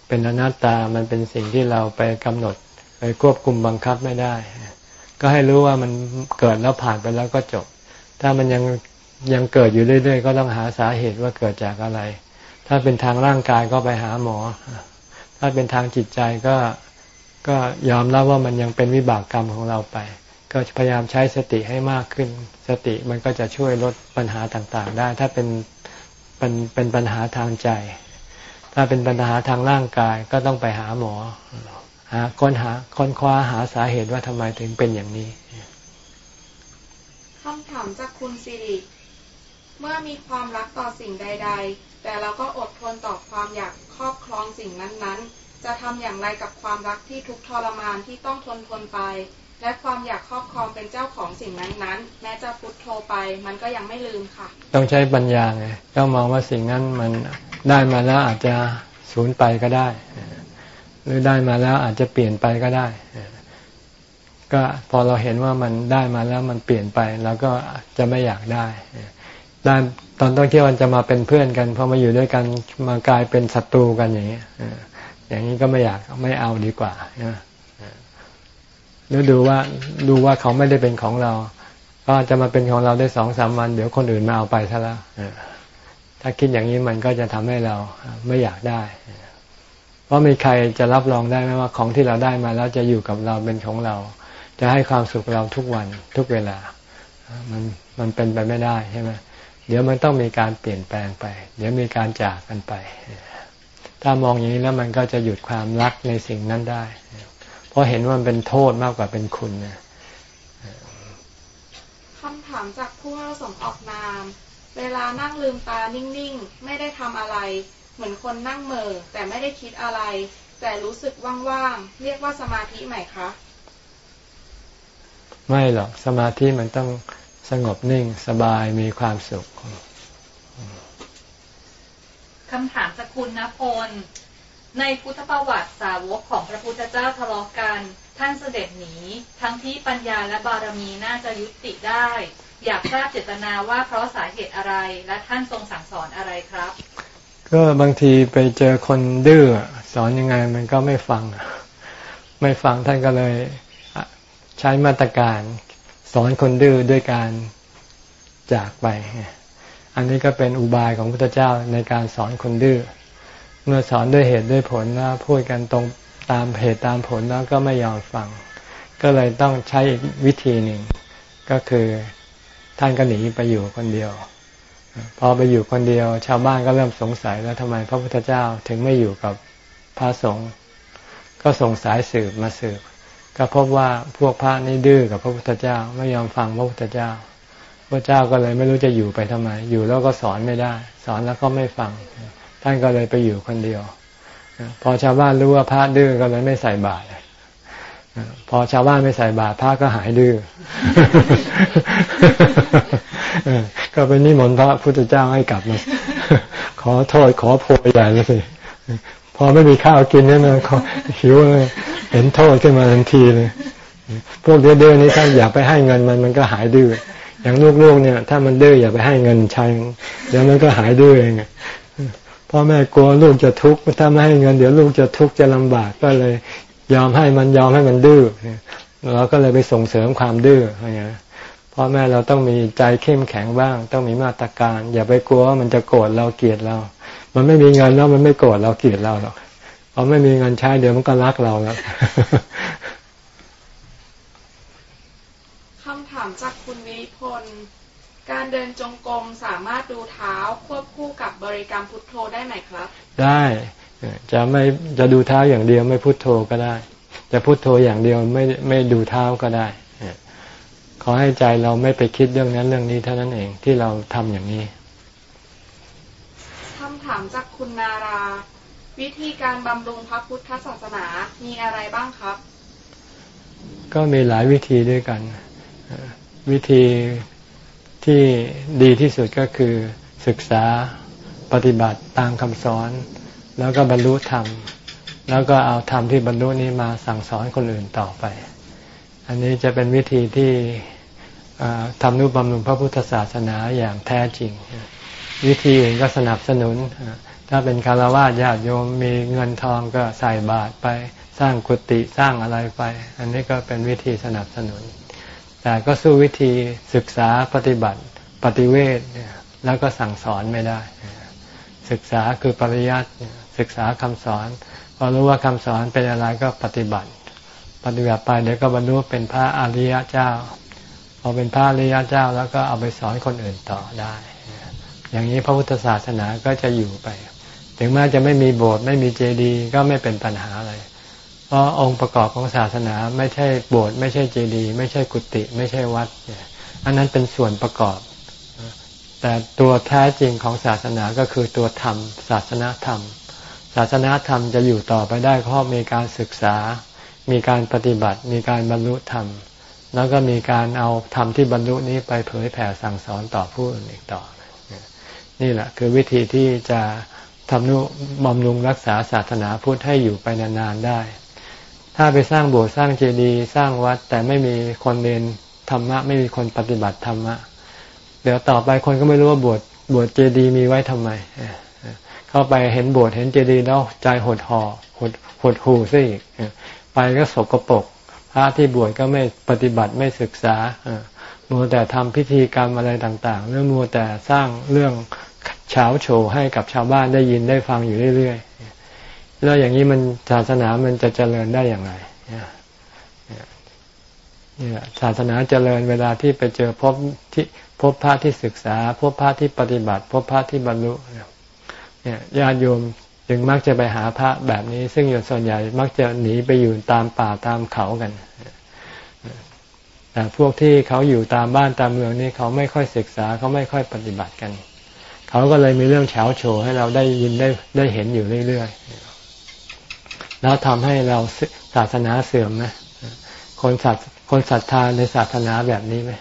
เป็นอนัตตามันเป็นสิ่งที่เราไปกำหนดไปควบคุมบังคับไม่ได้ ก็ให้รู้ว่ามันเกิดแล้วผ่านไปแล้วก็จบ ถ้ามันยังยังเกิดอยู่เรื่อยๆ ก็ต้องหาสาเหตุว่าเกิดจากอะไร ถ้าเป็นทางร่างกายก็ไปหาหมอ ถ้าเป็นทางจิตใจก็ ก็ยอมรับว่ามันยังเป็นวิบากกรรมของเราไป ก็พยายามใช้สติให้มากขึ้น สติมันก็จะช่วยลดปัญหาต่างๆ ได้ ถ้าเป็นเป็นเป็นปัญหาทางใจ ถ้าเป็นปัญหาทางร่างกายก็ต้องไปหาหมอหาค้นหาค้นคว้าหาสาเหตุว่าทำไมถึงเป็นอย่างนี้คำถามจากคุณสิริเมื่อมีความรักต่อสิ่งใด ๆ แต่เราก็อดทนต่อความอยากครอบครองสิ่งนั้นๆ จะทำอย่างไรกับความรักที่ทุกทรมานที่ต้องทนทนไป และความอยากครอบครองเป็นเจ้าของสิ่งนั้นๆ แม้จะพุทโธไป มันก็ยังไม่ลืมค่ะ ต้องใช้ปัญญาไงต้องมองว่าสิ่งนั้นมันได้มาแล้วอาจจะสูญไปก็ได้ หรือได้มาแล้วอาจจะเปลี่ยนไปก็ได้ ก็พอเราเห็นว่ามันได้มาแล้วมันเปลี่ยนไปแล้วก็จะไม่อยากได้ได้ตอนต้องเที่ยวมันจะมาเป็นเพื่อนกันพอมาอยู่ด้วยกันมากลายเป็นศัตรูกันอย่างนี้ อย่างนี้ก็ไม่อยากไม่เอาดีกว่าหรือดูว่าดูว่าเขาไม่ได้เป็นของเรา ก็จะมาเป็นของเราได้สองสามวัน เดี๋ยวคนอื่นมาเอาไปซะแล้วถ้าคิดอย่างนี้มันก็จะทำให้เราไม่อยากได้ เพราะมีใครจะรับรองได้ไหมว่าของที่เราได้มาแล้วจะอยู่กับเราเป็นของเรา จะให้ความสุขเราทุกวันทุกเวลา มันมันเป็นไปไม่ได้ใช่ไหมเดี๋ยวมันต้องมีการเปลี่ยนแปลงไป เดี๋ยวมีการจากกันไป ถ้ามองอย่างนี้แล้วมันก็จะหยุดความรักในสิ่งนั้นได้ เพราะเห็นว่ามันเป็นโทษมากกว่าเป็นคุณนะคำถามจากผู้ประสงค์ออกนาม เวลานั่งลืมตานิ่งๆ ไม่ได้ทำอะไร เหมือนคนนั่งเมอแต่ไม่ได้คิดอะไร แต่รู้สึกว่างๆ เรียกว่าสมาธิไหมคะ ไม่หรอก สมาธิมันต้องสงบนิ่งสบายมีความสุข คำถามสกุลนพล ในพุทธประวัติสาวกของพระพุทธเจ้าทะเลาะกัน ท่านเสด็จหนี ทั้งที่ปัญญาและบารมีน่าจะยุติได้ อยากทราบเจตนาว่าเพราะสาเหตุอะไรและท่านทรงสั่งสอนอะไรครับ ก็บางทีไปเจอคนดื้อสอนยังไงมันก็ไม่ฟัง ไม่ฟังท่านก็เลยใช้มาตรการสอนคนดื้อด้วยการจากไป อันนี้ก็เป็นอุบายของพระพุทธเจ้าในการสอนคนดื้อเมื่อสอนด้วยเหตุด้วยผลแล้วพูดกันตรงตามเหตุตามผลแล้วก็ไม่ยอมฟัง ก็เลยต้องใช้วิธีหนึ่ง ก็คือท่านก็หนีไปอยู่คนเดียว พอไปอยู่คนเดียว ชาวบ้านก็เริ่มสงสัยแล้วทำไมพระพุทธเจ้าถึงไม่อยู่กับพระสงฆ์ก็ส่งสายสืบมาสืบ ก็พบว่าพวกพระนี่ดื้อกับพระพุทธเจ้าไม่ยอมฟังพระพุทธเจ้า ระเจ้าก็เลยไม่รู้จะอยู่ไปทำไม อยู่แล้วก็สอนไม่ได้ สอนแล้วก็ไม่ฟัง ท่านก็เลยไปอยู่คนเดียว พอชาวบ้านรู้ว่าพระดื้อก็เลยไม่ใส่บาตรพอชาวบ้านไม่ใส่บาตรพระก็หายดื้อก็ไปนิมนต์พระพุทธเจ้าให้กลับมาขอโทษขอโพยใหญ่เลยสิพอไม่มีข้าวกินเนี่ยนะหิวเลยเห็นโทษขึ้นมาทันทีเลย พวกเดื้อๆนี้ถ้านอยากไปให้เงินมันมันก็หายดื้อ อย่างลูกๆเนี่ย ถ้ามันดื้ออย่าไปให้เงินใช้เดี๋ยวมันก็หายดื้อเองพ่อแม่กลัวลูกจะทุกข์ถ้าไม่ให้เงินเดี๋ยวลูกจะทุกข์จะลำบากก็เลย ยอมให้มันยอมให้มันดื้อเราก็เลยไปส่งเสริมความดื้ออะไรเงี้ยพ่อแม่เราต้องมีใจเข้มแข็งบ้าง ต้องมีมาตรการ อย่าไปกลัวว่ามันจะโกรธเราเกลียดเรา มันไม่มีเงินแล้วมันไม่โกรธเราเกลียดเราหรอกพอไม่มีเงินใช้เดี๋ยวมันก็รักเราแล้ว คำถามจากคุณวิพลการเดินจงกรมสามารถดูเท้าควบคู่กับบริกรรมพุทโธได้ไหมครับ ได้จะไม่จะดูเท้าอย่างเดียวไม่พุทโธก็ได้ จะพุทโธอย่างเดียวไม่ไม่ดูเท้าก็ได้ขอให้ใจเราไม่ไปคิดเรื่องนั้นเรื่องนี้เท่านั้นเองที่เราทำอย่างนี้คำถามจากคุณนารา วิธีการบำรุงพระพุทธศาสนามีอะไรบ้างครับ ก็มีหลายวิธีด้วยกัน วิธีที่ดีที่สุดก็คือศึกษาปฏิบัติตามคำสอน แล้วก็บรรลุธรรม แล้วก็เอาธรรมที่บรรลุนี้มาสั่งสอนคนอื่นต่อไป อันนี้จะเป็นวิธีที่ทำนุบำรุงพระพุทธศาสนาอย่างแท้จริง วิธีอื่นก็สนับสนุน ถ้าเป็นคารวะญาติโยมมีเงินทองก็ใส่บาตรไป สร้างกุฏิสร้างอะไรไป อันนี้ก็เป็นวิธีสนับสนุน แต่ก็สู้วิธีศึกษาปฏิบัติปฏิเวทแล้วก็สั่งสอนไม่ได้ ศึกษาคือปริยัติศึกษาคำสอน พอรู้ว่าคำสอนเป็นอะไรก็ปฏิบัติ ปฏิบัติไปเดี๋ยวก็บรรลุเป็นพระอริยเจ้า พอเป็นพระอริยเจ้าแล้วก็เอาไปสอนคนอื่นต่อได้ อย่างนี้พระพุทธศาสนาก็จะอยู่ไป ถึงแม้จะไม่มีโบสถ์ไม่มีเจดีย์ก็ไม่เป็นปัญหาอะไร เพราะองค์ประกอบของศาสนาไม่ใช่โบสถ์ไม่ใช่เจดีย์ไม่ใช่กุฏิไม่ใช่วัดอันนั้นเป็นส่วนประกอบ แต่ตัวแท้จริงของศาสนาก็คือตัวธรรม ศาสนาธรรม ศาสนาธรรมจะอยู่ต่อไปได้เพราะมีการศึกษา มีการปฏิบัติ มีการบรรลุธรรม แล้วก็มีการเอาธรรมที่บรรลุนี้ไปเผยแผ่สั่งสอนต่อผู้อื่นอีกต่อ นี่แหละคือวิธีที่จะทำนุบำรุงรักษาศาสนาพุทธให้อยู่ไปนานๆได้ ถ้าไปสร้างโบสถ์สร้างเจดีย์สร้างวัด แต่ไม่มีคนเรียนธรรมะ ไม่มีคนปฏิบัติธรรมะ เดี๋ยวต่อไปคนก็ไม่รู้ว่าบวชบวชเจดีย์มีไว้ทำไมเข้าไปเห็นโบสถ์เห็นเจดีย์แล้วใจหดห่อหดหดหูซะอีกไปก็สกปรกพระที่บวชก็ไม่ปฏิบัติไม่ศึกษามัวแต่ทำพิธีกรรมอะไรต่างๆเรื่องมัวแต่สร้างเรื่องเฉาโฉให้กับชาวบ้านได้ยินได้ฟังอยู่เรื่อยๆ แล้วอย่างนี้มันศาสนามันจะเจริญได้อย่างไรนี่แหละศาสนาเจริญเวลาที่ไปเจอพบที่พบพระที่ศึกษา พบพระที่ปฏิบัติ พบพระที่บรรลุเนี่ยญาติโยมจึงมักจะไปหาพระแบบนี้ ซึ่งอยู่ส่วนใหญ่มักจะหนีไปอยู่ตามป่าตามเขากันแต่พวกที่เขาอยู่ตามบ้านตามเมืองนี่เขาไม่ค่อยศึกษาเขาไม่ค่อยปฏิบัติกัน เขาก็เลยมีเรื่องเฉาโฉให้เราได้ยินได้ได้เห็นอยู่เรื่อยๆ แล้วทำให้เราศาสนาเสื่อมไหมคนศรัทคนศรัทธาในศาสนาแบบนี้ไหม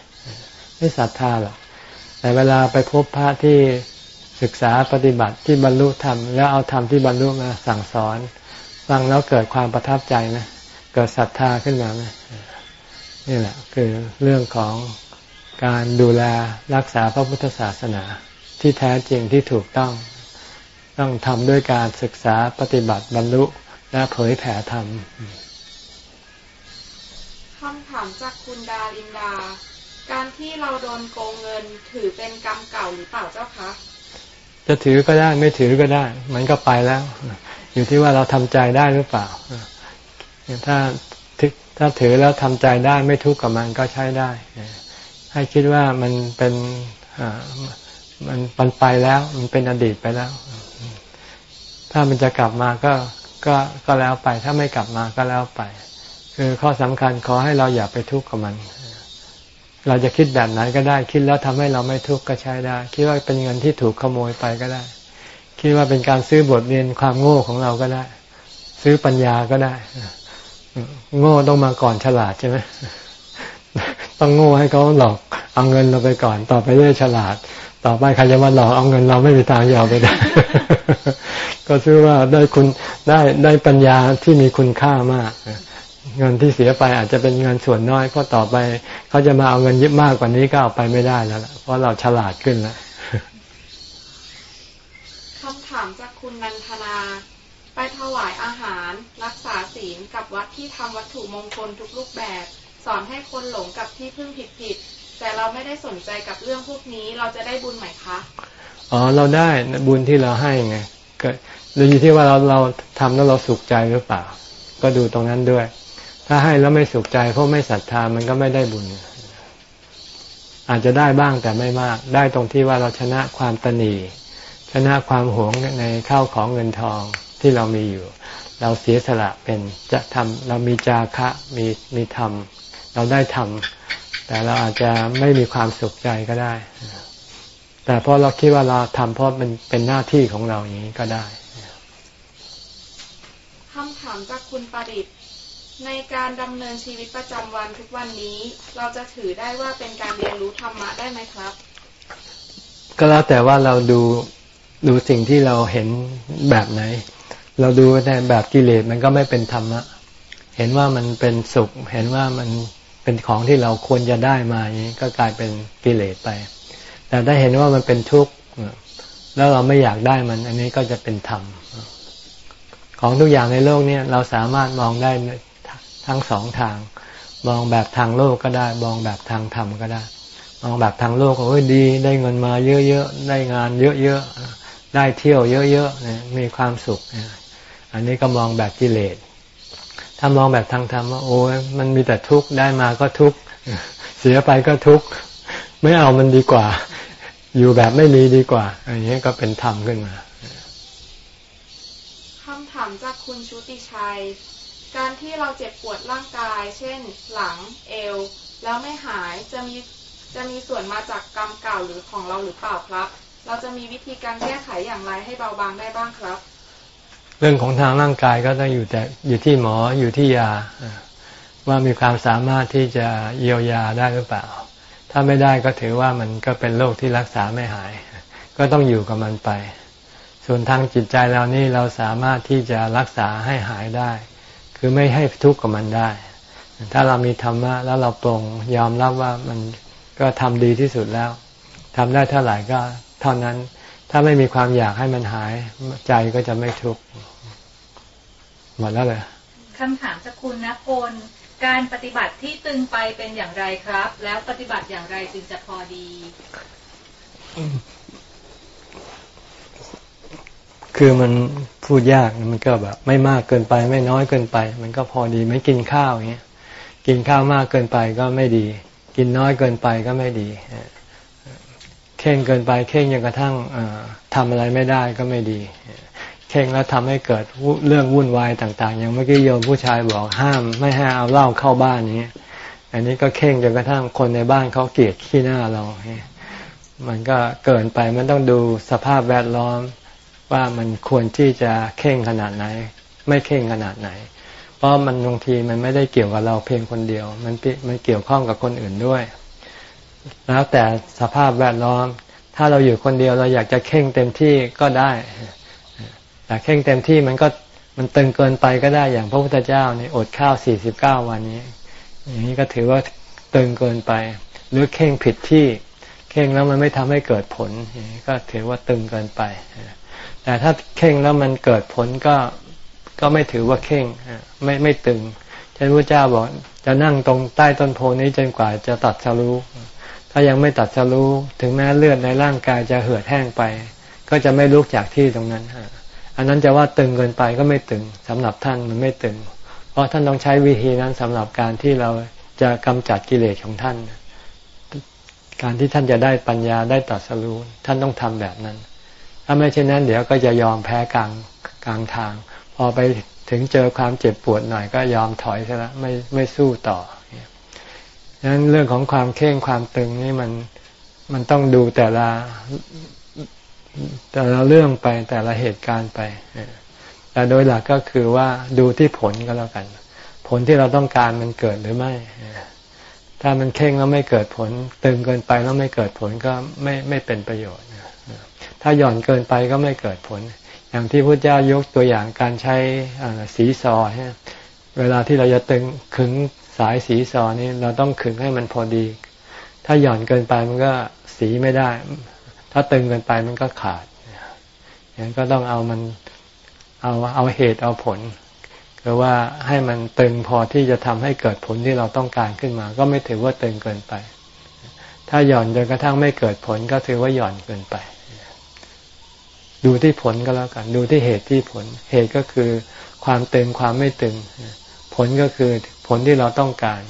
ไม่ศรัทธาหรอกแต่เวลาไปพบพระที่ศึกษาปฏิบัติที่บรรลุธรรมแล้วเอาธรรมที่บรรลุมาสั่งสอน ฟังแล้วเกิดความประทับใจนะเกิดศรัทธาขึ้นมาไหมนี่แหละคือเรื่องของการดูแลรักษาพระพุทธศาสนาที่แท้จริงที่ถูกต้อง ต้องทำด้วยการศึกษาปฏิบัติบรรลุ และเผยแผ่ธรรมคำถามจากคุณดาลินดา การที่เราโดนโกงเงินถือเป็นกรรมเก่าหรือเปล่าเจ้าคะจะถือก็ได้ไม่ถือก็ได้ มันก็ไปแล้ว อยู่ที่ว่าเราทำใจได้หรือเปล่าถ้าถ้าถือแล้วทำใจได้ไม่ทุกข์กับมันก็ใช้ได้ ให้คิดว่ามันเป็นมันปันไปแล้ว มันเป็นอดีตไปแล้ว ถ้ามันจะกลับมาก็ ก็ก็แล้วไปถ้าไม่กลับมาก็แล้วไป คือข้อสำคัญขอให้เราอย่าไปทุกข์กับมัน เราจะคิดแบบไหนก็ได้คิดแล้วทำให้เราไม่ทุกข์ก็ใช้ได้ คิดว่าเป็นเงินที่ถูกขโมยไปก็ได้ คิดว่าเป็นการซื้อบทเรียนความโง่ของเราก็ได้ ซื้อปัญญาก็ได้ โง่ต้องมาก่อนฉลาดใช่ไหมต้องโง่ให้เขาหลอกเอาเงินเราไปก่อนต่อไปเรื่อยฉลาด ต่อไปใครจะมาหลอกเอาเงินเราไม่มีทางยาวไปได้ ก็ชื่อว่าได้คุณได้ได้ปัญญาที่มีคุณค่ามาก เงินที่เสียไปอาจจะเป็นเงินส่วนน้อย เพราะต่อไปเขาจะมาเอาเงินเยอะมากกว่านี้ก็เอาไปไม่ได้แล้วเพราะเราฉลาดขึ้นแล้วคำถามจากคุณนันทนา ไปถวายอาหาร รักษาศีลกับวัดที่ทำวัตถุมงคลทุกรูปแบบ สอนให้คนหลงกับที่พึ่งผิดผิด แต่เราไม่ได้สนใจกับเรื่องพวกนี้เราจะได้บุญไหมคะอ๋อเราได้บุญที่เราให้ไงก็ดูอยู่ที่ว่าเราเราทำแล้วเราสุขใจหรือเปล่า ก็ดูตรงนั้นด้วย ถ้าให้แล้วไม่สุขใจ เพราะไม่ศรัทธามันก็ไม่ได้บุญ อาจจะได้บ้างแต่ไม่มาก ได้ตรงที่ว่าเราชนะความตนีชนะความหวงในข้าวของเงินทองที่เรามีอยู่ เราเสียสละเป็นจะทำเรามีจาคะมีมีธรรมเราได้ทำ แต่เราอาจจะไม่มีความสุขใจก็ได้ แต่เพราะเราคิดว่าเราทำเพราะมันเป็นหน้าที่ของเราอย่างนี้ก็ได้คำถามจากคุณประดิษฐ์ในการดำเนินชีวิตประจำวันทุกวันนี้ เราจะถือได้ว่าเป็นการเรียนรู้ธรรมะได้ไหมครับ ก็แล้วแต่ว่าเราดูดูสิ่งที่เราเห็นแบบไหน เราดูในแบบกิเลสมันก็ไม่เป็นธรรมะ เห็นว่ามันเป็นสุข เห็นว่ามัน เป็นของที่เราควรจะได้มาอย่างนี้ก็กลายเป็นกิเลสไป แต่ถ้เห็นว่ามันเป็นทุกข์แล้วเราไม่อยากได้มัน อันนี้ก็จะเป็นธรรมของทุกอย่างในโลกนี้เราสามารถมองได้ทั้งสองทาง มองแบบทางโลกก็ได้ มองแบบทางธรรมก็ได้ มองแบบทางโลกก็ดี ได้เงินมาเยอะๆได้งานเยอะๆได้เที่ยวเยอะๆมีความสุข อันนี้ก็มองแบบกิเลส ถ้ามองแบบทางธรรมว่าโอ้ยมันมีแต่ทุกข์ได้มาก็ทุกข์เสียไปก็ทุกข์ไม่เอามันดีกว่า อยู่แบบไม่มีดีกว่าอันนี้ก็เป็นธรรมขึ้นมาคำถามจากคุณชุติชัย การที่เราเจ็บปวดร่างกาย เช่น หลังเอว แล้วไม่หายจะมีจะมีส่วนมาจากกรรมเก่าหรือของเราหรือเปล่าครับ เราจะมีวิธีการแก้ไขอย่างไรให้เบาบางได้บ้างครับ เรื่องของทางร่างกายก็ต้องอยู่แต่อยู่ที่หมออยู่ที่ยา ว่ามีความสามารถที่จะเยียวยาได้หรือเปล่า ถ้าไม่ได้ก็ถือว่ามันก็เป็นโรคที่รักษาไม่หาย ก็ต้องอยู่กับมันไป ส่วนทางจิตใจเรานี่เราสามารถที่จะรักษาให้หายได้ คือไม่ให้ทุกข์กับมันได้ ถ้าเรามีธรรมะแล้วเราปรงยอมรับว่ามันก็ทำดีที่สุดแล้วทำได้เท่าไหร่ก็เท่านั้น ถ้าไม่มีความอยากให้มันหาย ใจก็จะไม่ทุกข์หมดแล้วเลยคำถามจากคุณนะพลการปฏิบัติที่ตึงไปเป็นอย่างไรครับ แล้วปฏิบัติอย่างไรจึงจะพอดี คือมันพูดยากมันก็แบบ ไม่มากเกินไป ไม่น้อยเกินไป มันก็พอดีไม่กินข้าวอย่างเงี้ยกินข้าวมากเกินไปก็ไม่ดี กินน้อยเกินไปก็ไม่ดี เข่งเกินไปเข่งจนกระทั่งทำอะไรไม่ได้ก็ไม่ดี เข่งแล้วทำให้เกิดเรื่องวุ่นวายต่าง ๆ อย่างเมื่อกี้โยมผู้ชายบอกห้าม ไม่ให้เอาเหล้าเข้าบ้านนี้ อันนี้ก็เข่งจนกระทั่งคนในบ้านเขาเกลียดขี้หน้าเรามันก็เกินไปมันต้องดูสภาพแวดล้อมว่ามันควรที่จะเข่งขนาดไหน ไม่เข่งขนาดไหน เพราะมันบางทีมันไม่ได้เกี่ยวกับเราเพียงคนเดียว มันมันเกี่ยวข้องกับคนอื่นด้วย แล้วแต่สภาพแวดล้อม ถ้าเราอยู่คนเดียวเราอยากจะเข่งเต็มที่ก็ได้ แต่เข่งเต็มที่มันก็มันตึงเกินไปก็ได้อย่างพระพุทธเจ้านี่อดข้าวสี่สิบเก้าวันนี้ อย่างนี้ก็ถือว่าตึงเกินไป หรือเข่งผิดที่ เข่งแล้วมันไม่ทำให้เกิดผลก็ถือว่าตึงเกินไป แต่ถ้าเข่งแล้วมันเกิดผลก็ก็ไม่ถือว่าเข่งไม่ไม่ตึงเช่นพระเจ้าบอกจะนั่งตรงใต้ต้นโพนี้จนกว่าจะตัดสรู้ ถ้ายังไม่ตัดสรู้ถึงแม้เลือดในร่างกายจะเหือดแห้งไป ก็จะไม่ลุกจากที่ตรงนั้นอันนั้นจะว่าตึงเกินไปก็ไม่ตึงสำหรับท่านมันไม่ตึง เพราะท่านต้องใช้วิธีนั้นสำหรับการที่เราจะกำจัดกิเลสของท่าน การที่ท่านจะได้ปัญญาได้ตัดสรู้ท่านต้องทำแบบนั้น ถ้าไม่เช่นนั้น เดี๋ยวก็จะยอมแพ้กลางกลางทาง พอไปถึงเจอความเจ็บปวดหน่อยก็ยอมถอยซะละไม่ไม่สู้ต่อ ดังนั้นเรื่องของความเข่งความตึงนี่มันมันต้องดูแต่ละแต่ละเรื่องไปแต่ละเหตุการณ์ไปแต่โดยหลักก็คือว่าดูที่ผลก็แล้วกัน ผลที่เราต้องการมันเกิดหรือไม่ ถ้ามันเข่งแล้วไม่เกิดผล ตึงเกินไปแล้วไม่เกิดผลก็ไม่ไม่เป็นประโยชน์ถ้าหย่อนเกินไปก็ไม่เกิดผล อย่างที่พระเจ้ายกตัวอย่างการใช้สีซอเวลาที่เราจะตึงขึง สายสีซอนี่เราต้องขึงให้มันพอดี ถ้าหย่อนเกินไปมันก็สีไม่ได้ ถ้าตึงเกินไปมันก็ขาดอย่างนั้นก็ต้องเอามันเอาเอาเหตุเอาผลคือว่าให้มันตึงพอที่จะทำให้เกิดผลที่เราต้องการขึ้นมา ก็ไม่ถือว่าตึงเกินไป ถ้าหย่อนจนกระทั่งไม่เกิดผลก็ถือว่าหย่อนเกินไป ดูที่ผลก็แล้วกัน ดูที่เหตุที่ผล เหตุก็คือความตึงความไม่ตึง ผลก็คือ ผลที่เราต้องการ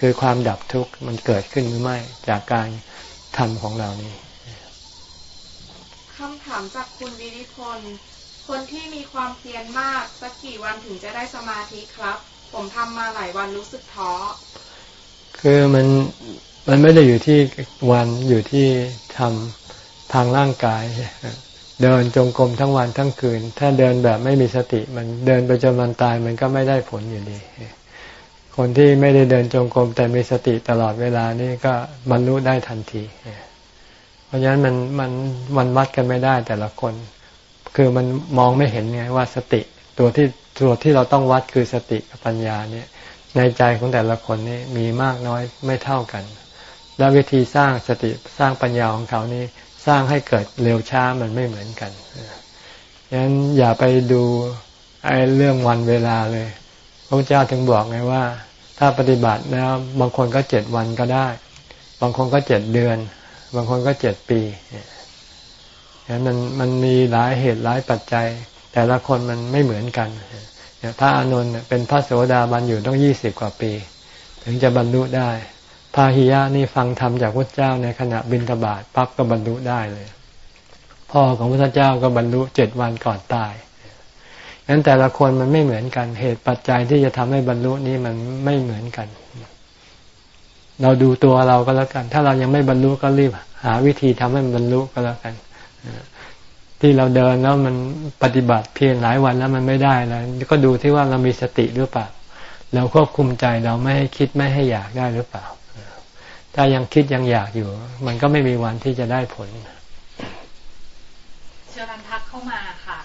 คือความดับทุกข์มันเกิดขึ้นหรือไม่จากการทำของเรานี่คำถามจากคุณวิริพล คนที่มีความเพียรมากสักกี่วันถึงจะได้สมาธิครับ ผมทำมาหลายวันรู้สึกท้อ คือมันมันไม่ได้อยู่ที่วันอยู่ที่ทำทางร่างกาย เดินจงกรมทั้งวันทั้งคืน ถ้าเดินแบบไม่มีสติ มันเดินไปจนวันตายมันก็ไม่ได้ผลอยู่ดี คนที่ไม่ได้เดินจงกรมแต่มีสติตลอดเวลานี่ก็บรรลุได้ทันที เพราะฉะนั้นมันมันมันวัดกันไม่ได้แต่ละคน คือมันมองไม่เห็นไงว่าสติตัวที่ตัวที่เราต้องวัดคือสติกับปัญญาเนี่ยในใจของแต่ละคนนี่มีมากน้อยไม่เท่ากัน และวิธีสร้างสติสร้างปัญญาของเขานี่สร้างให้เกิดเร็วช้ามันไม่เหมือนกันฉะนั้นอย่าไปดูไอ้เรื่องวันเวลาเลยพระเจ้าถึงบอกไงว่า ถ้าปฏิบัติแล้วบางคนก็เจ็ดวันก็ได้ บางคนก็เจ็ดเดือน บางคนก็เจ็ดปีมันมันมีหลายเหตุหลายปัจจัย แต่ละคนมันไม่เหมือนกันพระอานนท์เป็นพระโสดาบันอยู่ต้องยี่สิบกว่าปี ถึงจะบรรลุได้พาหิยะนี่ฟังธรรมจากพระเจ้าในขณะบินทบาทปั๊บก็บรรลุได้เลย พ่อของพระเจ้าก็บรรลุเจ็ดวันก่อนตาย งั้นแต่ละคนมันไม่เหมือนกัน เหตุปัจจัยที่จะทำให้บรรลุนี้มันไม่เหมือนกัน เราดูตัวเราก็แล้วกัน ถ้าเรายังไม่บรรลุก็รีบหาวิธีทำให้มันบรรลุก็แล้วกัน ที่เราเดินแล้วมันปฏิบัติเพียงหลายวันแล้วมันไม่ได้แล้วก็ดูที่ว่าเรามีสติหรือเปล่า เราควบคุมใจเราไม่ให้คิดไม่ให้อยากได้หรือเปล่า ถ้ายังคิดยังอยากอยู่ มันก็ไม่มีวันที่จะได้ผล เชิญทักเข้ามาค่ะ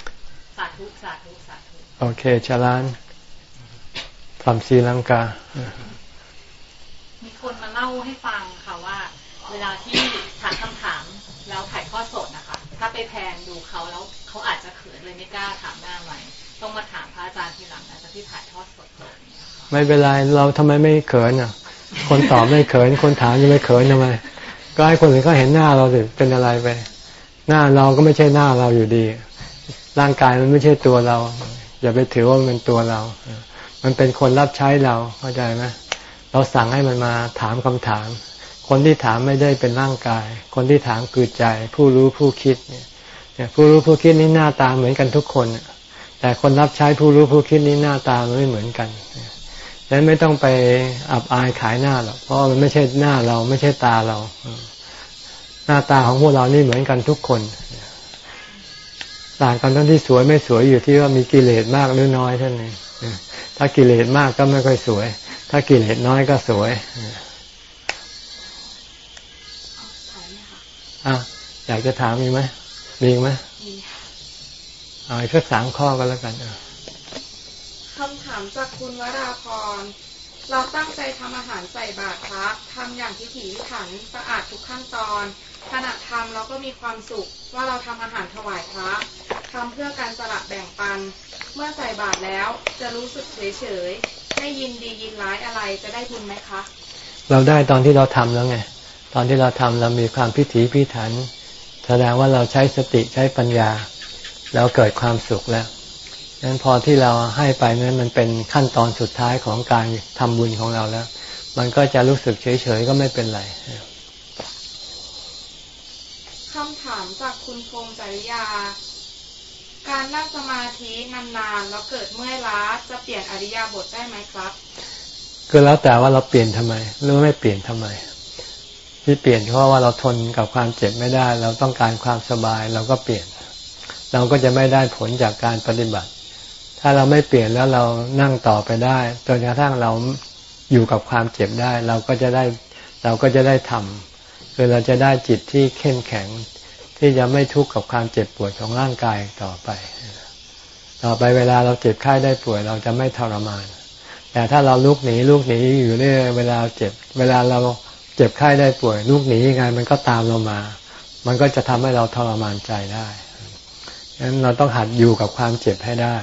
สาธุสาธุสาธุ โอเคชลานทำซีลังกา มีคนมาเล่าให้ฟังค่ะว่า เวลาที่ถามคำถามแล้วถ่ายทอดสดนะคะ ถ้าไปแพนดูเขาแล้วเขาอาจจะเขินเลยไม่กล้าถามหน้าใหม่ ต้องมาถามพระอาจารย์ทีหลังอาจจะที่ถ่ายทอดสดเลยไม่เป็นไรเราทำไมไม่เขินอะ คนตอบไม่เขิน คนถามยังไม่เขินทำไม ก็ให้คนอื่นเขาเห็นหน้าเราสิเป็นอะไรไป หน้าเราก็ไม่ใช่หน้าเราอยู่ดี ร่างกายมันไม่ใช่ตัวเรา อย่าไปถือว่ามันเป็นตัวเรา มันเป็นคนรับใช้เราเข้าใจไหมเราสั่งให้มันมาถามคำถาม คนที่ถามไม่ได้เป็นร่างกาย คนที่ถามคือใจ ผู้รู้ผู้คิดเนี่ยผู้รู้ผู้คิดนี่หน้าตาเหมือนกันทุกคน แต่คนรับใช้ผู้รู้ผู้คิดนี่หน้าตาไม่เหมือนกันดังนั้นไม่ต้องไปอับอายขายหน้าหรอก เพราะมันไม่ใช่หน้าเราไม่ใช่ตาเรา หน้าตาของพวกเรานี่เหมือนกันทุกคน ต่างกันทั้งที่สวยไม่สวยอยู่ที่ว่ามีกิเลสมากหรือน้อยเท่านั้น ถ้ากิเลสมากก็ไม่ค่อยสวย ถ้ากิเลสน้อยก็สวยอะอยากจะถามมีไหมมีไหมมีเอาอีกสักสามข้อก็แล้วกันคำถามจากคุณวราพร เราตั้งใจทำอาหารใส่บาตรพระทำอย่างพิถีพิถันสะอาดทุกขั้นตอนขณะทำเราก็มีความสุขว่าเราทำอาหารถวายพระทำเพื่อการสละแบ่งปัน เมื่อใส่บาตรแล้วจะรู้สึกเฉยเฉยไม่ยินดียินร้ายอะไรจะได้บุญไหมคะ เราได้ตอนที่เราทำแล้วไงตอนที่เราทำเรามีความพิถีพิถัน แสดงว่าเราใช้สติใช้ปัญญา แล้วเกิดความสุขแล้ว นั้นพอที่เราให้ไปนั้นมันเป็นขั้นตอนสุดท้ายของการทำบุญของเราแล้ว มันก็จะรู้สึกเฉยๆก็ไม่เป็นไรคำถามจากคุณพงษ์จริยา การนั่งสมาธินานๆแล้วเกิดเมื่อยล้าจะเปลี่ยนอริยาบทได้ไหมครับกคือแล้วแต่ว่าเราเปลี่ยนทำไมหรือไม่เปลี่ยนทำไม ที่เปลี่ยนเพราะว่าเราทนกับความเจ็บไม่ได้ เราต้องการความสบายเราก็เปลี่ยน เราก็จะไม่ได้ผลจากการปฏิบัติ ถ้าเราไม่เปลี่ยนแล้วเรานั่งต่อไปได้จนกระทั่งเราอยู่กับความเจ็บได้ เราก็จะได้เราก็จะได้ทำคือเราจะได้จิตที่เข้มแข็ง ที่จะไม่ทุกข์กับความเจ็บปวดของร่างกายต่อไป ต่อไปเวลาเราเจ็บไข้ได้ป่วย เราจะไม่ทรมาน แต่ถ้าเราลุกหนีลุกหนีอยู่เรื่อยเวลาเจ็บ เวลาเราเจ็บไข้ได้ป่วยลุกหนียังไงมันก็ตามเรามา มันก็จะทำให้เราทรมานใจได้ฉะนั้นเราต้องหัดอยู่กับความเจ็บให้ได้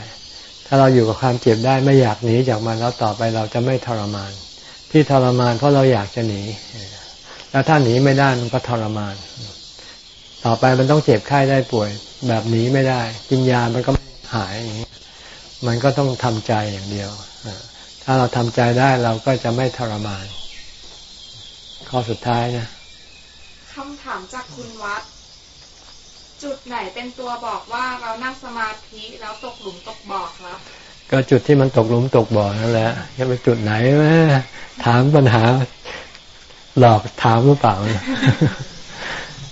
ถ้าเราอยู่กับความเจ็บได้ไม่อยากหนีจากมันแล้วต่อไปเราจะไม่ทรมาน ที่ทรมานเพราะเราอยากจะหนี แล้วถ้าหนีไม่ได้มันก็ทรมาน ต่อไปมันต้องเจ็บไข้ได้ป่วย แบบหนีไม่ได้ กินยามันก็ไม่หายอย่างนี้มันก็ต้องทำใจอย่างเดียวถ้าเราทำใจได้เราก็จะไม่ทรมาน ข้อสุดท้ายนะคำถามจากคุณวัด จุดไหนเป็นตัวบอกว่าเรานั่งสมาธิแล้วตกหลุมตกบ่อครับ ก็จุดที่มันตกหลุมตกบ่อนั่นแหละจะไปจุดไหนแม่ถามปัญหา หลอกถามหรือเปล่า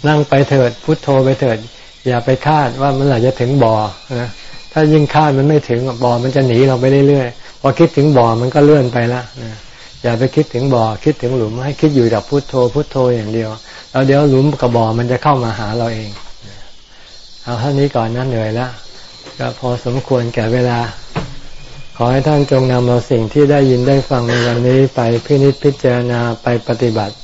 นั่งไปเถิดพุทโธไปเถิด อย่าไปคาดว่ามันอาจจะถึงบ่อนะถ้ายิ่งคาดมันไม่ถึงบ่อมันจะหนีเราไปเรื่อยๆพอคิดถึงบ่อมันก็เลื่อนไปละนะอย่าไปคิดถึงบ่อคิดถึงหลุมให้คิดอยู่กับพุทโธพุทโธอย่างเดียวแล้วเดี๋ยวหลุมกับบ่อมันจะเข้ามาหาเราเอง เอาเท่านี้ก่อนนะเหนื่อยแล้วก็พอสมควรแก่เวลา ขอให้ท่านจงนำเอาสิ่งที่ได้ยินได้ฟังในวันนี้ไปพินิจพิจารณาไปปฏิบัติ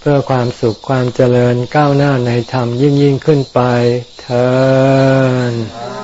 เพื่อความสุขความเจริญก้าวหน้าในธรรมยิ่งยิ่งขึ้นไปเธอ